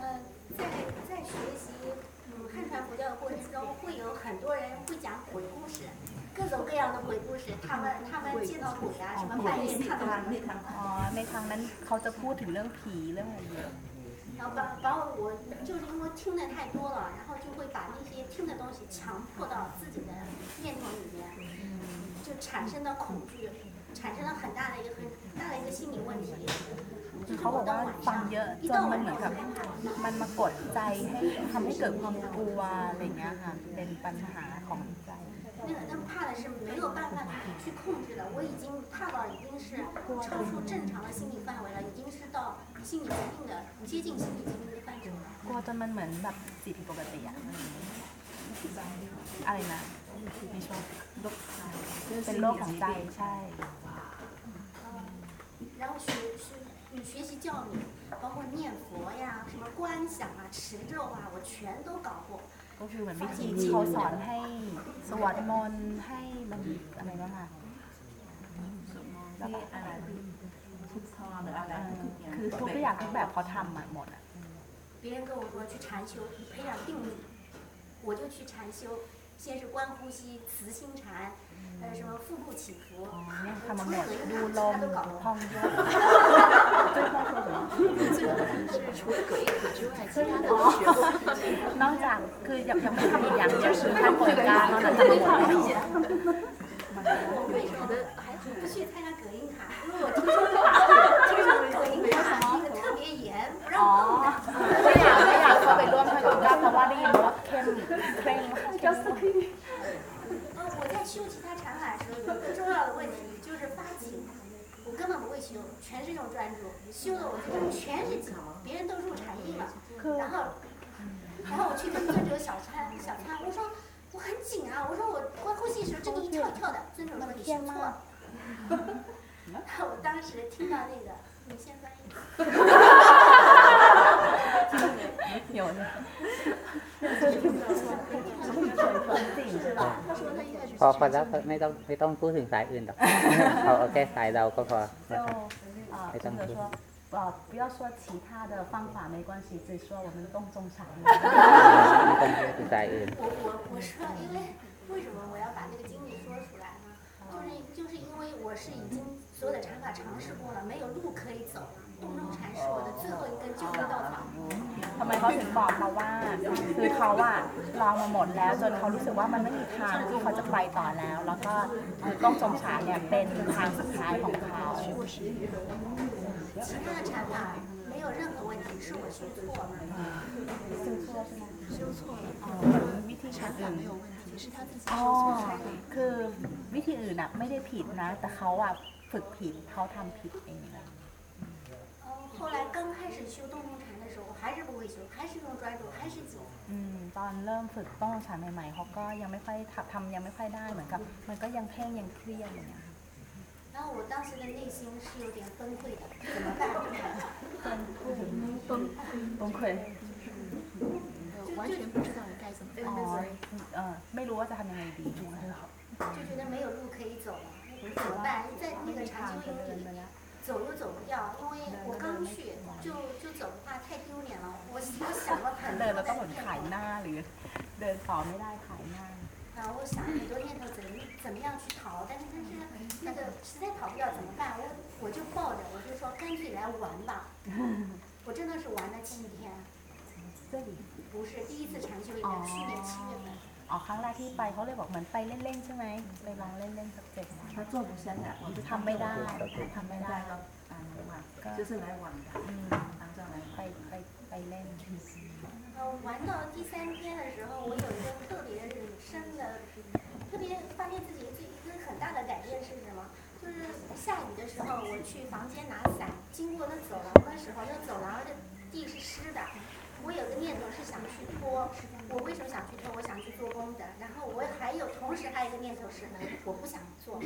呃，在在学习嗯汉传佛教的过程中，会有很多人会讲鬼故事， 各种 种各样的鬼故事，他们他们见到鬼啊，什么半夜看到什么。 อ๋อในทางนั้นเขาจะพูดถึงเรื่องผีเรื่องอะไรเยอะ 然后把把我就是因为听的太多了，然后就会把那些听的东西强迫到自己的念头里面，就产生了恐惧，产生了很大的一个很大的一个心理问题。就是 เขาบ 我 อก 到 ว่า 晚 ฟัง 上 เยอะ 一 จ 到 นมัน 晚 เหมือน 上 กับมันมากดใจให้ทำให้เกิดความกลัวอะไรเงี้ยค่ะ เป็นปัญหาของ จิตใจ 那个那怕的是没有办法去控制的，我已经怕到已经是超出正常的心理范围了，已经是到心理疾病的接近心理疾病的范畴了。 กลัวจนมันเหมือนแบบจิตผิดปกติอะอะไรนะไม่ชอบเป็นโรคของใจใช่ 然后学学你学习教理，包括念佛呀、什么观想啊、持咒啊，我全都搞过。 ก็คือเหมือนวิธีที่เขาสอนให้สวดมนต์ให้มันอะไรบ้างคะแล้วก็อะไร ทุกทอหรืออะไรทุกอย่าง คือทุกอย่างทุกแบบเขาทำมาหมดอะ 别人跟我说去禅修，培养定力，我就去禅修。先是观呼吸、慈心禅， 还有什么腹部起伏， เนี่ย 除 ทำมาหม 了 ด 隔音 ดู 塔， ล 其 ม 他都搞过。 ท่องโยก 最后是除了隔音塔之外，其他的 อ๋อ 都学过。 นอกจากคือยังยังไม่ทำอีกอย่างเดียวคือท่านบริการนอกจากทำหมดแล้ว 我为什么还不去参加隔音塔？因为我听说听说隔音塔那个特别严，不让 อ๋อ 动的。 ไม่อยากไม่อยากเข้าไปร่วมทำกิจกรรมเพราะว่าได้ยินมาว่าเข้มเคร่งเข้ม 呃，我在 修其他禅法的时候，有一个重要的问题就是发情，我根本不会修，全是用专注，修的我这个全是紧，别人都入禅定了，然后，然后我去跟尊者小参小参，我说我很紧啊，我说我观呼吸的时候这个一跳一跳的，尊者说你修错了，[LAUGHS] 然后我当时听到那个，你先翻译。[LAUGHS] [LAUGHS] 有的。[LAUGHS] พอพอแล้วไม่ต้องไม่ต้องพูดถึงสายอื่นหรอก เอาเอาแค่สายเราก็พอ 就啊，没当初真的说，呃，不要说其他的方法没关系，只说我们动中[LAUGHS] 禅。 ไม่ต้องพูดถึงสายอื่น 我我我说，因为为什么我要把这个经历说出来呢？就是就是因为我是已经所有的禅法尝试过了，没有路可以走了。 洞中禅是我的最后一根救命稻草。 ทำไมเขาถึงบอกเราว่า คือเขาอะลองมาหมดแล้วจนเขารู้สึกว่ามันไม่มีทางที่เขาจะไปต่อแล้ว แล้วก็คือต้องจงฉานเนี่ยเป็นทางสุดท้ายของเขา 其他的禅法没有任何问题，是我修错了。修错是吗？修错了。哦，วิธี 禅 禅 法 อื่น 没有问题，是他自己 อ๋อ 修错了。 คือวิธีอื่นอะไม่ได้ผิดนะ แต่เขาอะฝึกผิดเขาทำผิดเอง 嗯， 后来刚开始修洞中禅的时候，我还是不会修，还是用专注，还是紧。 อืมตอนเริ่มฝึกต้องฉานใหม่ๆเขาก็ยังไม่ค่อยทำทำยังไม่ค่อยได้เหมือนกับ มันก็ยังเพ่งยังเครียดอย่างเงี้ย 然后我当时的内心是有点崩溃的，怎么办？崩[LAUGHS] 崩溃完全不知道该怎么 อ๋อ 办。 เออไม่รู้ว่าจะทำยังไงดี 就觉得没有路可以走了，怎么办？在那个禅修营里， 走又走不掉，因为我刚去就就走的话太丢脸了。我我想了很 เดิน 多 เราต้องเห 的 มือน 念 ขาย 头， หน้าหรือ เดินต่อไม่ได้ขายหน้า 然后我想很多念头怎么怎么样去逃，但是但是那个实在逃不掉怎么办？我我就抱着，我就说干脆来玩吧。[LAUGHS] 我真的是玩了七天，不是第一次禅修营，去年七月份。 อ๋อครั้งแรกที่ไปเขาเลยบอกเหมือนไปเล่นๆใช่ไหมไปลองเล่นๆสักเจ็ดวัน 他做不下来，我就 ทำไม่ได้ทำไม่ได้ 带了啊玩，就是来玩的，嗯，当这来 ไปไปไปเล่น 呃，玩到第三天的时候，我有一个特别深的，特别发现自己最一个很大的改变是什么？就是下雨的时候，我去房间拿伞，经过那走廊的时候，那走廊的地是湿的。我有个念头是想去拖， 我为什么想去拖？我想去做功德。然后我还有同时还有一个念头是，我不想做。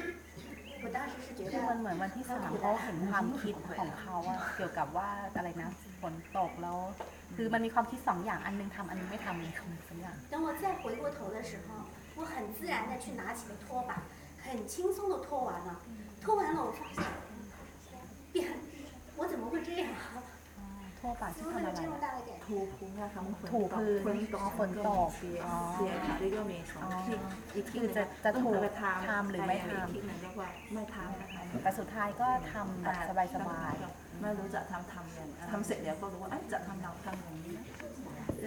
我当时是觉 คือมันเหมือน 得 วันที่สามเขาเห็นความคิดของเขาอะเกี่ยวกับว่าอะไรนะฝนตกแล้ว คือมันมีความคิดสองอย่างอันนึงทำอันนึงไม่ทำเลยคือสักอย่าง 等我再回过头的时候，我很自然的去拿起了拖把，很轻松的拖完了。拖完了，我发现，变，我怎么会这样？ ทั่วไปที่ทำอะไรอะ 涂涂那他们 ถูพื้น 粉 อ๋อฝนตก 别 อ๋อ 别考虑ก็มีสองที่อีกที่ คือจะจะถูก ทำ ทำหรือไม่ทำ ที่หนึ่งเรียกว่าไม่ทำนะคะ แต่สุดท้ายก็ทำแบบสบาย ไม่รู้จะทำทำอย่างทำเสร็จแล้วก็รู้ว่าเอ้ยจะทำเราทำอย่างนี้นะ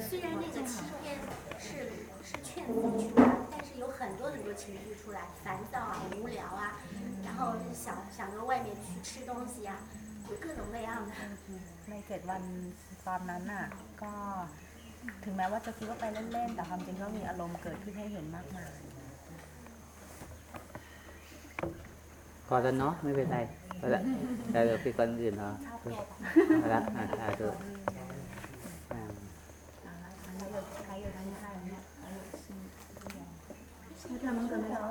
虽然那个七天是是劝自己出来，但是有很多很多情绪出来，烦躁啊、无聊啊，然后想想着外面去吃东西啊，有各种各样的。 ๆในเจ็ดวันตอนนั้นน่ะ ก็ถึงแม้ว่าจะคิดว่าไปเล่นๆ แต่ความจริงก็มีอารมณ์เกิดขึ้นให้เห็นมากมายพอแล้วเนาะไม่เป็นไรพอละแต่เดี๋ยวพี่คนอื่นเขาพอละอะสาธุ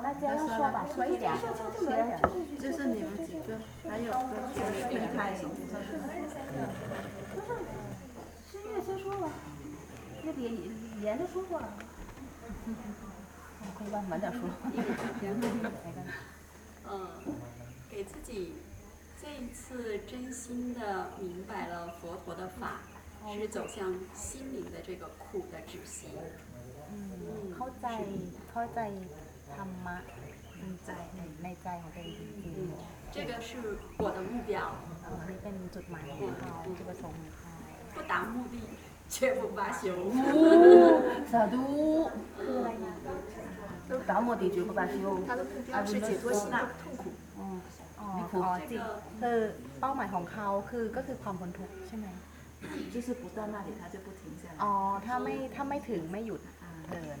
大家要说吧，说一点，说一点。就是你们几个，还有个分开什么是月先说吧，那连连着说话。可以晚晚点说。嗯，给自己这一次真心的明白了佛陀的法是走向心灵的这个苦的止息。 เข้าใจเข้าใจธรรมะใจในใจของตัวเองจริง 这个是我的目标， ๆอันนี้เป็นจุดหมายของเขาจุดประสงค์ของเขา 不达目的绝不罢休。 สาธุ都达目的绝不罢休。他的目标是解脱心的痛苦。 อ๋ออ๋อจิตคือเป้าหมายของเขาคือก็คือความพ้นทุกข์ใช่ไหม 就是不到那里他就不停下来 อ๋อถ้าไม่ถ้าไม่ถึงไม่หยุด เดิน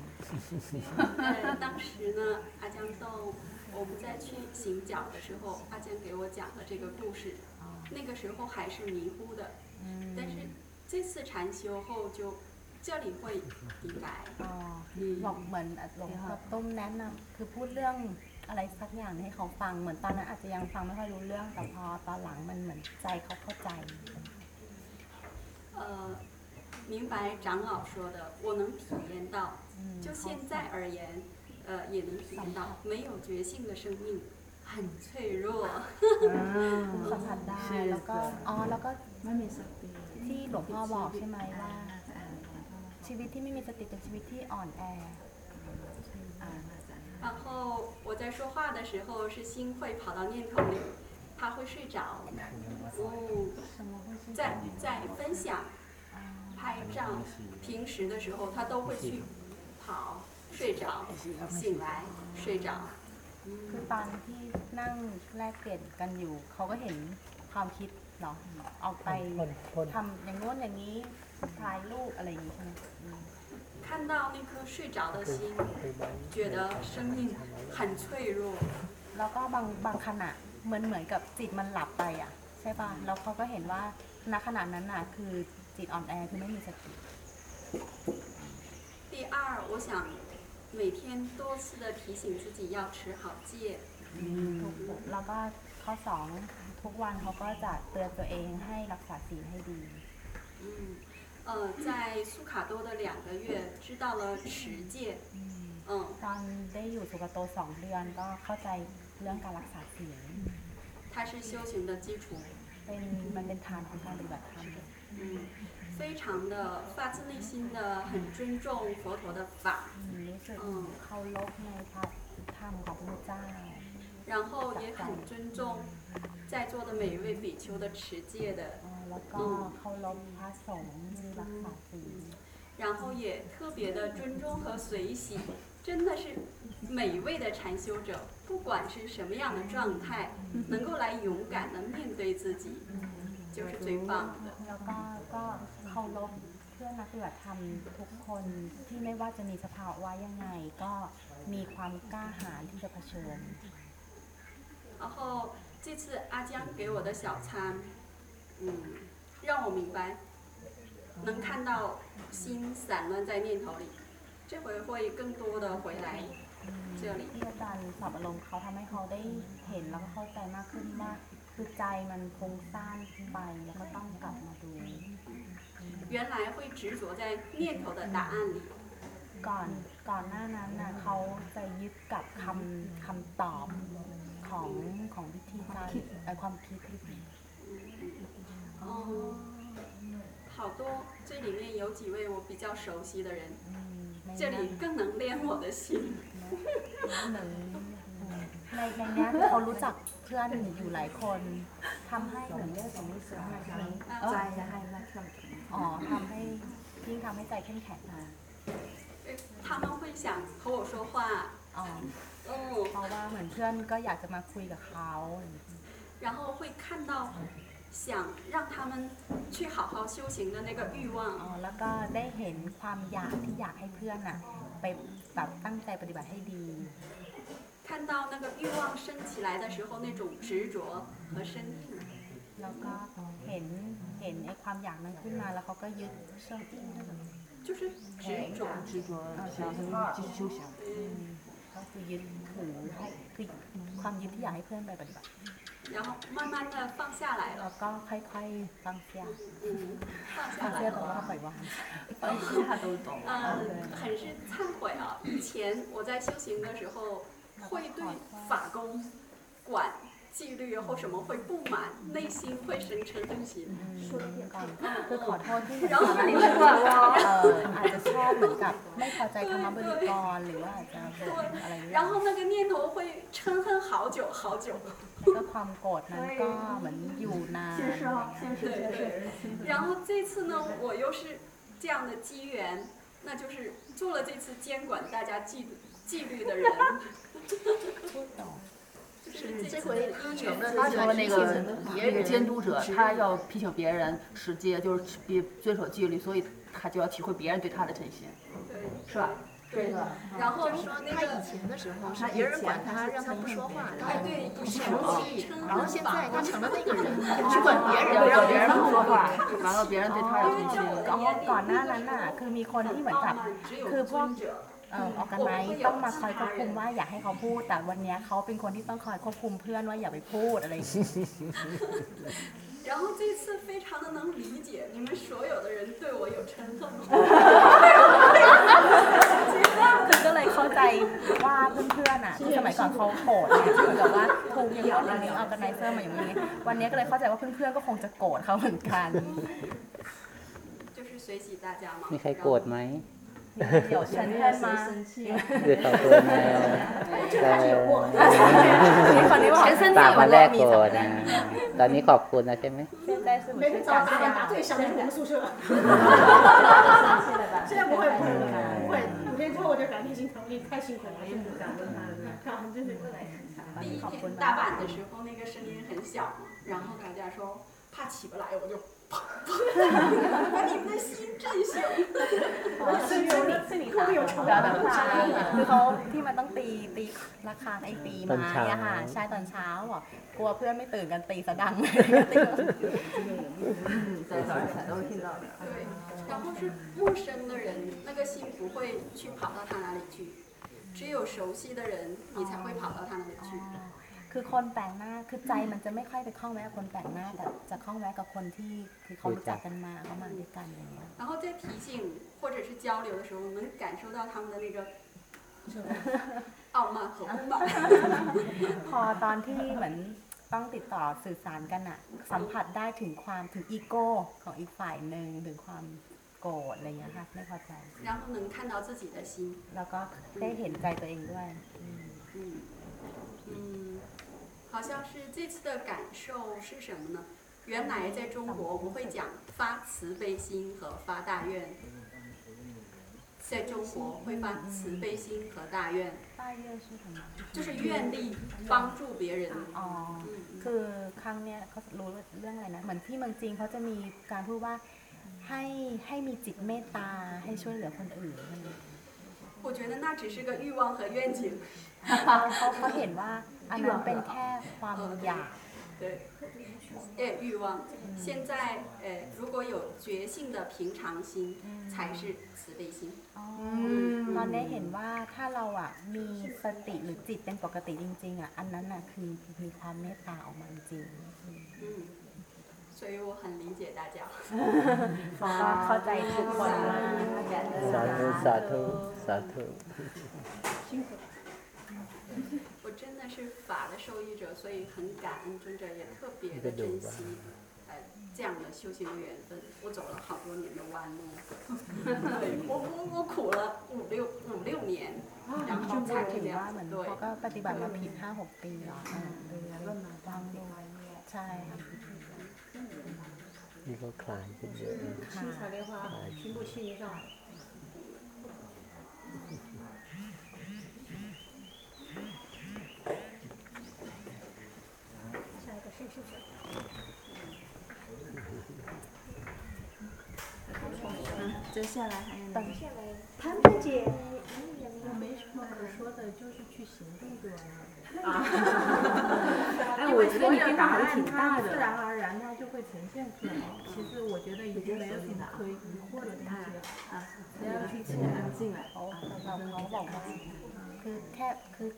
呃，当时呢，阿江豆我们在去行脚的时候，阿江给我讲了这个故事，那个时候还是迷糊的，但是这次禅修后就这里会明白。 อ๋อบอกเหมือนหลวงพ่อต้มแนะนำคือพูดเรื่องอะไรสักอย่างให้เขาฟังเหมือนตอนนั้นอาจจะยังฟังไม่ค่อยรู้เรื่องแต่พอตอนหลังมันเหมือนใจเขาเข้าใจ 呃， 明白长老说的，我能体验到，就现在而言，呃，也能体验到，没有觉性的生命很脆弱。 [LAUGHS] สัมผัสได้แล้วก็อ๋อแล้วก็ ไม่มีสติ ที่หลวงพ่อบอกใช่ไหมว่า ชีวิตที่ไม่มีสติเป็นชีวิตที่อ่อนแอ 然后我在说话的时候，是心会跑到念头里，他会睡着。嗯，在在分享、 拍照、平时的时候，他都会去跑，睡着，醒来，睡着。 คือตอนที่นั่งแลกเปลี่ยนกันอยู่ เขาก็เห็นความคิดเนาะออกไปทำอย่างโน้นอย่างนี้ถ่ายรูปอะไรอย่างนี้ใช่ไหมอืม 看到那颗睡着的心，觉得生命很脆弱。 แล้วก็บางบางขณะเหมือนเหมือนกับจิตมันหลับไปอ่ะ ใช่ป่ะแล้วเขาก็เห็นว่าณขณะนั้นน่ะคือ จิตอ่อนแอคือไม่มีสติ 第二，我想每天多次的提醒自己要持好戒。 ทุกแล้วก็ข้อสองทุกวันเขาก็จะเตือนตัวเองให้รักษาศีลให้ดี 嗯，呃，在苏卡多的两个月知道了持戒，嗯， ตอนได้อยู่สุกโตสองเดือนก็เข้าใจเรื่องการรักษาศีล 它是修行的基础。 เป็นมันเป็นฐานของการปฏิบัติธรรม 嗯非常的发自内心的很尊重佛陀的法嗯然后也很尊重在座的每一位比丘的持戒的嗯然后也特别的尊重和随喜真的是每一位的禅修者不管是什么样的状态能够来勇敢的面对自己。就是最棒的。 แล้วก็ก็เคารพเพื่อนนักปฏิบัติธรรมทุกคนที่ไม่ว่าจะมีสภาวะยังไง ก็มีความกล้าหาญที่จะเผชิญ 然后这次阿江给我的小餐，嗯，让我明白，能看到心散乱在念头里，这回会更多的回来这里。 ที่อาจารย์สอบอารมณ์เขาทำให้เขาได้เห็นแล้วก็เข้าใจมากขึ้นว่า คือใจมันฟุ้งซ่านไปแล้วก็ต้องกลับมาดู 原来会执着在念头的答案里， ก่อนก่อนหน้านั้นน่ะเขาจะยึดกับคำคำตอบของของวิธีการเอ่อความคิด 哦， 好多这里面有几位我比较熟悉的人， ใน 这里更能练我的心。 ในในเนี้ยเขารู้จัก เพื่อนอยู่หลายคนทำให้เหมือนเรื่องสมมติใจให้อ๋อทำให้ยิ่งทำให้ใจเข้มแข็งมา 他们会想和我说话， อ๋อ 嗯， เพราะว่าเหมือนเพื่อนก็อยากจะมาคุยกับเขา 然后会看到想让他们去好好修行的那个欲 อ๋อ 望， แล้วก็ได้เห็นความอยากที่อยากให้เพื่อนอ่ะไปแบบตั้งใจปฏิบัติให้ดี 看到那个欲望升起来的时候那种执着和生硬， แล้วก็เห็นเห็นไอ้ความอยากนั้นขึ้นมาแล้วเขาก็ยึดเชื่อมอิน 就是执着。执着想继续修行。 ก็คือยึดถือให้คือความยึดที่อยากให้เพื่อนไปปฏิบัติ 然后慢慢的放下来 แล้ 了， วก็ค่อยๆฟังเสียง 嗯，放 ฟั 下 ง 来 เสียงแปล 了。 ว่าปล่อยวาง 嗯，很是忏悔啊！以前我在修行的时候， 会对法公管纪律或什么会不满，内心会生嗔恨心。说的挺，然后你会说，[LAUGHS] 啊，对，对，然后那个念头会嗔恨好久好久。[LAUGHS] 那个ความโกร然后这次呢，我又是这样的机缘，那就是做了这次监管大家纪纪律的人。是这回一他成了那个那个监督者，他要提醒别人持戒，就是别遵守纪律，所以他就要体会别人对他的真心，是吧？这个。然后就是说那个他以前的时候是别人管他，让他不说话，然后哎对不生气，然后现在他成了那个人，只只管别人，要让让别人别人不说不说话话，完了别人对他有尊敬。 อ๋อก่อนหน้านั้นน่ะคือมีคนที่เหมือนกับคือพวก เอ่อออกกันไหมต้องมาคอยควบคุมว่าอย่าให้เขาพูด แต่วันเนี้ยเขาเป็นคนที่ต้องคอยควบคุมเพื่อนว่าอย่าไปพูดอะไรอย่างเงี้ย 然后这次非常的能理解你们所有的人对我有嗔恨。 คือก็เลยเข้าใจว่าเพื่อนๆอ่ะที่สมัยก่อนเขาโกรธเนี่ยที่เหมือนกับว่าถูกอย่างนู้นอย่างนี้ออร์แกไนเซอร์มาอย่างนี้ วันนี้ก็เลยเข้าใจว่าเพื่อนๆก็คงจะโกรธเขาเหมือนกัน 就是随喜大家嘛。 มีใครโกรธไหม เดี๋ยวฉันเพื่อนมา หรือเขา[LAUGHS] โกรธไหมเออ คนนี้บอก ต่างวันแรกโกรธนะตอนนี้ขอบคุณนะใช่ไหม 现在是不每天是早上八点打最响的是我们宿舍。现在不会不会不会，五天之后我就感觉心疼，你太辛苦了，真的感恩他，感恩真是。第一天大阪的时候，那个声音很小嘛，然后大家说怕起不来，我就啪啪 把你们的心震醒。ซึ่งซึ่งซึ่งนี่ค่ะเดี๋ยวนะคะคือเขาที่มันต้องตีตีราคาไอ้ตีไม้อะค่ะใช่ตอนเช้าบอกกลัวเพื่อนไม่ตื่นกันตีสะดังเลยตี 在早上都会听到的。对，然后是陌生的人，那个心不会去跑到他那里去，只有熟悉的人，你才会跑到他那里去。 คือคนแปลกหน้าคือใจมันจะไม่ค่อยไปคล้องแวะกับคนแปลกหน้า แต่จะคล้องแวะกับคนที่คือเขารู้จักกันมาเขามาด้วยกันอะไรอย่างเงี้ย 然后在提醒或者是交流的时候，能感受到他们的那个傲慢和不满。 พอตอนที่เหมือนต้องติดต่อสื่อสารกันอะสัมผัสได้ถึงความถึงอีโก้ของอีกฝ่ายหนึ่งถึงความโกรธอะไรอย่างเงี้ยค่ะไม่พอใจ 然后能看到自己的心。 แล้วก็ได้เห็นใจตัวเองด้วย 嗯嗯， 好像是这次的感受是什么呢？原来在中国我们会讲发慈悲心和发大愿，在中国会发慈悲心和大愿， ป้ายเยอะใช่ไหม 就是愿力帮助别人。 อ๋อ คือครั้งเนี้ยเขารู้เรื่องอะไรนะ เหมือนที่เมืองจีนเขาจะมีการพูดว่าให้ให้มีจิตเมตตาให้ช่วยเหลือคนอื่นอะไรอย่างเงี้ย 我觉得那只是个欲望和愿景。 เขาเขาเขาเห็นว่า อันนั้นเป็นแค่ความอยาก 对，呃，欲望。现在呃，如果有觉性的平常心，才是慈悲心。 ตอนนี้เห็นว่าถ้าเราอ่ะมีสติหรือจิตเป็นปกติจริงๆอ่ะอันนั้นอ่ะคือมีความเมตตาออกมาจริง 嗯，所以我很理解大家。 ๆก็เข้าใจทุกคนมาก สาธุสาธุสาธุ 我真的是法的受益者，所以很感恩尊者，也特别的珍惜，呃， 这样的修行的缘分，我走了好多年的弯路，对我我我苦了五六五六年，然 ช 后 มพู 才 ถึ 可 ง 以 ว่าเหมือน 对 เขาก็ปฏิบัติมาผิดห้าหกปีแล้วเออวางลงใช่ค่ะ นี่ก็คลายขึ้นเยอะ 七彩莲花全部清理上来。 [LAUGHS] 接下来还有哪个？潘潘姐，我没什么可说的，就是去行动就完了。[LAUGHS] 啊哎，我觉得你答案它自然而然它就会呈现出来。其实我觉得已经没有什么可以疑惑的东西了。แล้วที่เชื่อจริงเขาเราเขาบอกว่าคือแค่คือ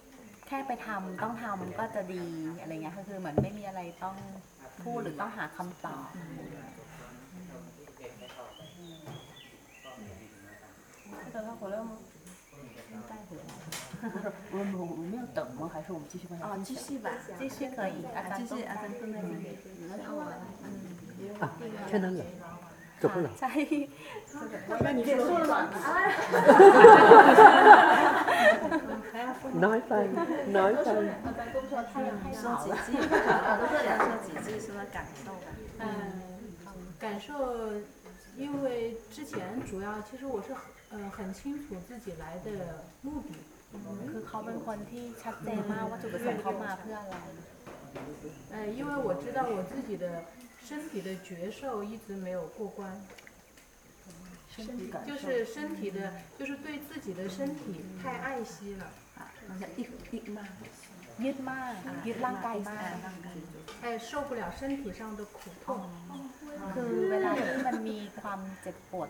แค่ไปทำต้องทำก็จะดีอะไรเงี้ยก็คือเหมือนไม่มีอะไรต้องพูดหรือต้องหาคำตอบ 等他回来吗？带回来。我，我们我们要等吗？还是我们继续？啊，继续吧，继续可以。啊，天冷了，怎么冷？我你说了吗？啊！哈哈哈哈哈哈！暖风，暖风。说几句，说几句，什么感受的？嗯，感受，因为之前主要，其实我是。很呃很清楚自己来的目的。 คือเขาเป็นคนที่ชัดเจนมากว่าจุดประสงค์เขามาเพื่ออะไร 呃，因为我知道我自己的身体的觉受一直没有过关，就是身体的，就是对自己的身体太爱惜了。 อีกอีกมาก ยึดมากยึดร่างกายมาก 哎，受不了身体上的苦痛。 คือเวลาที่มันมีความเจ็บปวด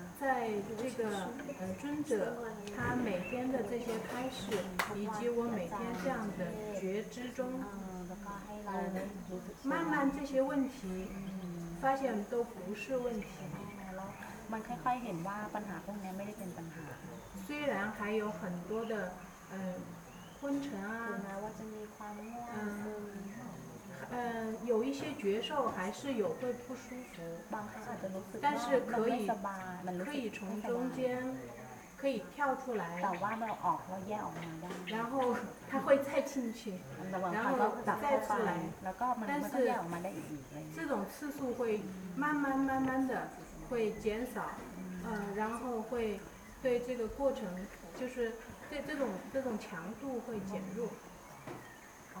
在这个呃尊者他每天的这些开示，以及我每天这样的觉知中， แล้วก็ให้เรา 嗯 ได้รู้สึก 慢慢这些问题，发现都不是问题。 แล้วมันค่อยๆเห็นว่าปัญหาพวกนี้ไม่ได้เป็นปัญหา 虽然还有很多的嗯昏沉 ถึง 啊 แ 嗯有一些觉受还是有会不舒服但是可以可以从中间可以跳出来然后它会再进去 [LAUGHS] 然后再出来但是这种次数会慢慢慢慢的会减少嗯然后会对这个过程就是对这种这种强度会减弱。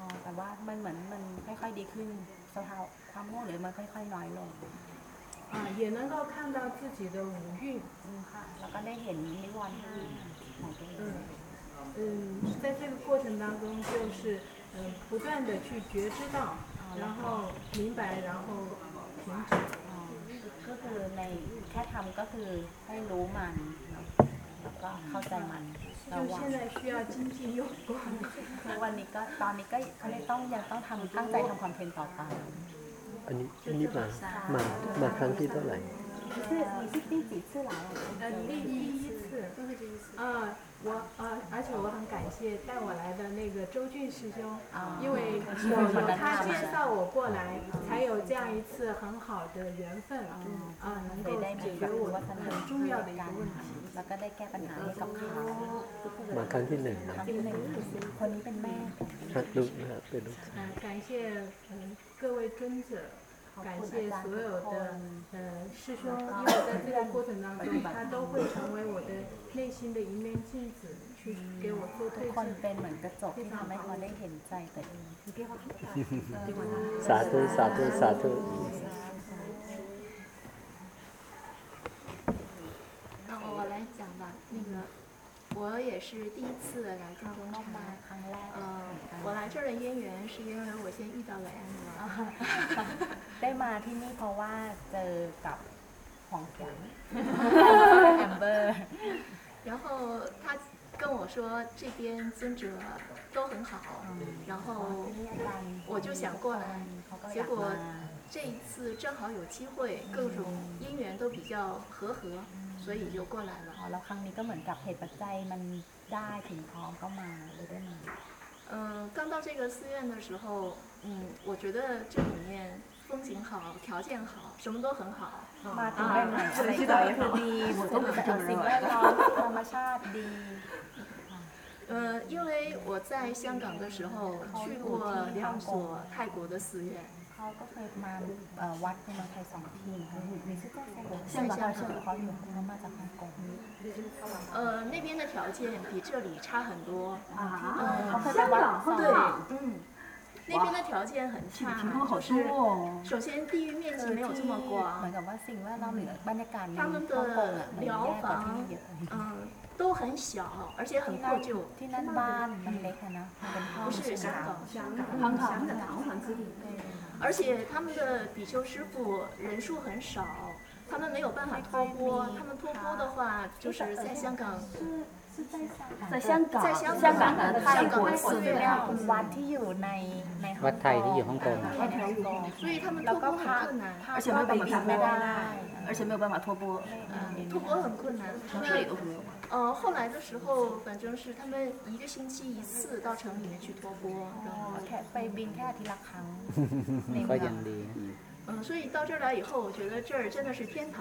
อ๋อแต่ว่ามันเหมือนมันค่อยๆดีขึ้นสภาวะความง่วงหรือมันค่อยๆน้อยลง 啊，也能够看到自己的五蕴， อืมค่ะแล้วก็ได้เห็นนิวรณ์ห้าของตัวเอง 嗯嗯，在这个过程当中，就是嗯不断的去觉知到，然后明白，然后停止。 อ๋อก็คือในแค่ทำก็คือให้รู้มันแล้วก็เข้าใจมัน ระ 就 วัง 现在需要精进用功。 คือวันนี้ก็ตอนนี้ก็เขาเลยต้องยังต้องทำตั้งใจทำความเพียรต่อไป อันนี้อันนี้มามามาครั้งที่เท่าไหร่ 你是你是第几次来啊？呃，第第一次，啊，我呃，而且我很感谢带我来的那个周俊师兄，因为有有他介绍我过来，才有这样一次很好的缘分，啊，能 เลย 够 ได้มี 解 แบบ 决我 วัฒน 很重要的一个问题。 แล้วก็ได้แก้ปัญหาให้กับเขา มาครั้งที่หนึ่ง ค นะ รั้งที่หนึ่งคนนี้เป็นแม่ ฮะลูกนะครับเป็นลูก 嗯，感谢嗯各位尊者，感谢所有的呃师兄，因为在这个过程当中，他都会成为我的内心的一面镜子，去给我做 ทุก 对 คน 治。 เป็นเหมือนกระจกที่ทำให้เขาได้เห็นใจตัวเอง สาธุสาธุสาธุ 我来讲吧，那个我也是第一次来中公禅。 ครั้งแรก 呃，我来这儿的渊源是因为我先遇到了安 ได้มาที่นี่เพราะว่าเจอกับ ของเขียงแอมเบอร์ 然后他跟我说这边尊者都很好，然后我就想过来，结果 这一次正好有机会，各种因缘都比较和合，所以就过来了。 แล้วครั้งนี้ก็เหมือนกับเหตุปัจจัยมันได้ถึงพร้อมก็มาเลยได้มา 嗯，刚到这个寺院的时候，嗯，我觉得这里面风景好，条件好，什么都很好。 มาถึงได้ไหนอะไรก็คือดีหมดทุกสิ่งสิ่งแวดล้อมธรรมชาติดี 呃，因为我在香港的时候去过两所泰国的寺院， เขาก็เคยมาเอ่อวัดในเมืองไทยสองที่ค่ะมีชื่อก็เชียงเขาเชียงเขาอยู่เขามาจากฮ่องกง 呃，那边的条件比这里差很多。啊嗯เขาเคยไปวัดสอง 对，嗯，那边的条件很差，就是首先地域面积没有这么 เหมือน 广， กับว่าสิ่งแวดล้อมหรือบรรยากาศใน 他 ฮ่อง 们 กง 的 อ่ะมันแย่ 疗 กว่าที่ 房 นี่เยอะ 嗯都很小，而且很破旧。 ที่นั่นบ้านมันเล็กอะนะมันเป็นห้อง 不是香港，香港的堂皇之地。 而且他们的比丘师傅人数很少，他们没有办法托钵。他们托钵的话，就是在香港，在香港在香香港港的泰国的寺寺院院， วัดที่อยู่ในในฮ่องกง วัดไทยที่อยู่ฮ่องกง วัดไทยฮ่องกง 所以他们 แล้ว 托 ก็ 钵 พระ 很困难， พระก็ไปบินไม่ได้ 而且没有办法托钵，嗯，托钵很困难。这里都是没有。呃，后来的时候，反正是他们一个星期一次到城里面去托钵，然后 แค่ไปบินแค่ อาทิตย์ละครั้ง ก็ยังดี 嗯，所以到这儿来以后，我觉得这儿真的是天堂。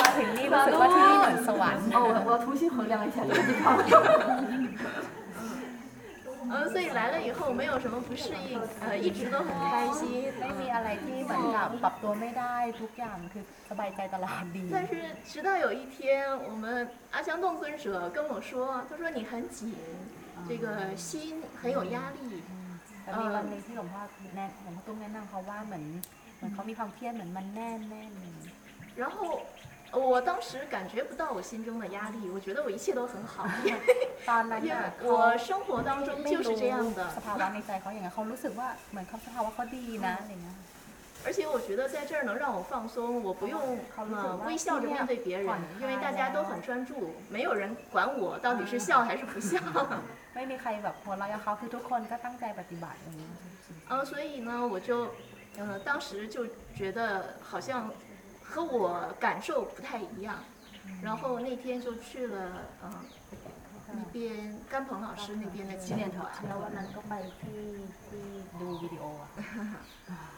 มาถึงนี่รู้สึกว่าที่นี่เหมือนสวรรค์ 哦，我我要重新衡量一下这个地方。嗯，所以来了以后没有什么不适应，呃，一直都很开心。 ไม่มีอะไรที่เหมือนกับปรับตัวไม่ได้ทุกอย่างคือสบายใจตลอดดี 但是直到有一天，我们阿香洞尊者跟我说，他说你很紧，这个心很有压力。 แต่มีวันหนึงที่หลวงพ่อแนะหลวงพ่อตุ้มแนะนำเขาว่าเหมือนเหมือนเขามีความเครียดเหมือนมันแน่นแน่น 然后我当时感觉不到我心中的压力，我觉得我一切都很好，因为 [LAUGHS] ตอนนั้น 因 เนี่ย 为我生活当中 ไม่ 就是 รู้ 这样的 [LAUGHS] ส。ภาวะในใจเขาอย่างนั้นเขารู้สึกว่าเหมือนเขาสภาวะเขาดีนะอะไรเงี้ย 而且我觉得在这儿能让我放松，我不用呃微笑着面对别人，因为大家都很专注，没有人管我到底是笑还是不笑。 ไม่มีใครแบบหัวเราะกับเขาคือทุกคนก็ตั้งใจปฏิบัติอย่างนี้ 呃，所以呢，我就呃当时就觉得好像和我感受不太一样，然后那天就去了呃那边甘鹏老师那边的纪念馆。 แล้ววันนั้นก็ไปที่ที่ดูวิดีโออะ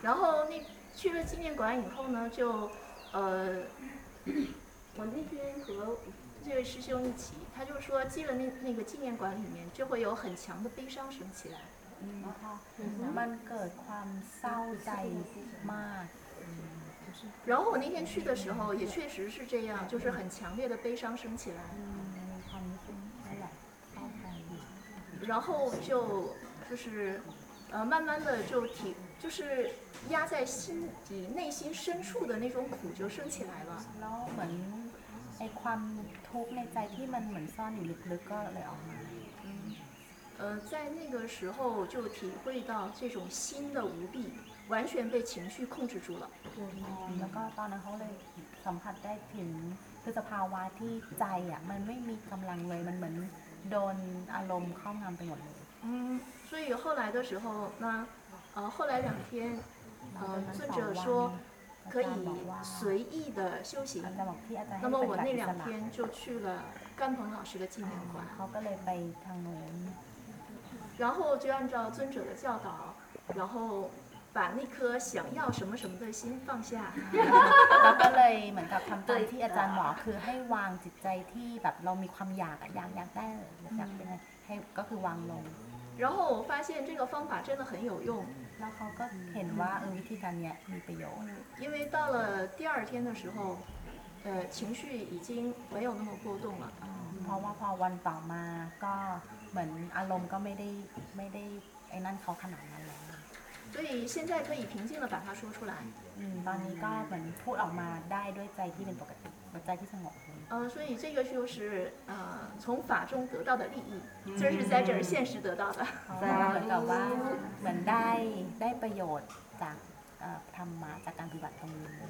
然后那去了纪念馆以后呢，就呃，我那天和这位师兄一起， 他就说进了那那个纪念馆里面，就会有很强的悲伤升起来。 [LAUGHS] มันเกิดความเศร้าใจมาก 然后我那天去的时候，也确实是这样，就是很强烈的悲伤升起来。 มีความรู้สึกนั่นแหละเศร้าใจ 然后就就是呃，慢慢的就体就是压在心底内心深处的那种苦就升起来了。 แล้วเหมือนไอ้ความทุกข์ในใจที่มันเหมือนซ่อนอยู่ลึกๆก็เลยออกมา 呃，在那个时候就体会到这种心的无力，完全被情绪控制住了。 แล้วก็ตอนนั้นเขาเลยสัมผัสได้ถึงคือสภาวะที่ใจอ่ะมันไม่มีกำลังเลยมันเหมือนโดนอารมณ์ครอบงำไปหมดเลย 嗯，所以后来的时候，那呃后来两天，呃尊者说 可以随意的修行。那么我那两天就去了甘鹏老师的纪念馆。 เขาก็เลยไปทางโน้น 然后就按照尊者的教导，然后把那颗想要什么什么的心放下。 [LAUGHS] แล้วก็เลยเหมือนกับทำตามที่อาจารย์บอกคือให้วางจิตใจที่แบบเรามีความอยากอะอยากอยากได้อยากเป็นอะไรให้ก็คือวางลง 然后我发现这个方法真的很有用。 แล้วเขาก็เห็นว่าเออวิธีการเนี้ยมีประโยชน์ 因为到了第二天的时候，呃，情绪已经没有那么波动了。 เพราะว่าพอวันต่อมาก็เหมือนอารมณ์ก็ไม่ได้ไม่ได้ไอ้นั่นเขาขนาดนั้นแล้ว 所以现在可以平静的把它说出来。 อืมตอนนี้ก็เหมือนพูดออกมาได้ด้วยใจที่เป็นปกติใจที่สงบ 呃，所以这个就是呃从法中得到的利益，这是在这儿现实得到的。 เหมือนกับว่าเหมือนได้ได้ประโยชน์จากเอ่อธรรมะจากการปฏิบัติตรงนี้ 嗯，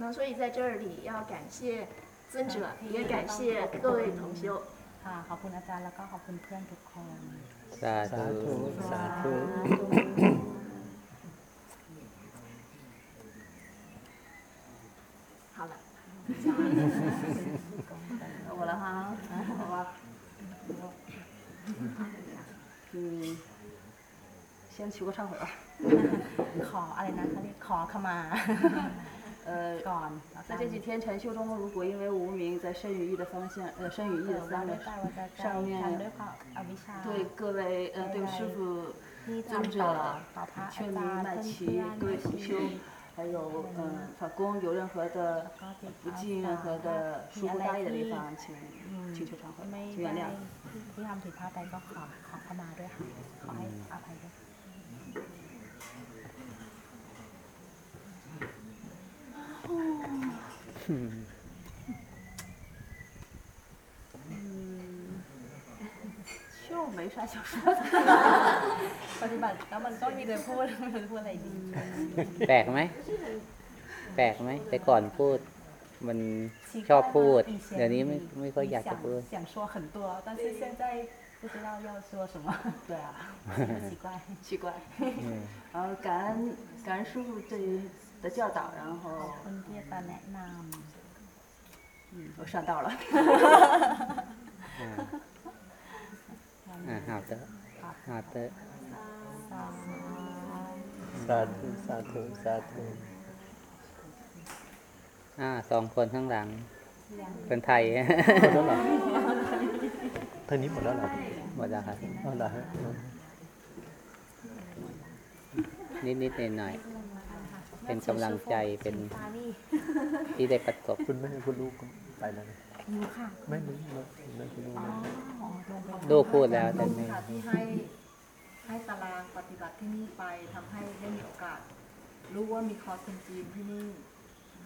那所以在这里要感谢尊者，也感谢各位同修。 ค่ะขอบคุณอาจารย์แล้วก็ขอบคุณเพื่อนทุกคน สาธุสาธุ 我了哈，好吧。嗯，先取个上火。考阿。呃，在这几天，陈秀中如果因为无名在申与义的方向，呃，申与义的方向上面，对各位，呃，对师傅、尊者、劝您麦琪、各位同修。还有嗯法公有任何的不敬、任何的疏忽大意的地方，请请求忏悔， ไม่ 请原 ได้ 谅。 ที่ทำผิดพลาดไปก็ขอขอขมาด้วยค่ะขอให้อภัยด้วย อืม 嗯， 没啥想说 ปฏิบัติแล้วมันก็มีแต่พูดไม่รู้จะพูดอะไรดี แปลกไหม แปลกไหม แต่ก่อนพูด มันชอบพูด เดี๋ยวนี้ไม่ไม่ค่อยอยากจะพูด 想说很多但是现在不知道要说什么对啊，奇怪奇怪。然后感恩感恩师傅对于的教导，然 ขอบ 后 คุณที่อาจารย์แนะน 嗯，我上道了。 อ่าหาเตอร์หาเตอร์ำสาธุสาธุสาธุอ่าสองคนข้างหลัง คนไทยหมดแล้วเหรอทางนี้หมดแล้วเหรอหมดแล้วครับเอาละฮะนิดนิดหน่อยหน่อยๆเป็นกำลังใจเป็นที่ได้ประสบคุณแม่คุณลูกไปแล้วนะอยู่ค่ะไม่ไม่ไม่ไม่คุณ ดูพูดแล้วแต่ที่ให้ให้ตารางปฏิบัติที่นี่ไปทำให้ได้มีโอกาส รู้ว่ามีคอร์สคนจีนที่นี่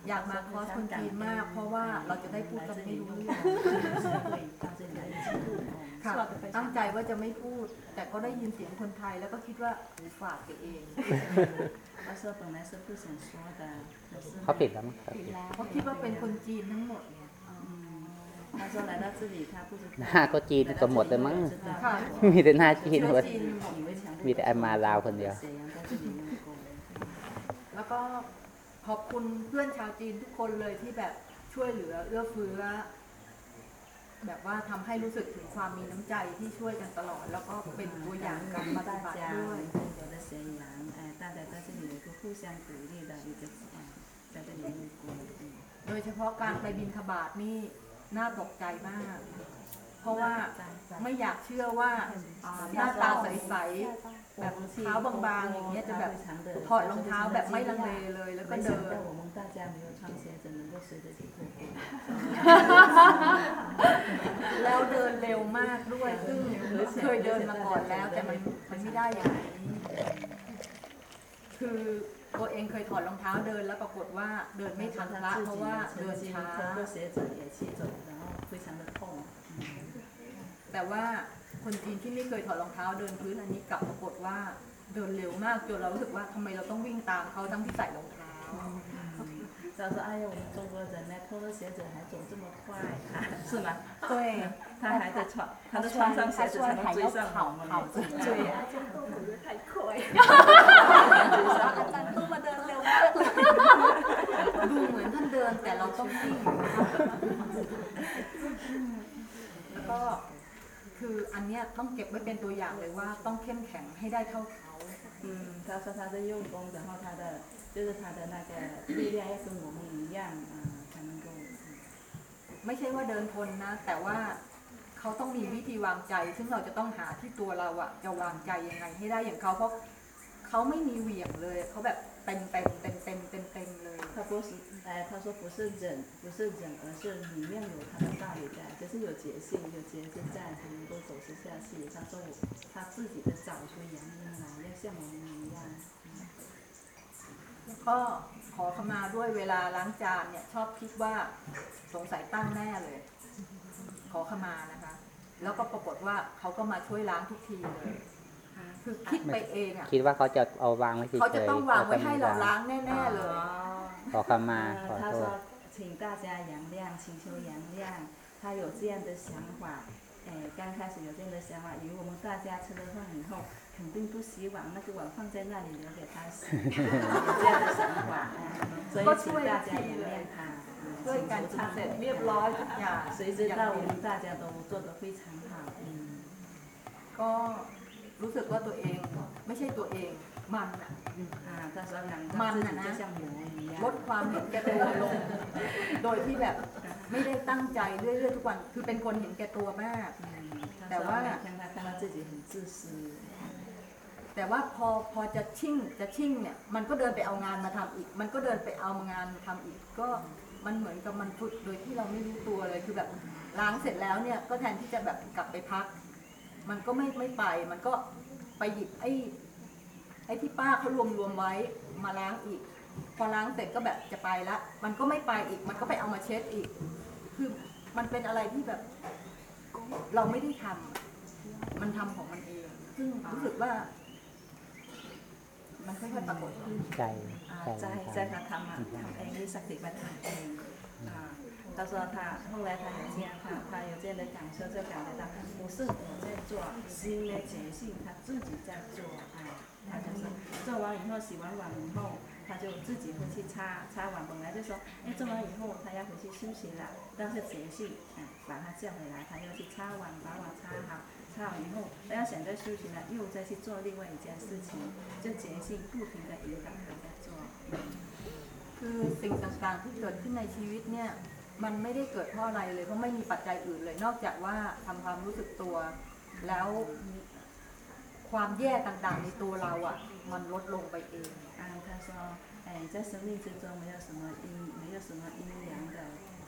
อยากมาคอร์สคนจีนมาก เพราะว่าเราจะได้พูดกันไม่รู้ค่ะตั้งใจว่าจะไม่พูด แต่ก็ได้ยินเสียงคนไทยแล้วก็คิดว่าหูฝาดไปเองเขาปิดแล้วมั้งเขาคิดว่าเป็นคนจีนทั้งหมดเนี่ย หน้าก็จีนก็หมดเลยมั้ง มีแต่หน้าจีนหมด มีแต่อามาลาวคนเดียว แล้วก็ขอบคุณเพื่อนชาวจีนทุกคนเลยที่แบบช่วยเหลือเอื้อเฟื้อแบบว่าทำให้รู้สึกถึงความมีน้ำใจที่ช่วยกันตลอด แล้วก็เป็นตัวอย่างการปฏิบัติด้วยโดยเฉพาะการไปบินทบาทนี่ น่าตกใจมาก เพราะว่าไม่อยากเชื่อว่าหน้าตาใสๆแบบเท้าบางๆอย่างเงี้ยจะแบบถอดรองเท้าแบบไม่ลังเลเลย แล้วก็เดินแล้วเดินเร็วมากด้วยซึ่งเคยเดินมาก่อนแล้วแต่มันมันไม่ได้อย่างนี้คือ ตัวเองเคยถอดรองเท้าเดินแล้วปรากฏว่าเดินไม่ทันละเพราะว่าเดินช้าเสียใจไอ้ชีสเดินแต่ว่าคนจีนที่ไม่เคยถอดรองเท้าเดินพื้นอันนี้กลับปรากฏว่าเดินเร็วมากจนเรารู้สึกว่าทำไมเราต้องวิ่งตามเขาทั้งที่ใส่รองเท้า 他说：“哎呀，我们中国人呢，脱了鞋子还走这么快，是吗？对，他还在穿，他都穿上鞋子才能追上我们。对呀，这动作就太快。 อาจารย์ตู้มาเดินเร็วมากเลยดูเหมือนท่านเดินแต่เราต้องวิ่งแล้วก็คืออันเนี้ยต้องเก็บไว้เป็นตัวอย่างเลยว่าต้องเข้มแข็งให้ได้เท่าเขา 嗯，他说他在用功，然后他的 就是他的那个力量要跟我们一样啊、才能够。 ไม่ใช่ว่าเดินทนนะ แต่ว่าเขาต้องมีวิธีวางใจ ซึ่งเราจะต้องหาที่ตัวเราอะจะวางใจยังไงให้ได้อย่างเขาเพราะเขาไม่มีเหวี่ยงเลยเขาแบบเต็มเต็มเต็มเต็มเต็มเต็มเลย 他不是，哎，他说不是忍，不是忍，而是里面有他的道理在，就是有节性，有节制在，才能够走持下去。他说我他自己的找出原因来，要像我们一样。 แล้ว ก็ขอขมาด้วยเวลาล้างจานเนี่ยชอบคิดว่าสงสัยตั้งแน่เลย ขอขมานะคะ แล้วก็ปรากฏว่าเขาก็มาช่วยล้างทุกทีเลย คือคิดไปเองอ่ะ คิดว่าเขาจะเอาวางไว้เฉยๆ เขาจะต้องวางไว้ให้เรา แล้ ล้างแน่ๆเลย 哦 ขอคำมาขอ 呃，他 โทษ 说，请大家原谅，请求原谅，他有这样的想法， 哎，刚开始有这样的想法，以为我们大家吃了饭以后，肯定不洗碗，那个碗放在那里留给他洗，有这样的想法，哎，所以请大家原谅他，嗯 ช่วยกัน 请求 ทำ 他 เสร็จเรียบร้อยทุกอย่าง 谁知道我们大家都做得非常好，嗯。 ก็รู้สึกว่าตัวเองไม่ใช่ตัวเองมันอะ 啊，他说感 มั 到 น 自 อะ 己 นะ 就像魔一样。 ลดความเห็นแก่ตัวลง โดยที่แบบ ไม่ได้ตั้งใจเรื่อยๆทุกวัน คือเป็นคนเห็นแก่ตัวมาก แต่ว่าแต่ว่าพอพอจะชิ่งจะชิ่งเนี่ย มันก็เดินไปเอางานมาทำอีก มันก็เดินไปเอางานทำอีก ก็มันเหมือนกับมันฝึดโดยที่เราไม่รู้ตัวเลย คือแบบล้างเสร็จแล้วเนี่ย ก็แทนที่จะแบบกลับไปพัก มันก็ไม่ไม่ไป มันก็ไปหยิบไอ้ไอ้ที่ป้าเขารวมรวมไว้มาล้างอีก พอล้างเสร็จก็แบบจะไปละ มันก็ไม่ไปอีก มันก็ไปเอามาเช็ดอีก คือมันเป็นอะไรที่แบบ เราไม่ได้ทำมันทำของมันเอง ซึ่งรู้สึกว่า มันค่อยๆปรากฏขึ้น ใจ 啊， ใจ 在在他他嘛，他哎，你上礼拜他哎，啊，他说他后来他有这样，他他有这样的感受，就感觉到不是我在做，是因为觉性他自己在做，啊，他就是做完以后洗完碗以后， 他就自己会去擦擦碗，本来就说，哎，做完以后他要回去休息了，但是觉性，嗯，把他叫回来，他要去擦碗，把碗擦好。擦好以后，他要想再休息了，又再去做另外一件事情，就觉性不停的引导他在做。 คือสิ่งต่างๆที่เกิดขึ้นในชีวิตเนี่ย มันไม่ได้เกิดเพราะอะไรเลย เพราะไม่มีปัจจัยอื่นเลย นอกจากว่าทำความรู้สึกตัว แล้วความแย่ต่างๆในตัวเราอ่ะ มันลดลงไปเอง 啊，他 说，哎，在生命之中没有什么阴，没有什么阴阳的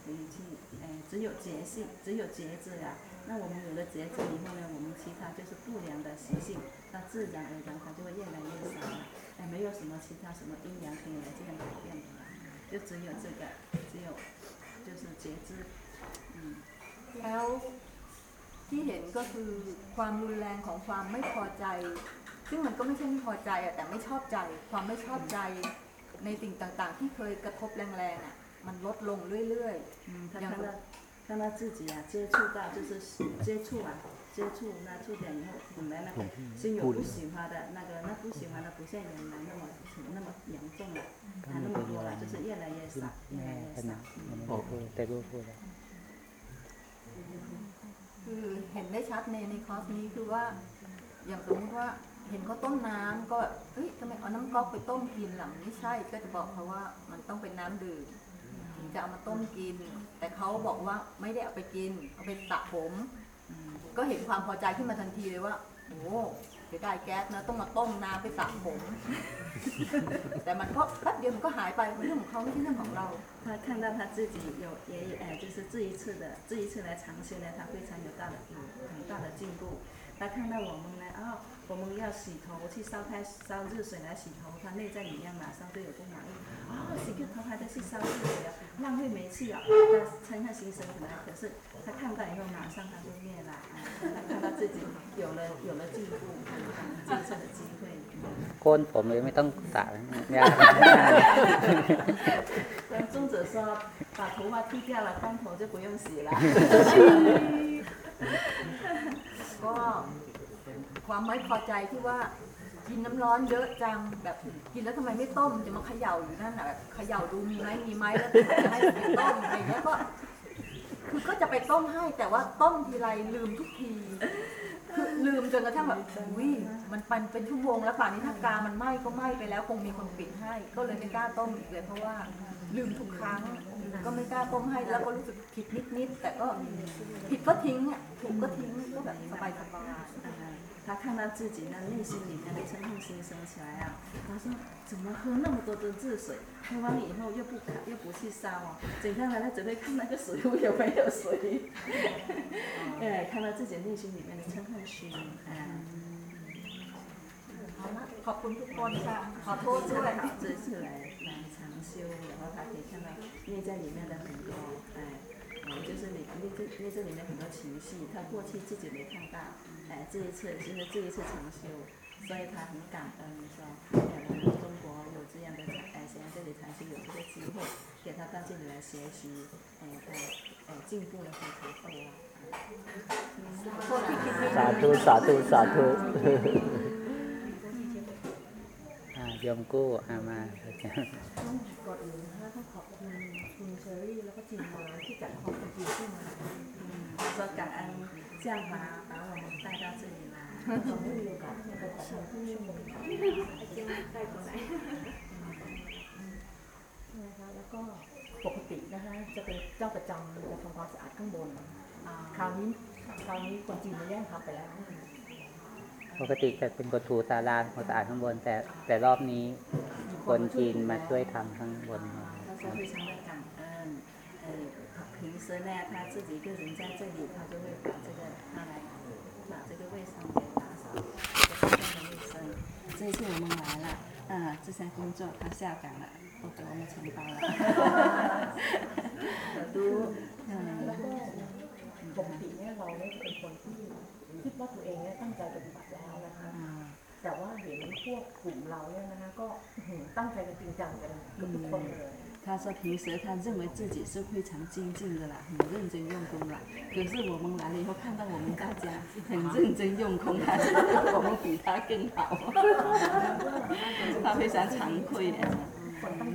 可以去，哎，只有觉性，只有觉知啊。那我们有了觉知以后呢，我们其他就是不良的习性，那自然而然它就会越来越少了。哎，没有什么其他什么阴阳可以来这样改变的了，就只有这个，只有就是觉知，嗯。 แล้วที่เห็นก็คือความรุนแรงของความไม่พอใจ ซึ่งมันก็ไม่ใช่ไม่พอใจอะแต่ไม่ชอบใจ ความไม่ชอบใจในสิ่งต่างๆ ที่เคยกระทบแรงๆอ่ะ มันลดลงเรื่อยๆ 嗯，他 อย่าง 看到看到自己啊接触到就是接触啊接触那触点以后，本来那个心有不喜欢的那个那不喜欢的不像原来那么那么严重了，啊那么多了，就是越来越少，越 แม่ 来越 ข 少 นาด。มันไม่ได้พูดแต่รู้พูดแล้ว คือเห็นได้ชัดในในคอร์สนี้คือว่า อย่างสมมติว่า เห็นเขาต้มน้ำก็แบบเฮ้ยทำไมเอาน้ำก๊อกไปต้มกินล่ะไม่ใช่ก็จะบอกเขาว่ามันต้องเป็นน้ำดื่มถึงจะเอามาต้มกิน แต่เขาบอกว่าไม่ได้เอาไปกิน เอาไปสระผม ก็เห็นความพอใจขึ้นมาทันทีเลยว่า โอ้เสียดายแก๊สนะต้องมาต้มน้ำไปสระผม แต่มันก็แป๊บเดียวมันก็หายไปเป็นเรื่องของเขาไม่ใช่เรื่องของเรา 他看到他自己有也哎，就是这一次的这一次来长修呢，他非常有大的有很大的进步。他看到我们呢，哦， 我们要洗头去烧开烧热水来洗头，他内在里面马上就有不满意。哦，洗个头还得去烧热水啊，浪费煤气啊，他嗔恨心生起来。可是他看到以后，马上他就灭了，啊，他看到自己有了有了进步，啊这一次的机会。 โกนผมเลยไม่ต้องสระยาก 跟宗者说，把头发剃掉了，光头就不用洗了。 [LAUGHS] [LAUGHS] [LAUGHS] ก็ ความไม่พอใจที่ว่ากินน้ำร้อนเยอะจังแบบกินแล้วทำไมไม่ต้มจะมาเขย่าอยู่นั่นน่ะแบบเขย่าดูมีไหมมีไหมแล้วจะให้ไปต้มอะไรเงี้ยก็ คือก็จะไปต้มให้แต่ว่าต้มทีไรลืมทุกทีคือลืมจนกระทั่งแบบอุ้ยมันเป็นเป็นชั่วโมงแล้วป่านนี้ถ้ากามันไหม้ก็ไหม้ไปแล้วคงมีคนปิดให้ ก็เลยไม่กล้าต้มอีกเลยเพราะว่าลืมทุกครั้งก็ไม่กล้าต้มให้แล้วก็รู้สึกผิดนิดๆแต่ก็ผิดก็ทิ้งอะถูกก็ทิ้งก็แบบสบายๆ 他看到自己那内心里面的嗔恨心生起来啊，他说怎么喝那么多的热水，喝完以后又不开又不去烧啊，整天来他只会看那个水壶有没有水，[LAUGHS] 哎，看到自己内心里面的嗔恨心，哎。 เอาละขอบคุณทุกคนค่ะ ขอโทษด้วย 这次来来长修，然后他可以看到内在里面的很多，哎，嗯，就是你内在内在里面很多情绪，他过去自己没看到， 哎，这一次就是这一次长修，所以他很感恩说，哎，我们中国有这样的，哎，现在这里长修有这个机会， 学习，哎，他哎进步了很[LAUGHS] 多后啊。 สาธุสาธุสาธุ อ่าโยมกู้อามา ก่อนอื่นนะคะต้องขอบคุณคุณเชอรี่แล้วก็ทีมงานที่จัดห้องประชุมขึ้นมา 他说感恩 这样把把我们带到这里来。 เราไม่มีโอกาสที่จะไปจัดห้องที่นี่ได้ตรงไหนนะคะแล้วก็ปกตินะคะจะเป็นเจ้าประจำจะทำความสะอาดข้างบน คราวนี้คราวนี้คนจีนมาแย่งทำไปแล้ว ปกติจะเป็นคนถูศาลาความสะอาดข้างบน แต่แต่รอบนี้คนจีนมาช่วยทำข้างบน 他说非常的感恩，呃， 平时呢他自己一个人在这里，他就会把这个拿来把这个卫生给打扫，这个卫生。这一次我们来了，啊，这项工作他下岗了，都给我们承包了。都， แล้วก็ 嗯 ปกติเนี่ยเราเนี่ยจะเป็นคนที่คิดว่าตัวเองเนี่ยตั้งใจปฏิบัติแล้วนะคะ แต่ว่าเห็นพวกกลุ่มเราเนี่ยนะคะก็อื้อหือตั้งใจกันจริงจังกันเกือบทุกคนเลย 他说平时他认为自己是非常精进的啦，很认真用功啦。可是我们来了以后，看到我们大家很认真用功，他觉得我们比他更好，他非常惭愧的，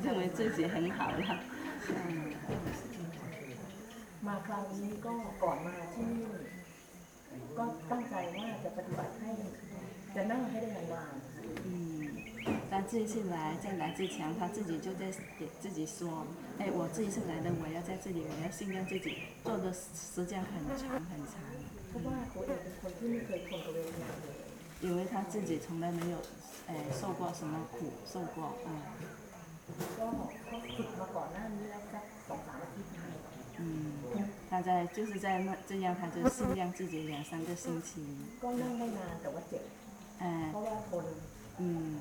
认为自己很好了。嗯 มาคราวนี้ก็ก่อนมาที่นี่ก็ตั้งใจว่าจะปฏิบัติให้จะนั่งให้ได้นานๆ 他这一次来，再来之前，他自己就在给自己说：“哎，我这一次来的，我要在这里，我要训练自己，做的时间很长很长。”因为他自己从来没有，哎，受过什么苦，受过啊。嗯，他在就是在那这样，他就训练自己两三个星期。嗯。嗯。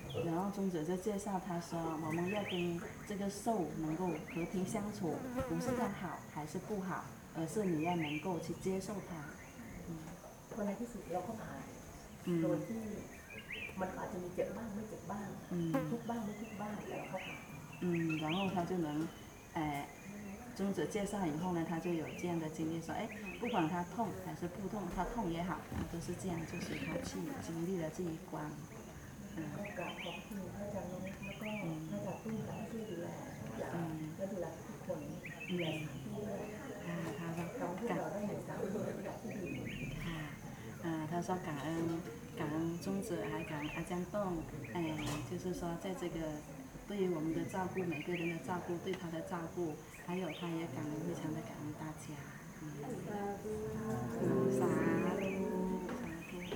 然后宗者就介绍他说，我们要跟这个兽能够和平相处，不是它好还是不好，而是你要能够去接受它。 คนในที่สุดเราก็ผ่าน 嗯 โดยที่มันอาจจะมีเจ็บบ้างไม่เจ็บบ้าง 嗯 ทุกบ้างไม่ทุกบ้างแต่เราก็ผ่าน 嗯，然后他就能，哎，宗者介绍以后呢，他就有这样的经历，说，哎，不管他痛还是不痛，他痛也好，他都是这样，就是他去经历了这一关。 嗯 ก็กราบขอบคุณพระอาจารย์นงแล้วก็พระอาจารย์ตุ้มที่ช่วยดูแลทุกอย่างและดูแลทุกคนดูแลสถานที่ด้วย 啊，他说 ทำให้ 感 เราได้เห็นสถานที่ปฏิบัติที่ดี 啊，啊，他说感恩感恩宗者，还感恩阿江洞，哎，就是说在这个对于我们的照顾，每个人的照顾，对他的照顾，还有他也感恩，非常的感恩大家。嗯，สาธุ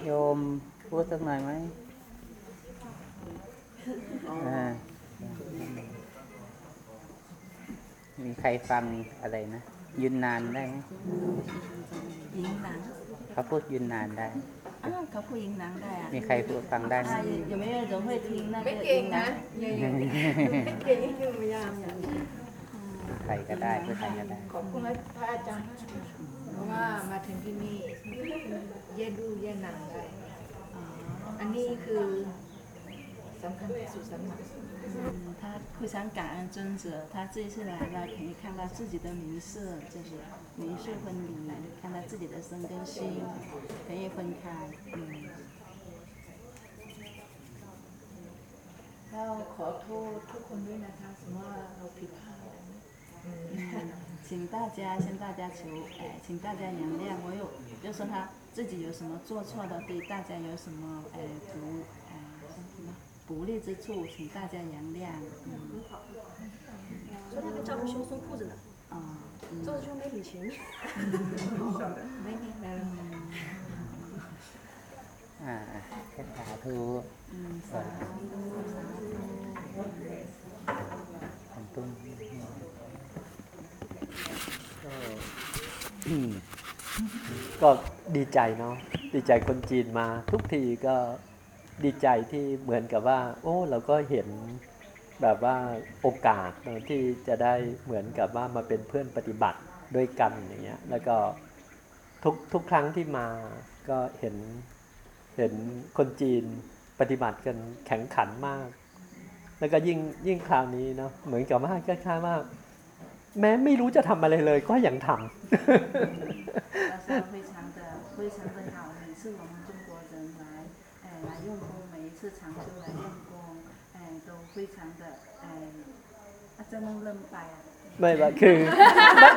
โยมพูดสักหน่อยไหม อ่ามีใครฟังอะไรนะ ยุนนานได้ไหม 云南 เขาพูดยุนนานได้ 啊，เขาพูด云南ได้啊。 มีใครพูดฟังได้ไหม 啊，有有没有人会听那个 ไม่เก่ง 云 นะ 南？ เก่งเก่งอยู่พยายามอย่าง ใครก็ได้พูดใครก็ได้ ขอบคุณพระอาจารย์เพราะว่ามาถึงที่นี่เย่ดูเย่หนังได้ อันนี้คือ สำคัญที่สุดสำหรับ 嗯，他非常感恩尊者，他这一次来了，可以看到自己的名色，就是名色分离，看到自己的身跟心可以分开。嗯， เราขอโทษทุกคนด้วยนะคะสมมติว่าเราผิดพลาดอะไรนะอืม 嗯，请大家向大家求，哎，请大家原谅，我有，就说他自己有什么做错的，对大家有什么哎不哎叫什么 不利之处，请大家原谅。嗯，说他们照顾胸松裤子呢，啊，做的胸没领情，没没没了。 อ่าแค่สาธุ 嗯， สาธุของตุ้มก็อืมก็ดีใจเนาะ ดีใจคนจีนมาทุกทีก็ ดีใจที่เหมือนกับว่า โอ้เราก็เห็นแบบว่าโอกาสที่จะได้เหมือนกับว่ามาเป็นเพื่อนปฏิบัติด้วยกันอย่างเงี้ยแล้วก็ทุกทุกครั้งที่มาก็เห็นเห็นคนจีนปฏิบัติกันแข็งขันมาก แล้วก็ยิ่งยิ่งคราวนี้เนาะเหมือนกับว่าคล้ายๆว่าแม้ไม่รู้จะทำอะไรเลยก็ยังทำ 来用功，每一次长修来用功，哎，都非常的，哎，อาจารย์เริ่มไปอ่ะ ไม่ว่าคือ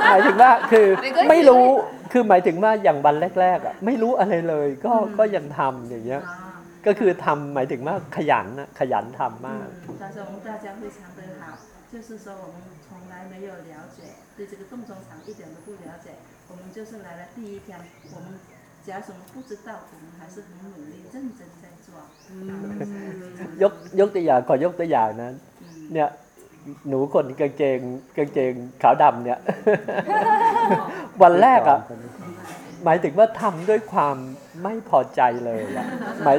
หมายถึงว่าคือไม่รู้คือหมายถึงว่าอย่างวันแรกๆอ่ะไม่รู้อะไรเลยก็ก็ยังทำอย่างเงี้ย ก็คือทำหมายถึงว่าขยันนะขยันทำมาก 他说我们大家非常的好，就是说我们从来没有了解，对这个洞中场一点都不了解，我们就是来了第一天，我们假如什么不知道，我们还是很努力认真在做。 ยกยกตัวอย่างขอยกตัวอย่างนะเนี่ยหนูคนกางเกงกางเกงขาวดำเนี่ย วันแรกอ่ะหมายถึงว่าทำด้วยความไม่พอใจเลยอ่ะหมาย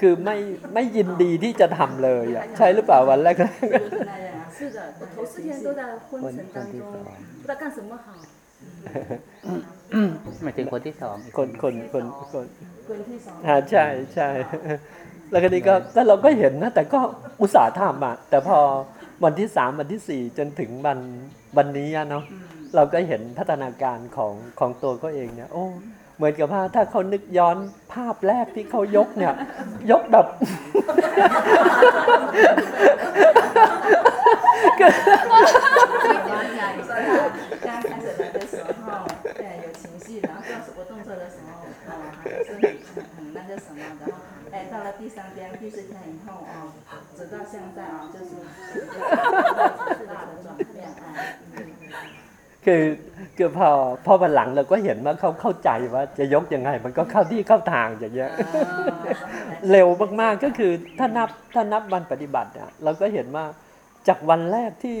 คือไม่ไม่ยินดีที่จะทำเลยอ่ะใช่หรือเปล่าวันแรก 是的，我头四天都在昏沉当中，不知道干什么好。 หมายถึงคนที่สองคนคนคนคนคนที่สองอ่าใช่ใช่แล้วก็นี่ก็ก็เราก็เห็นนะแต่ก็อุตส่าห์ทำอะแต่พอวันที่สามวันที่สี่จนถึงวันวันนี้อะเนาะเราก็เห็นพัฒนาการของของตัวเขาเองเนี่ยโอ้ เหมือนกับว่าถ้าเขานึกย้อนภาพแรกที่เขายกเนี่ย ยกแบบ 刚开始来的时候，哎，有情绪，然后做什么动作的时候，哦，还是很很那个什么，然后，哎，到了第三天、第四天以后，哦，直到现在啊，就是很大的转变，哎，嗯。 คือคือพอพอวันหลังเราก็เห็นว่าเขาเข้าใจว่าจะยกยังไง มันก็เข้าที่เข้าทางอย่างเงี้ยเร็วมากๆก็คือถ้านับถ้านับวันปฏิบัติอะเราก็เห็นว่าจากวันแรกที่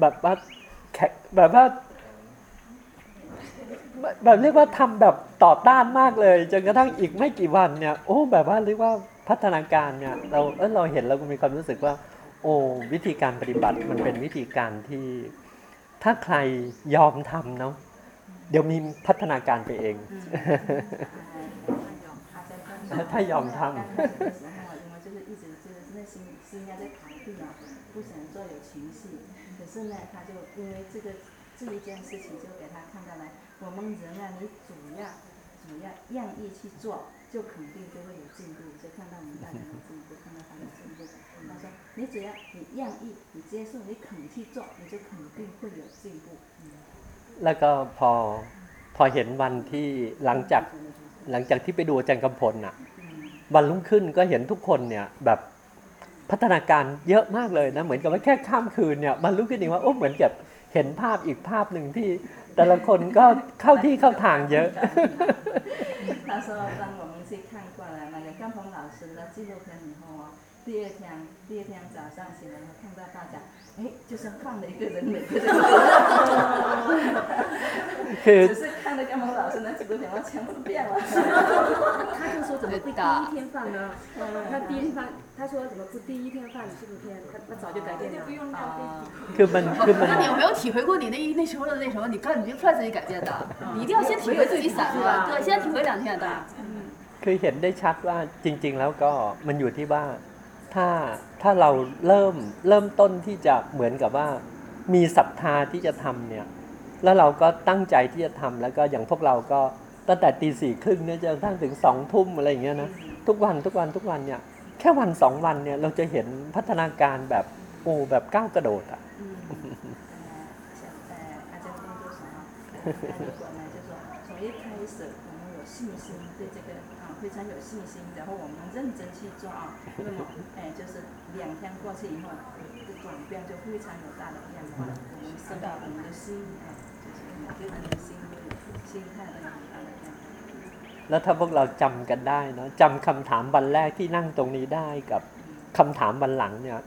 แบบว่าแข็งแบบว่าแบบแบบเรียกว่าทำแบบต่อต้านมากเลยจนกระทั่งอีกไม่กี่วันเนี่ยโอ้แบบว่าเรียกว่าพัฒนาการเนี่ยเราเออเราเห็นเราก็มีความรู้สึกว่า โอ้วิธีการปฏิบัติมันเป็นวิธีการที่ ถ้าใครยอมทำเนาะเดี๋ยวมีพัฒนาการไปเอง ถ้ายอมทำ 因为就是一直就是内心是应该在逃避啊，不想做有情绪。可是呢，他就因为这个这一件事情，就给他看到来，我们人啊，你主要主要愿意去做，就肯定就会有进步。就看到我们大家 你只要你愿意，你接受，你肯去做，你就肯定会有进步。嗯。 แล้วก็พอพอเห็นวันที่หลังจากหลังจากที่ไปดูอาจารย์กำพลน่ะ วันรุ่งขึ้นก็เห็นทุกคนเนี่ยแบบพัฒนาการเยอะมากเลยนะเหมือนกับว่าแค่ข้ามคืนเนี่ยมันรู้ขึ้นเองว่าโอ้เหมือนกับเห็นภาพอีกภาพหนึ่งที่ แต่ละคนก็เข้าที่เข้าทางเยอะ 他说，当我们去看过了那个干鹏老师的纪录片以后啊， 第二天第二天早上起来看到大家，哎，就像换了一个人，每个人คือ 只是看了干鹏老师的纪录片，我全部变了。他就说怎么不第一天放呢？他第一天放，他说怎么不第一天放纪录片？他他早就改变了。不用浪 คือมันคือมัน 那你有没有体会过你那一那时候的那什么？你看你就突然自己改变的，你一定要先体会自己散乱，对，先体会两天的。 คือเห็นได้ชัดว่าจริง ๆ แล้วก็มันอยู่ที่ว่า ถ้าถ้าเราเริ่มเริ่มต้นที่จะเหมือนกับว่า มีศรัทธาที่จะทำเนี่ย แล้วเราก็ตั้งใจที่จะทำแล้วก็อย่างพวกเราก็ตั้งแต่ตีสี่ครึ่งเนี่ยจนกระทั่งถึงสองทุ่มอะไรอย่างเงี้ยนะทุกวันทุกวันทุกวันเนี่ยแค่วันสองวันเนี่ยเราจะเห็นพัฒนาการแบบโอ้แบบก้าวกระโดดอะแต่อาจารเป็นตัวสอน 非常有信心，然后我们认真去做啊，那么哎，就是两天过去以后，这转变就非常有大的变化。我们生到我们的心，哎，就是每个人的心心态都有很大的变化。 แล้วถ้าพวกเราจำกันได้เนาะจำคำถามวันแรกที่นั่งตรงนี้ได้กับคำถามวันหลังเนี่ย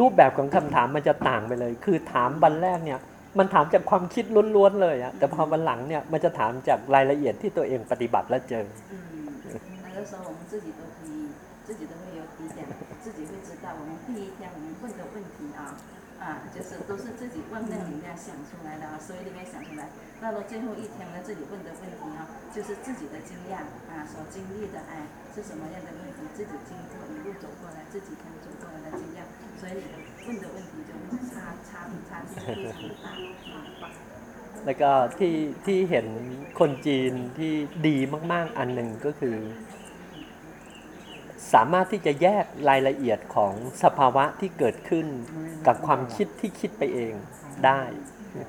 รูปแบบของคำถามมันจะต่างไปเลย คือถามวันแรกเนี่ย มันถามจากความคิดล้วนๆเลยอะแต่พอวันหลังเนี่ยมันจะถามจากรายละเอียดที่ตัวเองปฏิบัติและเจอ 那个时候我们自己都可以，自己都会有底点，自己会知道我们第一天我们问的问题啊，啊，就是都是自己问那里面想出来的啊，所以里面想出来。到了最后一天呢，自己问的问题啊，就是自己的经验啊，所经历的哎是什么样的问题，自己经过一路走过来，自己可以走过来的经验，所以问的问题就差差差距非常大啊。 แล้วก็ที่ที่เห็นคนจีนที่ดีมาก ๆ อันหนึ่งก็คือ สามารถที่จะแยกรายละเอียดของสภาวะที่เกิดขึ้นกับความคิดที่คิดไปเองได้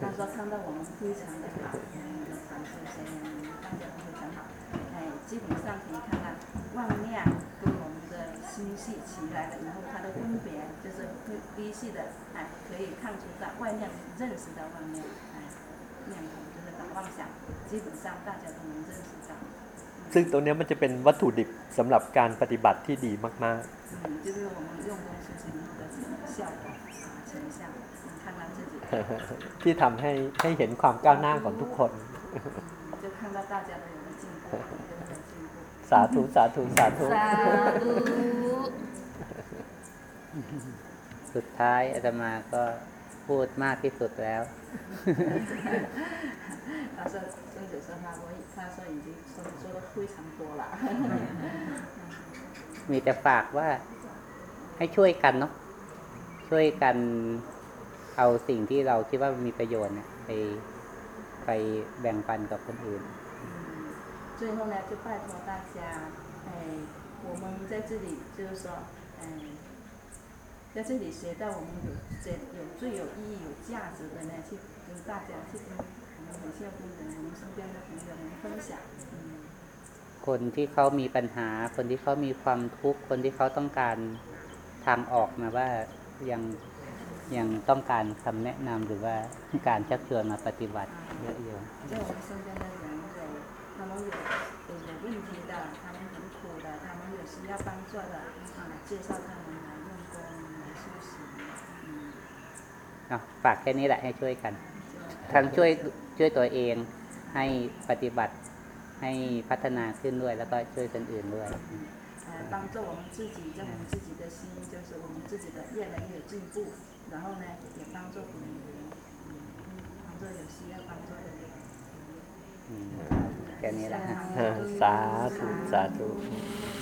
他说看到我们非常的好，嗯，的传授声音，大家都非常好，哎，基本上可以看到妄念跟我们的心系起来了以后，它的分别就是会依系的，哎，可以看出到外面认识到外面，哎，念头就是把妄想，基本上大家都能认识到， ซึ่งตรงเนี้ยมันจะเป็นวัตถุดิบสำหรับการปฏิบัติที่ดีมาก 嗯，就是我们用功修行的效果啊成效，嗯看到自己， ๆ ที่ทำให้ให้เห็นความก้าวหน้าของทุกคน 就看到大家都有了进步，都有了进步。 สาธุสาธุสาธุ สุดท้ายอาตมาก็พูดมากที่สุดแล้ว 他说，尊者说他我他说已经 说说的非常多了。 มีแต่ฝากว่าให้ช่วยกันเนาะช่วยกันเอาสิ่งที่เราคิดว่ามีประโยชน์เนี่ยไปไปแบ่งปันกับคนอื่น 最后呢，就拜托大家，哎，我们在这里就是说，哎，在这里学到我们有这有最有意义、有价值的呢，去跟大家去跟我们很孝跟人、我们身边的朋友们分享。 คนที่เขามีปัญหา คนที่เขามีความทุกข์คนที่เขาต้องการทางออกมาว่ายังยังต้องการคำแนะนำหรือว่าการชักชวนมาปฏิบัติเยอะอยู่ฝากแค่นี้แหละให้ช่วยกัน ทั้งช่วยช่วยตัวเองให้ปฏิบัติ ให้พัฒนาขึ้นด้วย แล้วก็ช่วยคนอื่นด้วย 呃，帮助我们自己，让我们自己的心就是我们自己的越来越有进步，然后呢，也帮助别人，嗯，帮助有需要帮助的人。 อืมแค่นี้แหละฮะ สาธุสาธุ 嗯